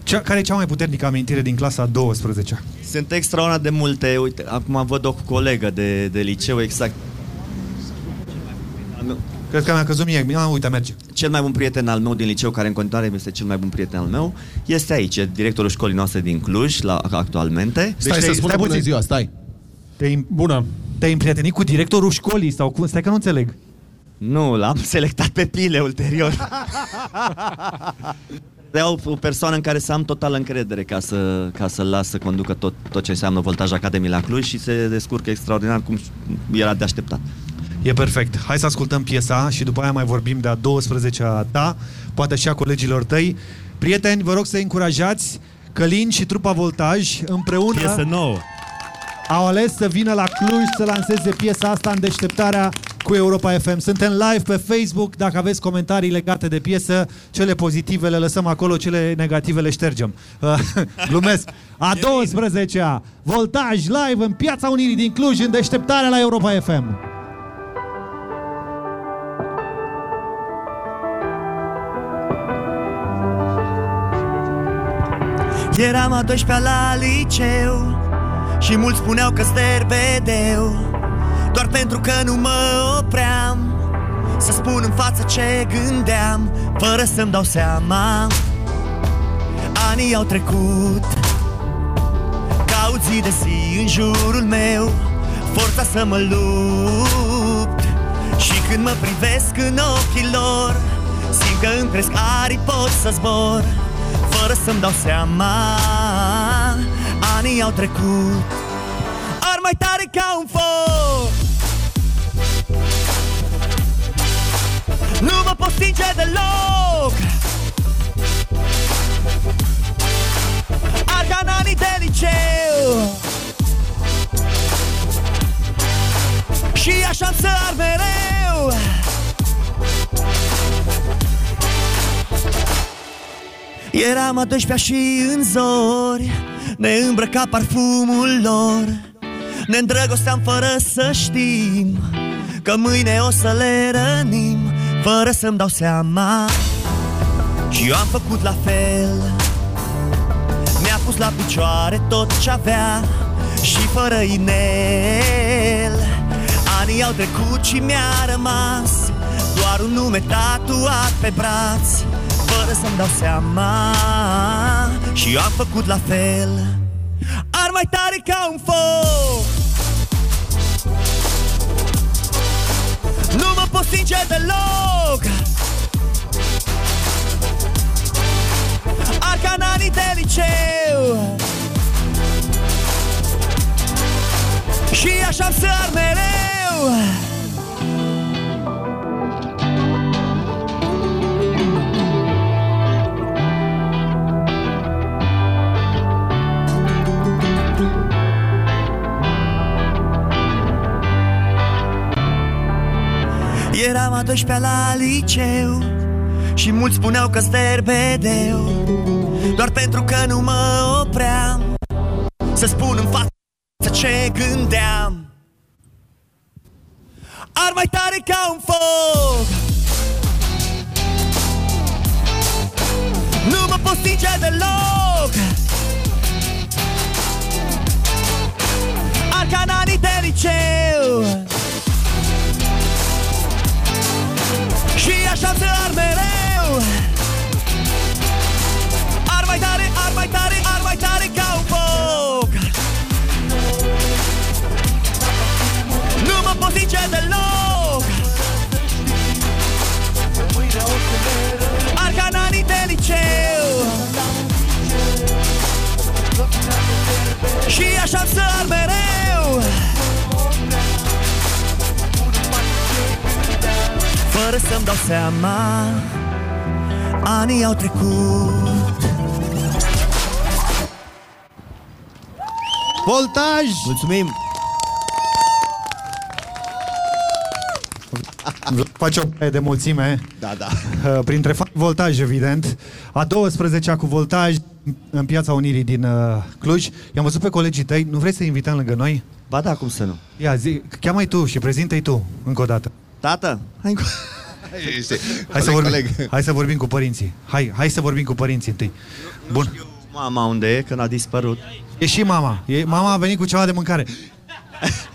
Cea, care e cea mai puternică amintire din clasa a 12 Sunt extraordinar de multe. Uite, acum văd o colegă de, de liceu exact. Cred că mi-a căzut mie. Ah, uite, merge. Cel mai bun prieten al meu din liceu, care în continuare este cel mai bun prieten al meu, este aici, e directorul școlii noastre din Cluj, la, actualmente. Stai să spună bună ziua, stai. Te-ai, Bună. Te-ai împrietenit cu directorul școlii sau cum? Stai că nu înțeleg. Nu, l-am selectat pe pile ulterior. Vreau o persoană în care să am totală încredere ca să, ca să-l las să conducă tot, tot ce înseamnă Voltaj Academy la Cluj și se descurcă extraordinar cum era de așteptat. E perfect. Hai să ascultăm piesa și după aia mai vorbim de a 12-a ta, poate și a colegilor tăi. Prieteni, vă rog să încurajați Călin și trupa Voltaj împreună Piesă nouă. au ales să vină la Cluj să lanseze piesa asta în deșteptarea cu Europa FM. Suntem live pe Facebook. Dacă aveți comentarii legate de piesă, cele pozitive le lăsăm acolo, cele negative le ștergem. Glumesc. A 12-a Voltaj live în Piața Unirii din Cluj în deșteptarea la Europa FM. Eram a 12 la liceu Și mulți spuneau că sterbedeu Doar pentru că nu mă opream Să spun în față ce gândeam Fără să-mi dau seama. Anii au trecut Caut zi de zi în jurul meu Forța să mă lupt. Și când mă privesc în ochii lor Simt că îmi cresc arii, pot să zbor Fără să-mi dau seama. Anii au trecut Ar mai tare ca un foc Nu mă pot stinge deloc. Ar ca în anii de liceu. Și așa să ar mereu. Eram a 12 și în zori Ne îmbrăca parfumul lor. Ne îndrăgosteam fără să știm Că mâine o să le rănim Fără să-mi dau seama. Și eu am făcut la fel. Mi-a pus la picioare tot ce avea Și fără inel. Anii au trecut și mi-a rămas Doar un nume tatuat pe braț. Fără să-mi dau seama. Și eu am făcut la fel. Ar mai tare ca un foc Nu mă pot stinge deloc. Ar ca în anii de liceu Și așa să ar mereu a 12 la liceu Și mulți spuneau că sterbedeu Doar pentru că nu mă opream Să spun în față ce gândeam. Ar mai tare ca un foc. Nu mă pot stinge deloc. Ar ca în anii de liceu Și așa să ar mereu. Ar mai tare, ar mai tare, ar mai tare ca un foc. Nu mă pot zice deloc. Ar ca în anii de liceu. Și așa să ar mereu Fără să-mi dau seama Anii au trecut Voltaj! Mulțumim! Face o baie de mulțime. Da, da. Uh, Printre fani voltaj, evident. A 12-a cu voltaj în Piața Unirii din uh, Cluj. I-am văzut pe colegii tăi. Nu vrei să invităm lângă noi? Ba da, cum să nu? Ia, zi, cheamă-i tu și prezintă-i tu, încă o dată. Tată, hai cu... Hai să, vorbim, hai să vorbim cu părinții. Hai, hai să vorbim cu părinții întâi. Bun. Mama unde e, când a dispărut? E și mama. E, mama a venit cu ceva de mâncare.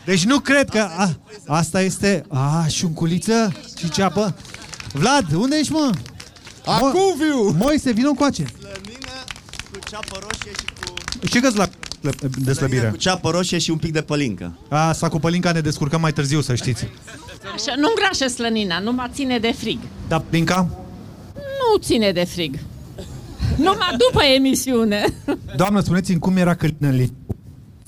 Deci nu cred că... A, asta este... A, șunculiță și ceapă. Vlad, unde ești, mă? Acum viu! Moise, vină încoace. Cu ceapă roșie și cu... Ce găs la de slăbire? Cu ceapă roșie și un pic de pălincă. A, asta cu pălinca ne descurcăm mai târziu, să știți. Așa, nu îngrașă slănina, numai ține de frig. Da, pălinca? Nu ține de frig. Numai după emisiune. Doamnă, spuneți-mi cum era Călin în liceu.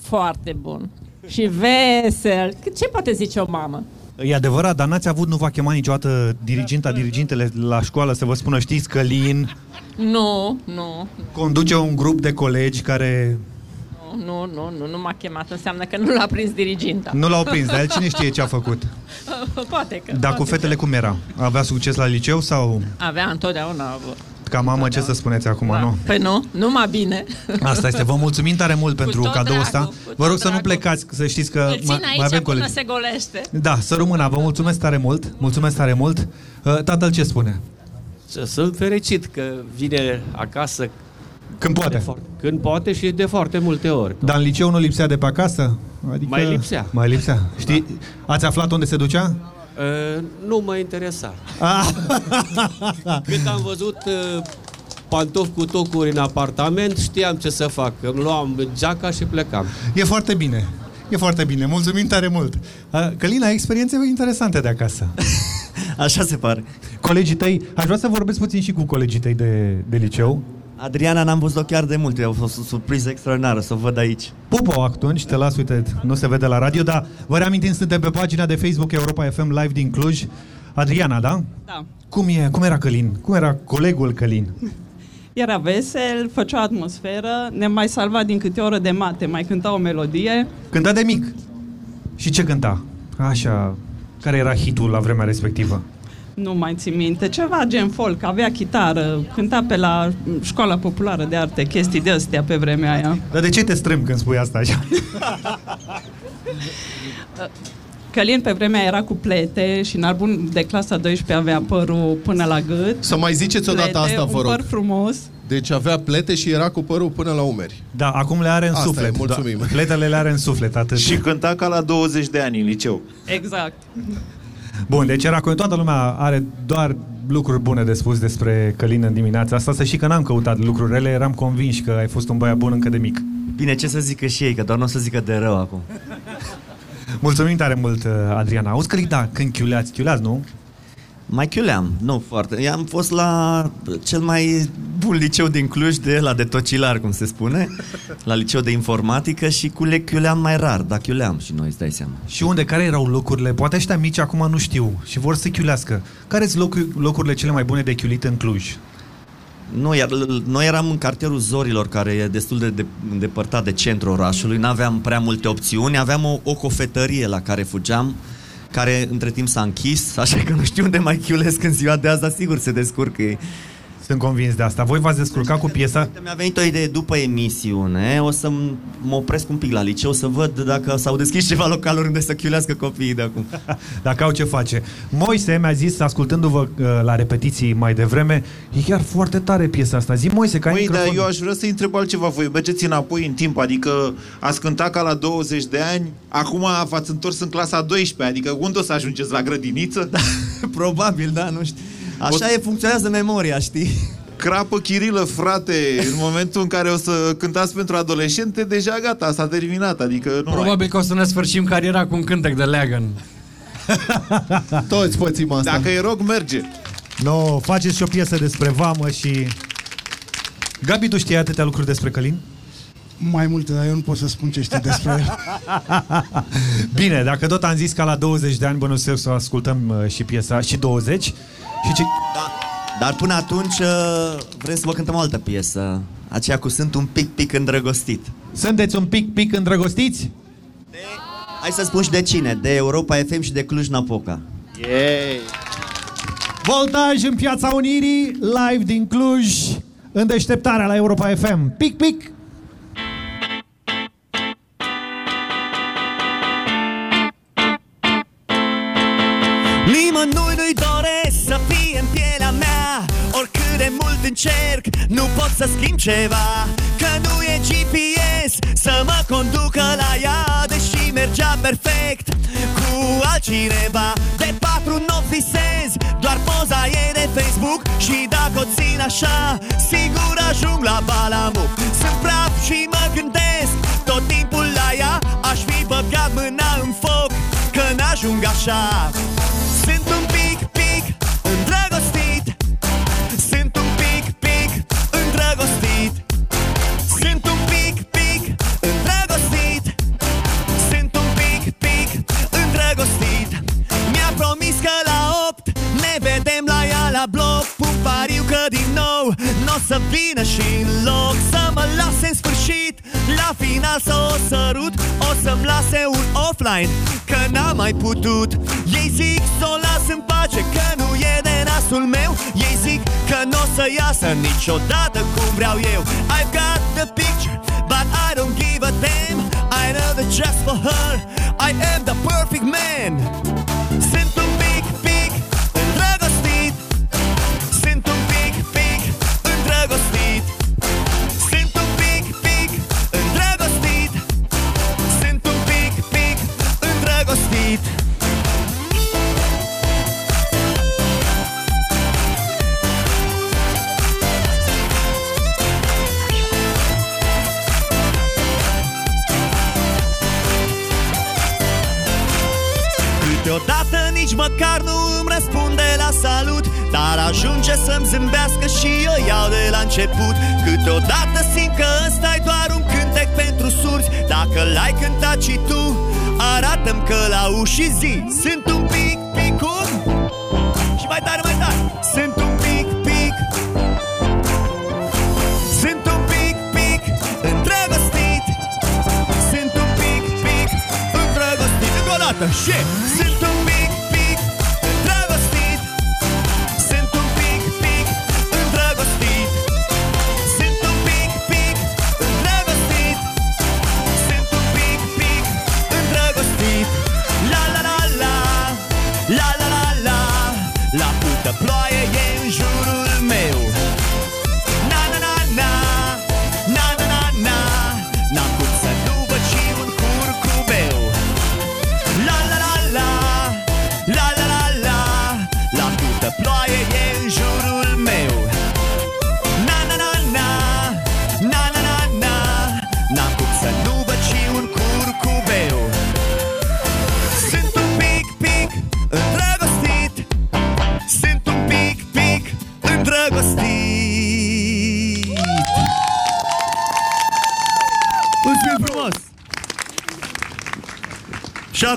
Foarte bun. Și vesel. Ce poate zice o mamă? E adevărat, dar n-ați avut, nu v-a chemat niciodată diriginta, dirigintele la școală să vă spună, știți, Călin Nu, nu, conduce un grup de colegi care nu, nu, nu, nu m-a chemat. Înseamnă că nu l-a prins diriginta. nu l-au prins, dar el cine știe ce a făcut. Poate că. Dar cu poate fetele cum era? Avea succes la liceu sau că. Avea întotdeauna avut. ca mamă ce să spuneți acum, nu? Păi nu, numai bine. Asta este. Vă mulțumim tare mult pentru tot cadoul dragul, ăsta. cu Vă rog tot să nu dragul. plecați, să știți că Îl țin mai, aici mai avem până colegi. se golește. Da, să rămână. Vă mulțumesc tare mult. Mulțumesc tare mult. Uh, Tatăl ce spune? Sunt fericit că vine acasă când poate. Când poate și de foarte multe ori. Dar în liceu nu lipsea de pe acasă? Adică... Mai lipsea. Mai lipsea. Știi? Ați aflat unde se ducea? Uh, nu mă interesa. Ah. Când am văzut uh, pantofi cu tocuri în apartament, știam ce să fac. Îmi luam geaca și plecam. E foarte bine. E foarte bine. Mulțumim tare mult. Uh, Călina, ai experiențe interesante de acasă. Așa se pare. Colegii tăi, aș vrea să vorbesc puțin și cu colegii tăi de, de liceu. Adriana n-am văzut-o chiar de mult. A fost o surpriză extraordinară să o văd aici. Pupo atunci, te las, uite, nu se vede la radio, dar vă reamintim, suntem pe pagina de Facebook Europa FM Live din Cluj. Adriana, da? Da. Cum, e, cum era Călin? Cum era colegul Călin? Era vesel, făcea atmosferă, ne mai salva din câte o oră de mate, mai cânta o melodie. Cânta de mic. Și ce cânta? Așa, care era hitul la vremea respectivă? Nu mai țin minte, ceva gen folk, avea chitară, cânta pe la școala populară de arte, chestii de astea pe vremea aia. Dar de ce te strâm când spui asta așa? Călin pe vremea era cu plete și în album de clasa 12 avea părul până la gât. Să mai ziceți odată Plete, asta, vă un rog. păr frumos. Deci avea plete și era cu părul până la umeri. Da, acum le are în Asta suflet. E, mulțumim. Da, pletele le are în suflet, atât. Și cânta ca la 20 de ani în liceu. Exact. Bun, deci era cu toată lumea are doar lucruri bune de spus despre Călin în dimineața asta, să și că n-am căutat lucruri rele, eram convins că ai fost un băiat bun încă de mic. Bine, ce să zică și ei, că doar nu o să zică de rău acum. Mulțumim tare mult, uh, Adriana. Auzi că da, când chiuleați, chiuleați, nu? Mai chiuleam, nu foarte. Eu am fost la cel mai bun liceu din Cluj, de la de tocilar, cum se spune, la liceu de informatică și cu le chiuleam mai rar, dar chiuleam și noi, îți dai seama. Și unde, care erau locurile? Poate ăștia mici acum nu știu și vor să chiulească. Care sunt locuri, locurile cele mai bune de chiulit în Cluj? Nu, iar noi eram în cartierul Zorilor, care e destul de, de îndepărtat de centrul orașului, nu aveam prea multe opțiuni, aveam o, o cofetărie la care fugeam, care între timp s-a închis, așa că nu știu unde mai chiulesc în ziua de azi, dar sigur se descurcă ei. Sunt convins de asta. Voi v-ați descurcat cu piesa? Mi-a venit o idee după emisiune, o să m- mă opresc un pic la liceu să văd dacă s-au deschis ceva localuri unde să chiulească copiii de acum. Dacă au ce face. Moise mi-a zis, ascultându-vă uh, la repetiții mai devreme, e chiar foarte tare piesa asta. Zi, Moise, că ai Măi, dar microfon. eu aș vrea să întreb altceva. Voi mergeți înapoi în timp, adică ați cântat ca la 20 de ani, acum v-ați întors în clasa 12, adică unde o să ajungeți la grădiniță? Da, probabil, da, nu știu. Așa e, funcționează memoria, știi? Crapă Chirilă, frate, în momentul în care o să cântați pentru adolescente, deja gata, s-a terminat, adică nu Probabil că o să ne sfârșim cariera cu un cântec de Legan. Toți pățim asta. Dacă e rog, merge. No, faceți și o piesă despre vamă și... Gabi, tu știi atâtea lucruri despre Călin? Mai multe, dar eu nu pot să spun ce știu despre el. Bine, dacă tot am zis ca la 20 de ani, bănuiesc să ascultăm uh, și piesa, și 20. Și ce... Dar până atunci uh, vrem să vă cântăm o altă piesă, aceea cu Sunt un pic, pic îndrăgostit. Sunteți un pic, pic îndrăgostiți? Hai să spun și de cine, de Europa FM și de Cluj-Napoca. Yay! Voltaj în Piața Unirii, live din Cluj, în deșteptarea la Europa FM. Pic, pic! Nimănui mult încerc Nu pot să schimb ceva. Că nu e GPS Să mă conducă la ea Deși mergea perfect Cu altcineva. De patru nopți visez Doar poza ei de Facebook Și dacă o țin așa Sigur ajung la Balamuc Sunt praf și mă gândesc Tot timpul la ea Aș fi băgat mâna în foc Că n-ajung așa pariu că din nou N-o să vină și în loc Să mă lase în sfârșit La final să o sărut O să-mi lase un offline Că n-am mai putut. Ei zic să o las în pace Că nu e de nasul meu. Ei zic că n-o să iasă niciodată cum vreau eu. I've got the picture But I don't give a damn. I know that just for her. I am the perfect man nici măcar nu îmi răspunde la salut Dar ajunge să-mi zâmbească și eu iau de la început. Câteodată simt că ăsta e doar un cântec pentru surzi. Dacă l-ai cântat și tu, arată-mi că la uși zi Sunt un pic, picum Și mai tare, mai tare. Sunt un pic, pic. Sunt un pic, pic îndrăgostit. Sunt un pic, pic îndrăgostit. Încă o dată. Și Sunt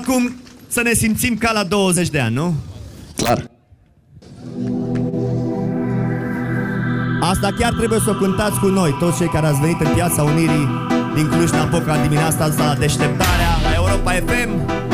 acum să ne simțim ca la 20 de ani, nu? Clar. Asta chiar trebuie să o cântați cu noi, toți cei care ați venit în Piața Unirii din Cluj-Napoca în dimineața asta la deșteptarea la Europa FM.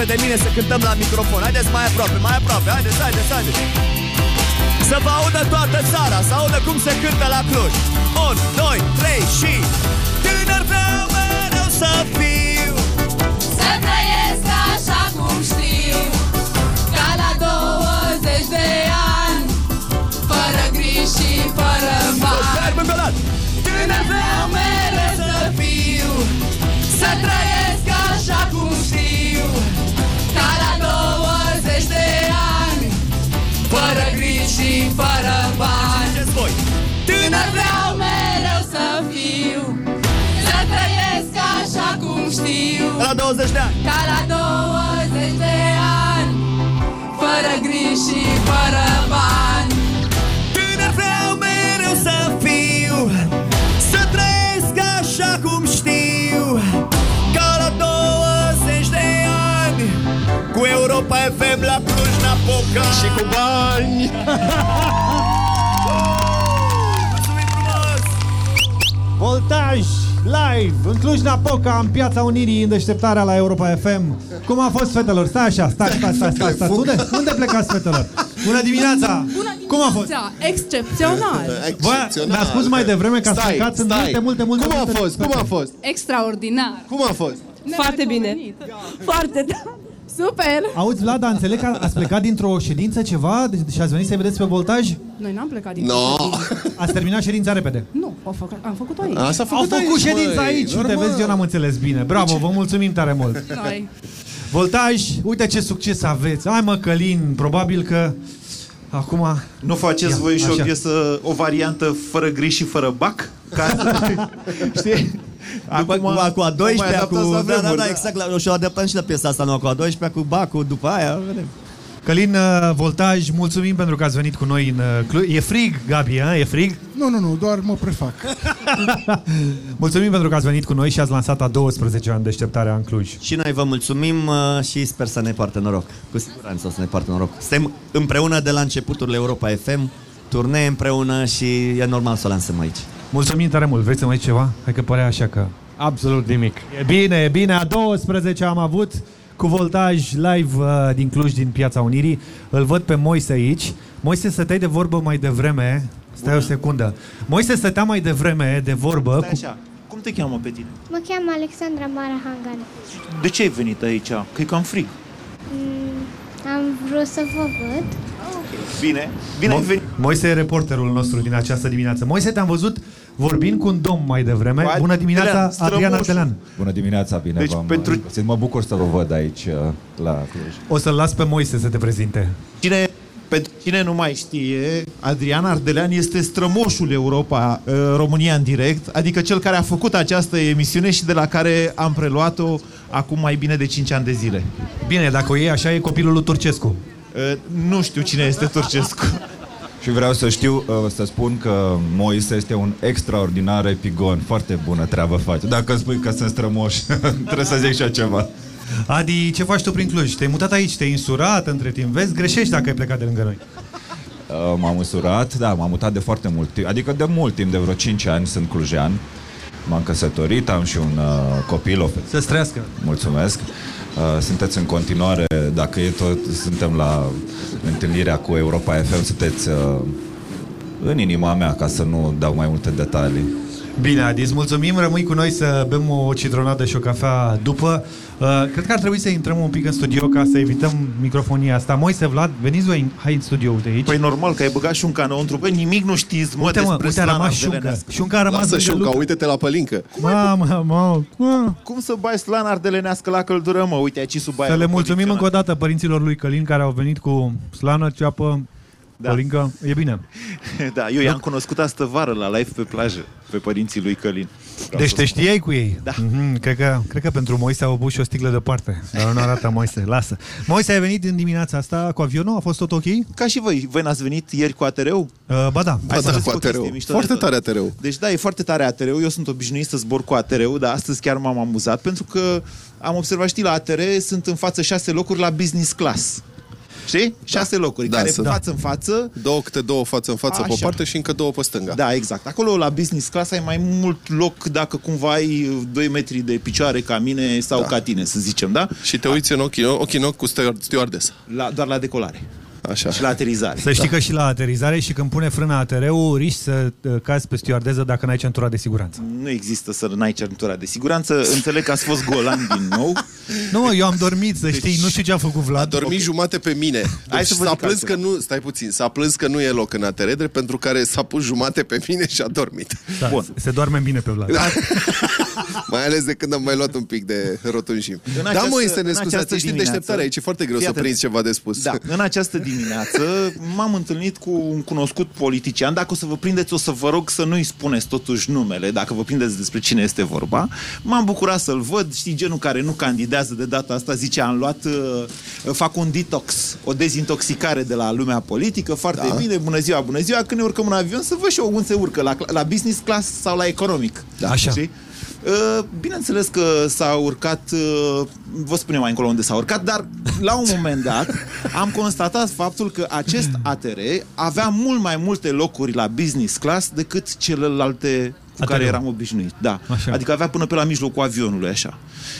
Aproape de mine Să cântăm la microfon. Haideți mai aproape, mai aproape Haideți, haideți, haideți. Să vă audă toată țara Să audă cum se cântă la Cluj. 1, 2, 3 și Tânăr vreau mereu să fiu. Să trăiesc așa cum știu Ca la 20 de ani Fără griji și fără bani. Tânăr vreau mereu să fiu Să trăiesc așa cum știu și fără bani. Tânăr vreau mereu să fiu Să trăiesc așa cum știu. La 20 de ani. Ca la 20 de ani Fără griji și fără bani. Tânăr vreau mereu să fiu Să trăiesc așa cum știu. Ca la 20 de ani Cu Europa FM la Cluj-Napoca Și cu bani Voltaj live în Cluj-Napoca, în Piața Unirii, în deșteptarea la Europa FM. Cum a fost, fetelor? Stai așa, stai, stai, stai, stai, stai. Unde, unde plecați, fetelor? Bună dimineața! Cum a fost? Da, excepțional. Bă, mi-a spus mai devreme că ați Stai, plecat în stai. multe, multe, multe Cum a multe fost? Cum a fete. fost? Extraordinar. Cum a fost? Foarte bine. Foarte da. Super. Auzi, Vlada, înțeleg că ați plecat dintr-o ședință ceva de- și ați venit să-i vedeți pe voltaj? Noi n-am plecat din No. Ați terminat ședința repede. Nu, am făcut, am făcut-o aici. A, s-a Au făcut, făcut aici, ședința măi, aici, uite, normal. vezi, eu n-am înțeles bine. Bravo, vă mulțumim tare mult. Hai. Voltaj, uite ce succes aveți. Hai mă, Călin, probabil că acum... Nu faceți Ia, voi și o așa. piesă, o variantă fără griji și fără bac? Ca Știi? După cu, cu a 12 cu... adaptați la Da, da, vremuri, da, da. exact. La, și o adaptăm și la piesa asta nouă cu a 12 cu bacul, după aia, vedem. Călin uh, Voltaj, mulțumim pentru că ați venit cu noi în uh, Cluj. E frig, Gabi, a? e frig? Nu, nu, nu, doar mă prefac. Mulțumim pentru că ați venit cu noi și ați lansat a 12 ani deșteptarea în Cluj. Și noi vă mulțumim uh, și sper să ne poartă noroc. Cu siguranță o să ne poartă noroc. Suntem împreună de la începuturile Europa FM, turnee împreună și e normal să o lansăm aici. Mulțumim tare mult. Vreți să mai zici ceva? Hai că părea așa că... Absolut nimic. E bine, e bine. A 12 am avut cu voltaj live uh, din Cluj, din Piața Unirii. Îl văd pe Moise aici. Moise, stăteai de vorbă mai devreme. Stai o secundă. Moise stătea mai devreme de vorbă Stai cu... așa, cum te cheamă pe tine? Mă cheamă Alexandra Marahangan. De ce ai venit aici? Că e cam frig. Mm, am vrut să vă văd. Bine, bine ai venit. Moise e reporterul nostru din această dimineață. Moise, te-am văzut vorbind cu un domn mai devreme. Cu Bună dimineața, Adrian, Adrian strămoșul. Artelean. Bună dimineața, bine Deci, v-am pentru- găsit. Mă bucur să vă văd aici uh, la Cluj. O să-l las pe Moise să te prezinte. Cine, pentru cine nu mai știe, Adrian Ardelean este strămoșul Europa uh, România în direct, adică cel care a făcut această emisiune și de la care am preluat-o acum mai bine de 5 ani de zile. Bine, dacă o iei așa, e copilul lui Turcescu. Uh, nu știu cine este Turcescu. Și vreau să știu, uh, să spun că Moise este un extraordinar epigon. Foarte bună treabă face. Dacă spui că sunt strămoș, trebuie să zic și eu ceva. Adi, ce faci tu prin Cluj? Te-ai mutat aici, te-ai insurat între timp. Vezi, greșești dacă ai plecat de lângă noi. Uh, M-am însurat, da, m-am mutat de foarte mult timp, adică de mult timp, de vreo 5 ani sunt clujean. M-am căsătorit, am și un uh, copil, o fetiță. Să strească. Mulțumesc. Uh, sunteți în continuare, dacă e tot, suntem la întâlnirea cu Europa FM, sunteți uh, în inima mea, ca să nu dau mai multe detalii. Bine, Adi, îți mulțumim. Rămâi cu noi să bem o citronadă și o cafea după. Uh, cred că ar trebui să intrăm un pic în studio ca să evităm microfonia asta. Moise, Vlad, veniți voi, în- hai în studio, uite aici. Păi normal că ai băgat șunca înăuntru, bă, nimic nu știți, mă, Uite, mă, despre uite, a slana rămas șuncă. ardelenească. Șunca a rămas Lasă lângă șunca, Luca. uite-te la pălincă. Mamă, mamă, mamă. Cum să bai slana ardelenească la căldură, mă? Uite, aici sub aia. Să le mulțumim încă o dată părinților lui Călin care au venit cu slană, ceapă, Da. Polinca, e bine. Da, eu i-am cunoscut astă vară la live pe plajă, pe părinții lui Călin. Vreau Deci să te spun. știai cu ei? Da. Mm-hmm, cred, că, cred că pentru Moise au pus și o sticlă deoparte. Dar nu arată Moise, lasă. Moise, ai venit în dimineața asta cu avionul? A fost tot ok? Uh, Ca și voi, voi n-ați venit ieri cu ATR-ul? ba da. Hai să da, vă cu zic o chestie ATR-ul. mișto Foarte de tot. tare ATR-ul. Deci da, e foarte tare ATR-ul. Eu sunt obișnuit să zbor cu ATR-ul, dar astăzi chiar m-am amuzat pentru că am observat, știi, la ATR sunt în față șase locuri la business class. Știi? Șase locuri, Da, care sunt. față în față Două câte două față în față pe o Așa. parte și încă două pe stânga. Da, exact. Acolo la business class ai mai mult loc dacă cumva ai 2 metri de picioare ca mine sau Da. ca tine, să zicem, da? Și te uiți în ochii, ochii în ochi cu steward- stewardesa. La, doar la decolare. Așa. Și la aterizare. Să știi că și la aterizare și când pune frâna ATR-ul, riști să uh, cazi pe stewardeză dacă n-ai centura de siguranță. Nu există să n-ai centura de siguranță. Înțeleg că ați fost golan din nou. Nu, mă, eu am dormit, să știi, nu știu ce a făcut Vlad. A dormit jumate pe mine. Hai Deci să vă s-a zic plâns altceva. că nu, stai puțin, s-a plâns că nu e loc în ATR, drept pentru care s-a pus jumate pe mine și a dormit. Da, Bun. Se doarme bine pe Vlad. Da. mai ales de când am mai luat un pic de rotunjim. În Da, această- mă, este în nescuzați. această Ești în dimineață- deșteptare aici, e foarte greu Fii să atent. prinzi ceva de spus. Da, în această dimineață m-am întâlnit cu un cunoscut politician. Dacă o să vă prindeți, o să vă rog să nu-i spuneți totuși numele, dacă vă prindeți despre cine este vorba. M-am bucurat să-l văd, știi, genul care nu candidează de data asta, zice, am luat, uh, fac un detox, o dezintoxicare de la lumea politică, foarte Da. bine, bună ziua, bună ziua, când ne urcăm în avion, să văd și eu unde se urcă, la, la business class sau la economic. Da. Așa. Știi? Uh, Bineînțeles că s-a urcat, uh, vă spun eu mai încolo unde s-a urcat, dar la un moment dat am constatat faptul că acest ATR avea mult mai multe locuri la business class decât celelalte cu care ATR-ul. eram obișnuit. Da. Așa. Adică avea până pe la mijlocul avionului, așa.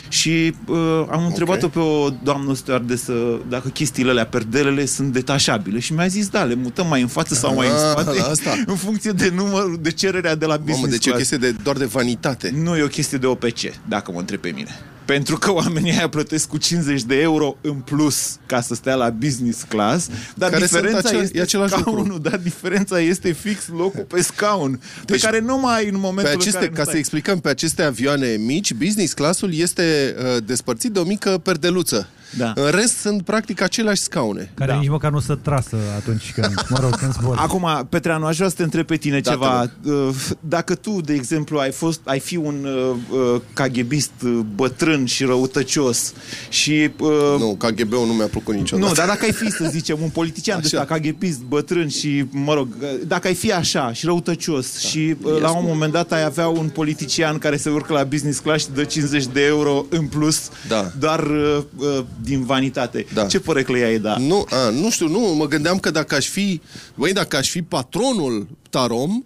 Și uh, am întrebat-o pe o doamnă stewardesă dacă chestiile alea, perdelele, sunt detașabile și mi-a zis, da, le mutăm mai în față sau mai în Ah, spate, la asta. în funcție de număr, de cererea de la business Mamă, deci e o class. chestie de, doar de vanitate. Nu e o chestie de OPC, dacă mă întreb pe mine. Pentru că oamenii aia plătesc cu 50 de euro în plus ca să stea la business class, dar Care sunt diferența acea- este e același scaunul, lucru. dar diferența este fix locul pe scaun, deci, Deci, pe care nu mai ai în Pe momentul în aceste, care nu ca să stai. explicăm, pe aceste avioane mici, business classul este uh, despărțit de o mică perdeluță. Da. În rest sunt practic aceleași scaune. Care Da. nici măcar nu se trasă atunci când, mă rog, când zbor. Acum, Petreanu, aș vrea să te întreb pe tine Da, ceva. Uh, Dacă tu, de exemplu, ai fost, ai fi un uh, uh, KGBist uh, bătrân și răutăcios și... Uh, Nu, KGB-ul nu mi-a plăcut niciodată. Nu, dar dacă ai fi, să zicem, un politician de Așa. ăsta, KGBist, bătrân și, mă rog, dacă ai fi așa și răutăcios da. și uh, la un moment dat ai avea un politician care se urcă la business class și dă 50 de euro în plus, Da. doar uh, uh, din vanitate. Da. Ce părăclă ai da? Nu, a, nu știu, nu, mă gândeam că dacă aș fi, băi, dacă aș fi patronul Tarom,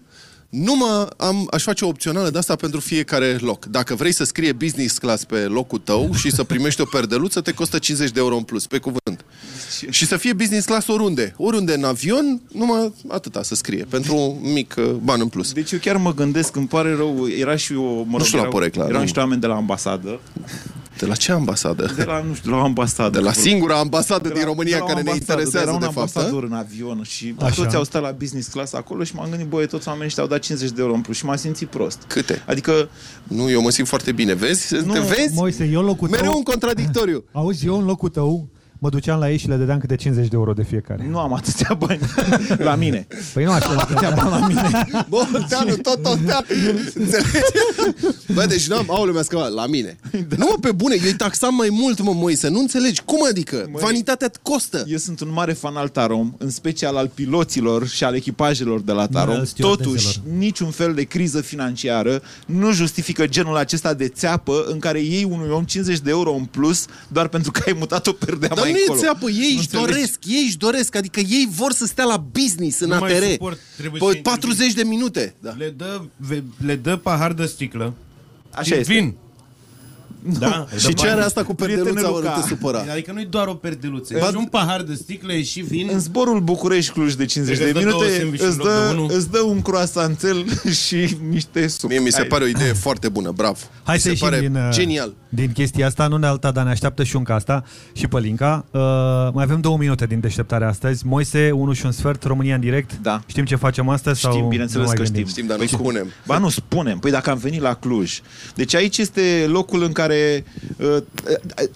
nu mă, am, aș face o opțională de asta pentru fiecare loc. Dacă vrei să scrie business class pe locul tău și să primești o perdeluță, te costă 50 de euro în plus, pe cuvânt. Și să fie business class oriunde. Oriunde în avion, numai atâta să scrie, pentru un mic uh, ban în plus. Deci eu chiar mă gândesc, îmi pare rău, era și o, mă rog, știu la erau, porecla, erau nu. niște oameni de la ambasadă, De la ce ambasadă? de la, nu știu, de la o ambasadă. De la singura ambasadă De din la- România de la o care ne ambasadă, interesează, era de un fapt. da? ambasador în avion și Așa. toți au stat la business class acolo și m-am gândit, băi, toți oamenii ăștia au dat 50 de euro în plus și m-am simțit prost. Câte? Adică, Nu, eu mă simt foarte bine, vezi? Nu, Te vezi? Moise, eu în locul Mereu tău... un contradictoriu. Auzi, eu în locul tău mă duceam la ei și le dădeam câte 50 de euro de fiecare. nu am atâția bani la mine. Păi nu așa, Atâția bani la mine. Bă, Teanu, tot, tot, teanu. Înțelegi? Bă, deci n-am, aoleu, mi-a scăpat, la mine. Da. Nu, mă, pe bune, eu îi taxam mai mult, mă, Moise, nu înțelegi. Cum adică? Măi, Vanitatea te costă. Eu sunt un mare fan al Tarom, în special al piloților și al echipajelor de la Tarom. al stewardezelor. Totuși, niciun fel de criză financiară nu justifică genul acesta de țeapă în care iei unui om 50 de euro în plus doar pentru că ai mutat o perdea Dar mai nu încolo. e țeapă, ei Nu își înțelegi? doresc, ei își doresc, adică ei vor să stea la business în Nu mai ATR. suport, trebuie Pe să 40 de minute. Da. Le dă, ve- le dă pahar de sticlă. Așa și este. Vin. Da. îi dă Și ce bani. are asta cu perdeluța, Prietenul ori nu te Luca. supăra? Adică nu-i doar o perdeluță. Ba- E și un pahar de sticlă, e și vin. În zborul București-Cluj de 50 Deci de îți dă două minute sandwich-uri îți în loc de dă, unul. îți dă un croasanțel și niște suc. Mie mi se Hai. pare o idee foarte bună, bravo. Hai mi să se ieșim pare din, uh, genial. din chestia asta, nu ne alta, dar ne așteaptă și un asta și Pălinca. Uh, mai avem două minute din deșteptare astăzi. Moise, 1 și un sfert, România în direct. Da. Știm ce facem astăzi? Știm, sau bineînțeles nu mai că gândim? știm. Știm, dar nu Păi cum? spunem. Ba nu spunem. Păi dacă am venit la Cluj. Deci aici este locul în care care uh,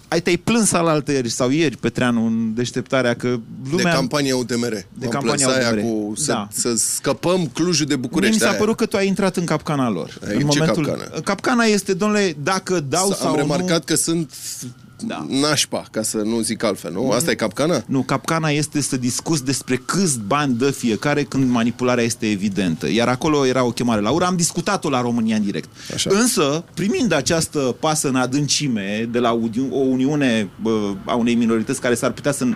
ai te-ai plâns alaltă ieri sau ieri, Petreanu, în deșteptarea că lumea... De campania UTMR. De M-am campania plâns aia UTMR. Cu să, Da. să scăpăm Clujul de Mie București. mi s-a aia. părut că tu ai intrat în capcana lor. Ei, în ce momentul... capcană? Capcana este, domnule, dacă dau S- sau Am remarcat nu... că sunt da. nașpa, ca să nu zic altfel, nu? Asta e capcana? Nu, capcana este să discuți despre câți bani dă fiecare când manipularea este evidentă. Iar acolo era o chemare la ură. Am discutat-o la România în direct. Așa. Însă, primind această pasă în adâncime de la uni- o uniune bă, a unei minorități care s-ar putea să...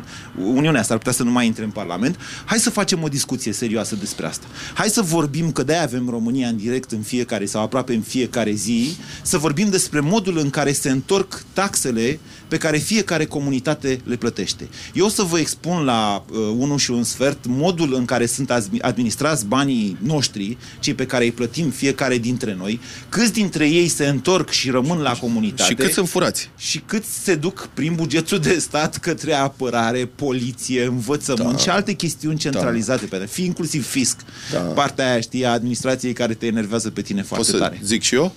Uniunea s-ar putea să nu mai intre în Parlament, hai să facem o discuție serioasă despre asta. Hai să vorbim, că de-aia avem România în direct în fiecare sau aproape în fiecare zi, să vorbim despre modul în care se întorc taxele pe care fiecare comunitate le plătește. Eu o să vă expun la uh, 1 și un sfert modul în care sunt azmi- administrați banii noștri, cei pe care îi plătim fiecare dintre noi, câți dintre ei se întorc și rămân la comunitate. Și cât sunt furați? Și cât se duc prin bugetul de stat către apărare, poliție, învățământ Da. și alte chestiuni centralizate pe fi inclusiv fisc. Da. Partea aia, știi, a administrației care te enervează pe tine foarte Pot să tare. zic și eu?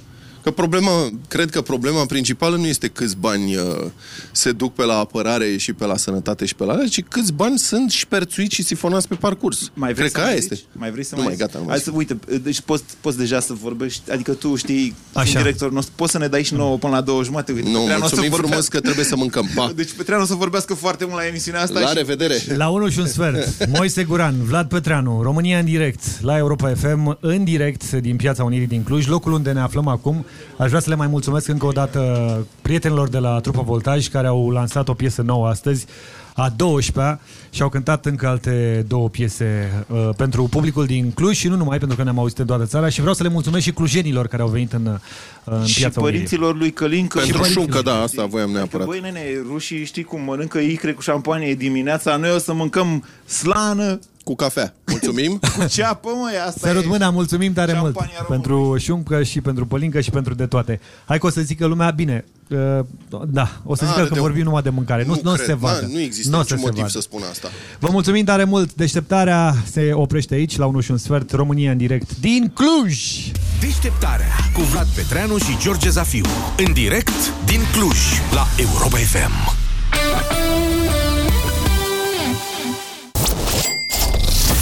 Că problema, cred că problema principală nu este câți bani uh, se duc pe la apărare și pe la sănătate și pe la alea, ci câți bani sunt șperțuiți și sifonați pe parcurs. Mai vrei cred să că mai aia zici? este. Mai vrei să nu mai mai zici? gata, nu Hai mai să, uite, deci poți, poți deja să vorbești, adică tu știi, Așa. Așa. director nostru, poți să ne dai și nouă până la două jumate. Uite, Nu, Petreanu o să mulțumim vorbească- frumos că trebuie să mâncăm. Pa! Deci Petreanu o să vorbească foarte mult la emisiunea asta. La și... revedere! La 1 și un sfert, Moise Guran, Vlad Petreanu, România în direct, la Europa FM, în direct din Piața Unirii din Cluj, locul unde ne aflăm acum. Aș vrea să le mai mulțumesc încă o dată prietenilor de la Trupa Voltaj care au lansat o piesă nouă astăzi, a 12-a, și au cântat încă alte două piese uh, pentru publicul din Cluj și nu numai, pentru că ne-am auzit în toată țara și vreau să le mulțumesc și clujenilor care au venit în, uh, în și Piața Unirii. părinților lui Călin că Pentru șuncă, da, asta voiam neapărat. Băi, nene, rușii știi cum mănâncă icre cu șampanie dimineața, noi o să mâncăm slană cu cafea. Mulțumim. cu ceapă, măi, asta Sărut e. mâna, mulțumim tare mult Șampania pentru șuncă și pentru pălincă și pentru de toate. Hai că o să zică lumea bine. uh, Da, o să Ah, zică de- că vorbim numai de mâncare. Nu, nu, o să cred. se vadă. Da, nu există N-o niciun să se motiv vadă. să spun asta. Vă mulțumim tare mult. Deșteptarea se oprește aici la 1 și un sfert. România în direct din Cluj. Deșteptarea cu Vlad Petreanu și George Zafiu. În direct din Cluj, la Europa FM.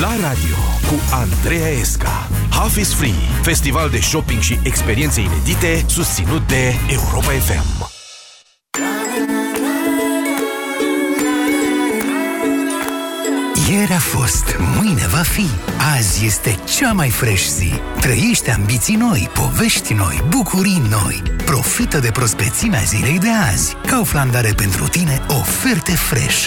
La radio cu Andreea Esca. Half is Free, festival de shopping și experiențe inedite susținut de Europa FM. Ieri a fost, mâine va fi. Azi este cea mai fresh zi. Trăiește ambiții noi, povești noi, bucurii noi. Profită de prospețimea zilei de azi. Kaufland are pentru tine oferte fresh.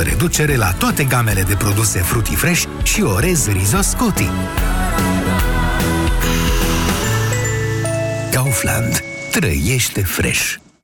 20% reducere la toate gamele de produse fruity fresh și orez Rizo Scotti. Kaufland. Trăiește fresh.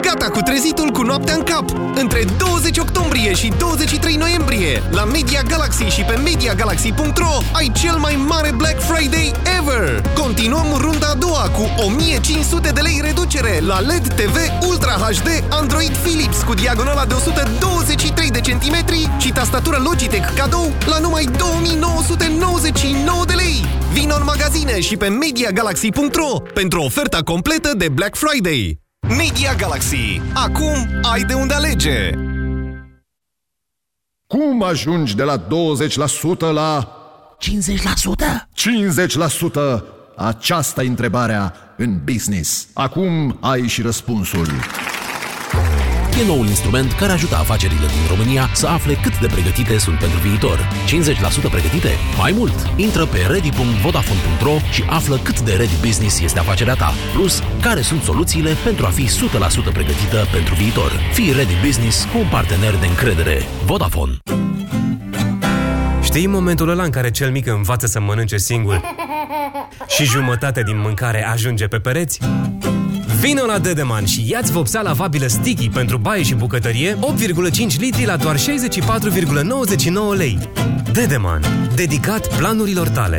Gata cu trezitul cu noaptea în cap! Între 20 octombrie și 23 noiembrie, la Media Galaxy și pe MediaGalaxy.ro ai cel mai mare Black Friday ever! Continuăm runda a doua cu 1500 de lei reducere la LED TV Ultra HD Android Philips cu diagonala de 123 de centimetri și tastatură Logitech cadou la numai 2999 de lei! Vino în magazine și pe MediaGalaxy.ro pentru oferta completă de Black Friday! Media Galaxy. Acum ai de unde alege! Cum ajungi de la 20% la 50%? 50%? Aceasta e întrebarea în business. Acum ai și răspunsul. E noul instrument care ajută afacerile din România să afle cât de pregătite sunt pentru viitor. 50% pregătite? Mai mult! Intră pe ready.vodafone.ro și află cât de ready business este afacerea ta. Plus, care sunt soluțiile pentru a fi 100% pregătită pentru viitor. Fii ready business cu un partener de încredere. Vodafone. Știi momentul ăla în care cel mic învață să mănânce singur și jumătate din mâncare ajunge pe pereți? Vino la Dedeman și ia-ți vopsea lavabilă Sticky pentru baie și bucătărie 8,5 litri la doar 64,99 lei. Dedeman. Dedicat planurilor tale.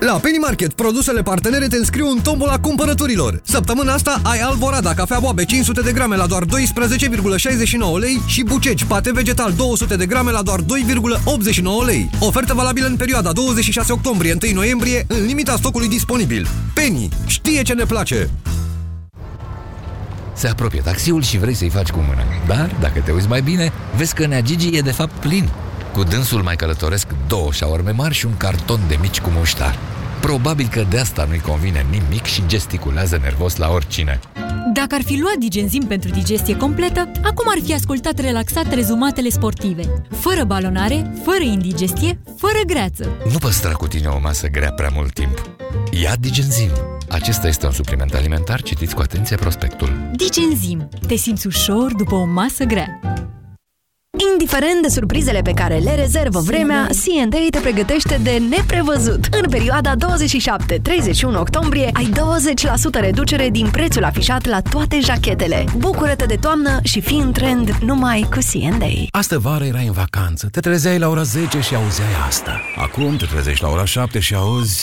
La Penny Market, produsele partenere te înscriu în tombola cumpărăturilor. Săptămâna asta ai Alvorada, cafea boabe 500 de grame la doar 12,69 lei și bucegi, pate vegetal 200 de grame la doar 2,89 lei. Ofertă valabilă în perioada 26 octombrie-1 noiembrie, în limita stocului disponibil. Penny știe ce ne place! Se apropie taxiul și vrei să-i faci cu mână. Dar, dacă te uiți mai bine, vezi că Nea Gigi e de fapt plin. Cu dânsul mai călătoresc două șaorme mari și un carton de mici cu muștar. Probabil că de asta nu-i convine nimic și gesticulează nervos la oricine. Dacă ar fi luat Digenzim pentru digestie completă, acum ar fi ascultat relaxat rezumatele sportive. Fără balonare, fără indigestie, fără greață. Nu păstra cu tine o masă grea prea mult timp. Ia Digenzim. Acesta este un supliment alimentar, citiți cu atenție prospectul. Digenzim. Te simți ușor după o masă grea. Indiferent de surprizele pe care le rezervă vremea, C&A te pregătește de neprevăzut. În perioada 27-31 octombrie ai 20% reducere din prețul afișat la toate jachetele. Bucură-te de toamnă și fii în trend numai cu C&A. Astă vară erai în vacanță, te trezeai la ora 10 și auzeai asta. Acum te trezești la ora 7 și auzi...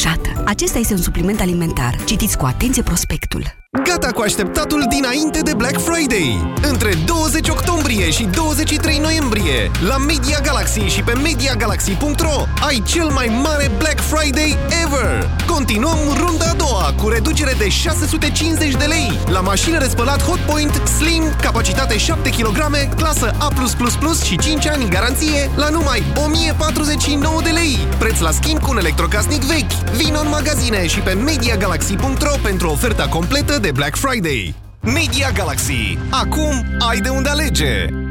protejată. Acesta este un supliment alimentar. Citiți cu atenție prospectul. Gata cu așteptatul dinainte de Black Friday! Între 20 octombrie și 23 noiembrie, la Media Galaxy și pe MediaGalaxy.ro ai cel mai mare Black Friday ever! Continuăm runda a doua cu reducere de 650 de lei la mașină de spălat Hotpoint Slim, capacitate 7 kg, clasă A+++ și 5 ani garanție la numai 1049 de lei. Preț la schimb cu un electrocasnic vechi. Vino în magazine și pe MediaGalaxy.ro pentru oferta completă de Black Friday. Media Galaxy. Acum ai de unde alege!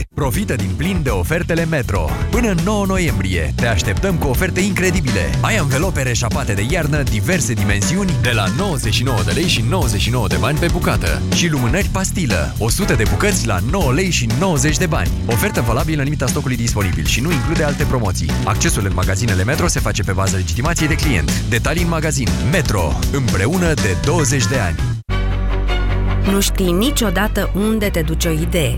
Profită din plin de ofertele Metro. Până în 9 noiembrie te așteptăm cu oferte incredibile. Ai anvelope reșapate de iarnă, diverse dimensiuni, de la 99 de lei și 99 de bani pe bucată. Și lumânări pastilă, 100 de bucăți la 9 lei și 90 de bani. Ofertă valabilă în limita stocului disponibil și nu include alte promoții. Accesul în magazinele Metro se face pe bază legitimației de client. Detalii în magazin. Metro. Împreună de 20 de ani. Nu știi niciodată unde te duce o idee,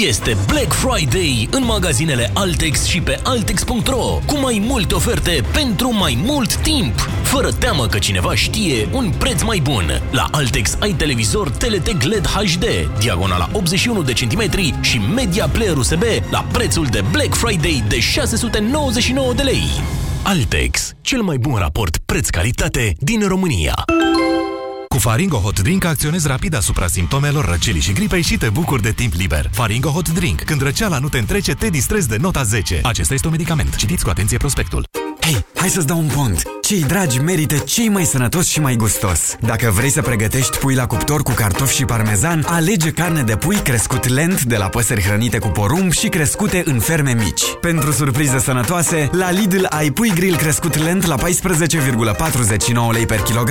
Este Black Friday în magazinele Altex și pe Altex.ro cu mai multe oferte pentru mai mult timp. Fără teamă că cineva știe un preț mai bun. La Altex ai televizor TLT LED HD, diagonala 81 de centimetri și media player USB la prețul de Black Friday de 699 de lei. Altex, cel mai bun raport preț-calitate din România. Cu Faringo Hot Drink acționezi rapid asupra simptomelor răcelii și gripei și te bucuri de timp liber. Faringo Hot Drink. Când răceala nu te întrece, te distrezi de nota 10. Acesta este un medicament. Citiți cu atenție prospectul. Hei, hai să-ți dau un pont! Cei dragi merită cei mai sănătos și mai gustos. Dacă vrei să pregătești pui la cuptor cu cartofi și parmezan, alege carne de pui crescut lent de la păsări hrănite cu porumb și crescute în ferme mici. Pentru surprize sănătoase, la Lidl ai pui grill crescut lent la 14,49 lei per kilogram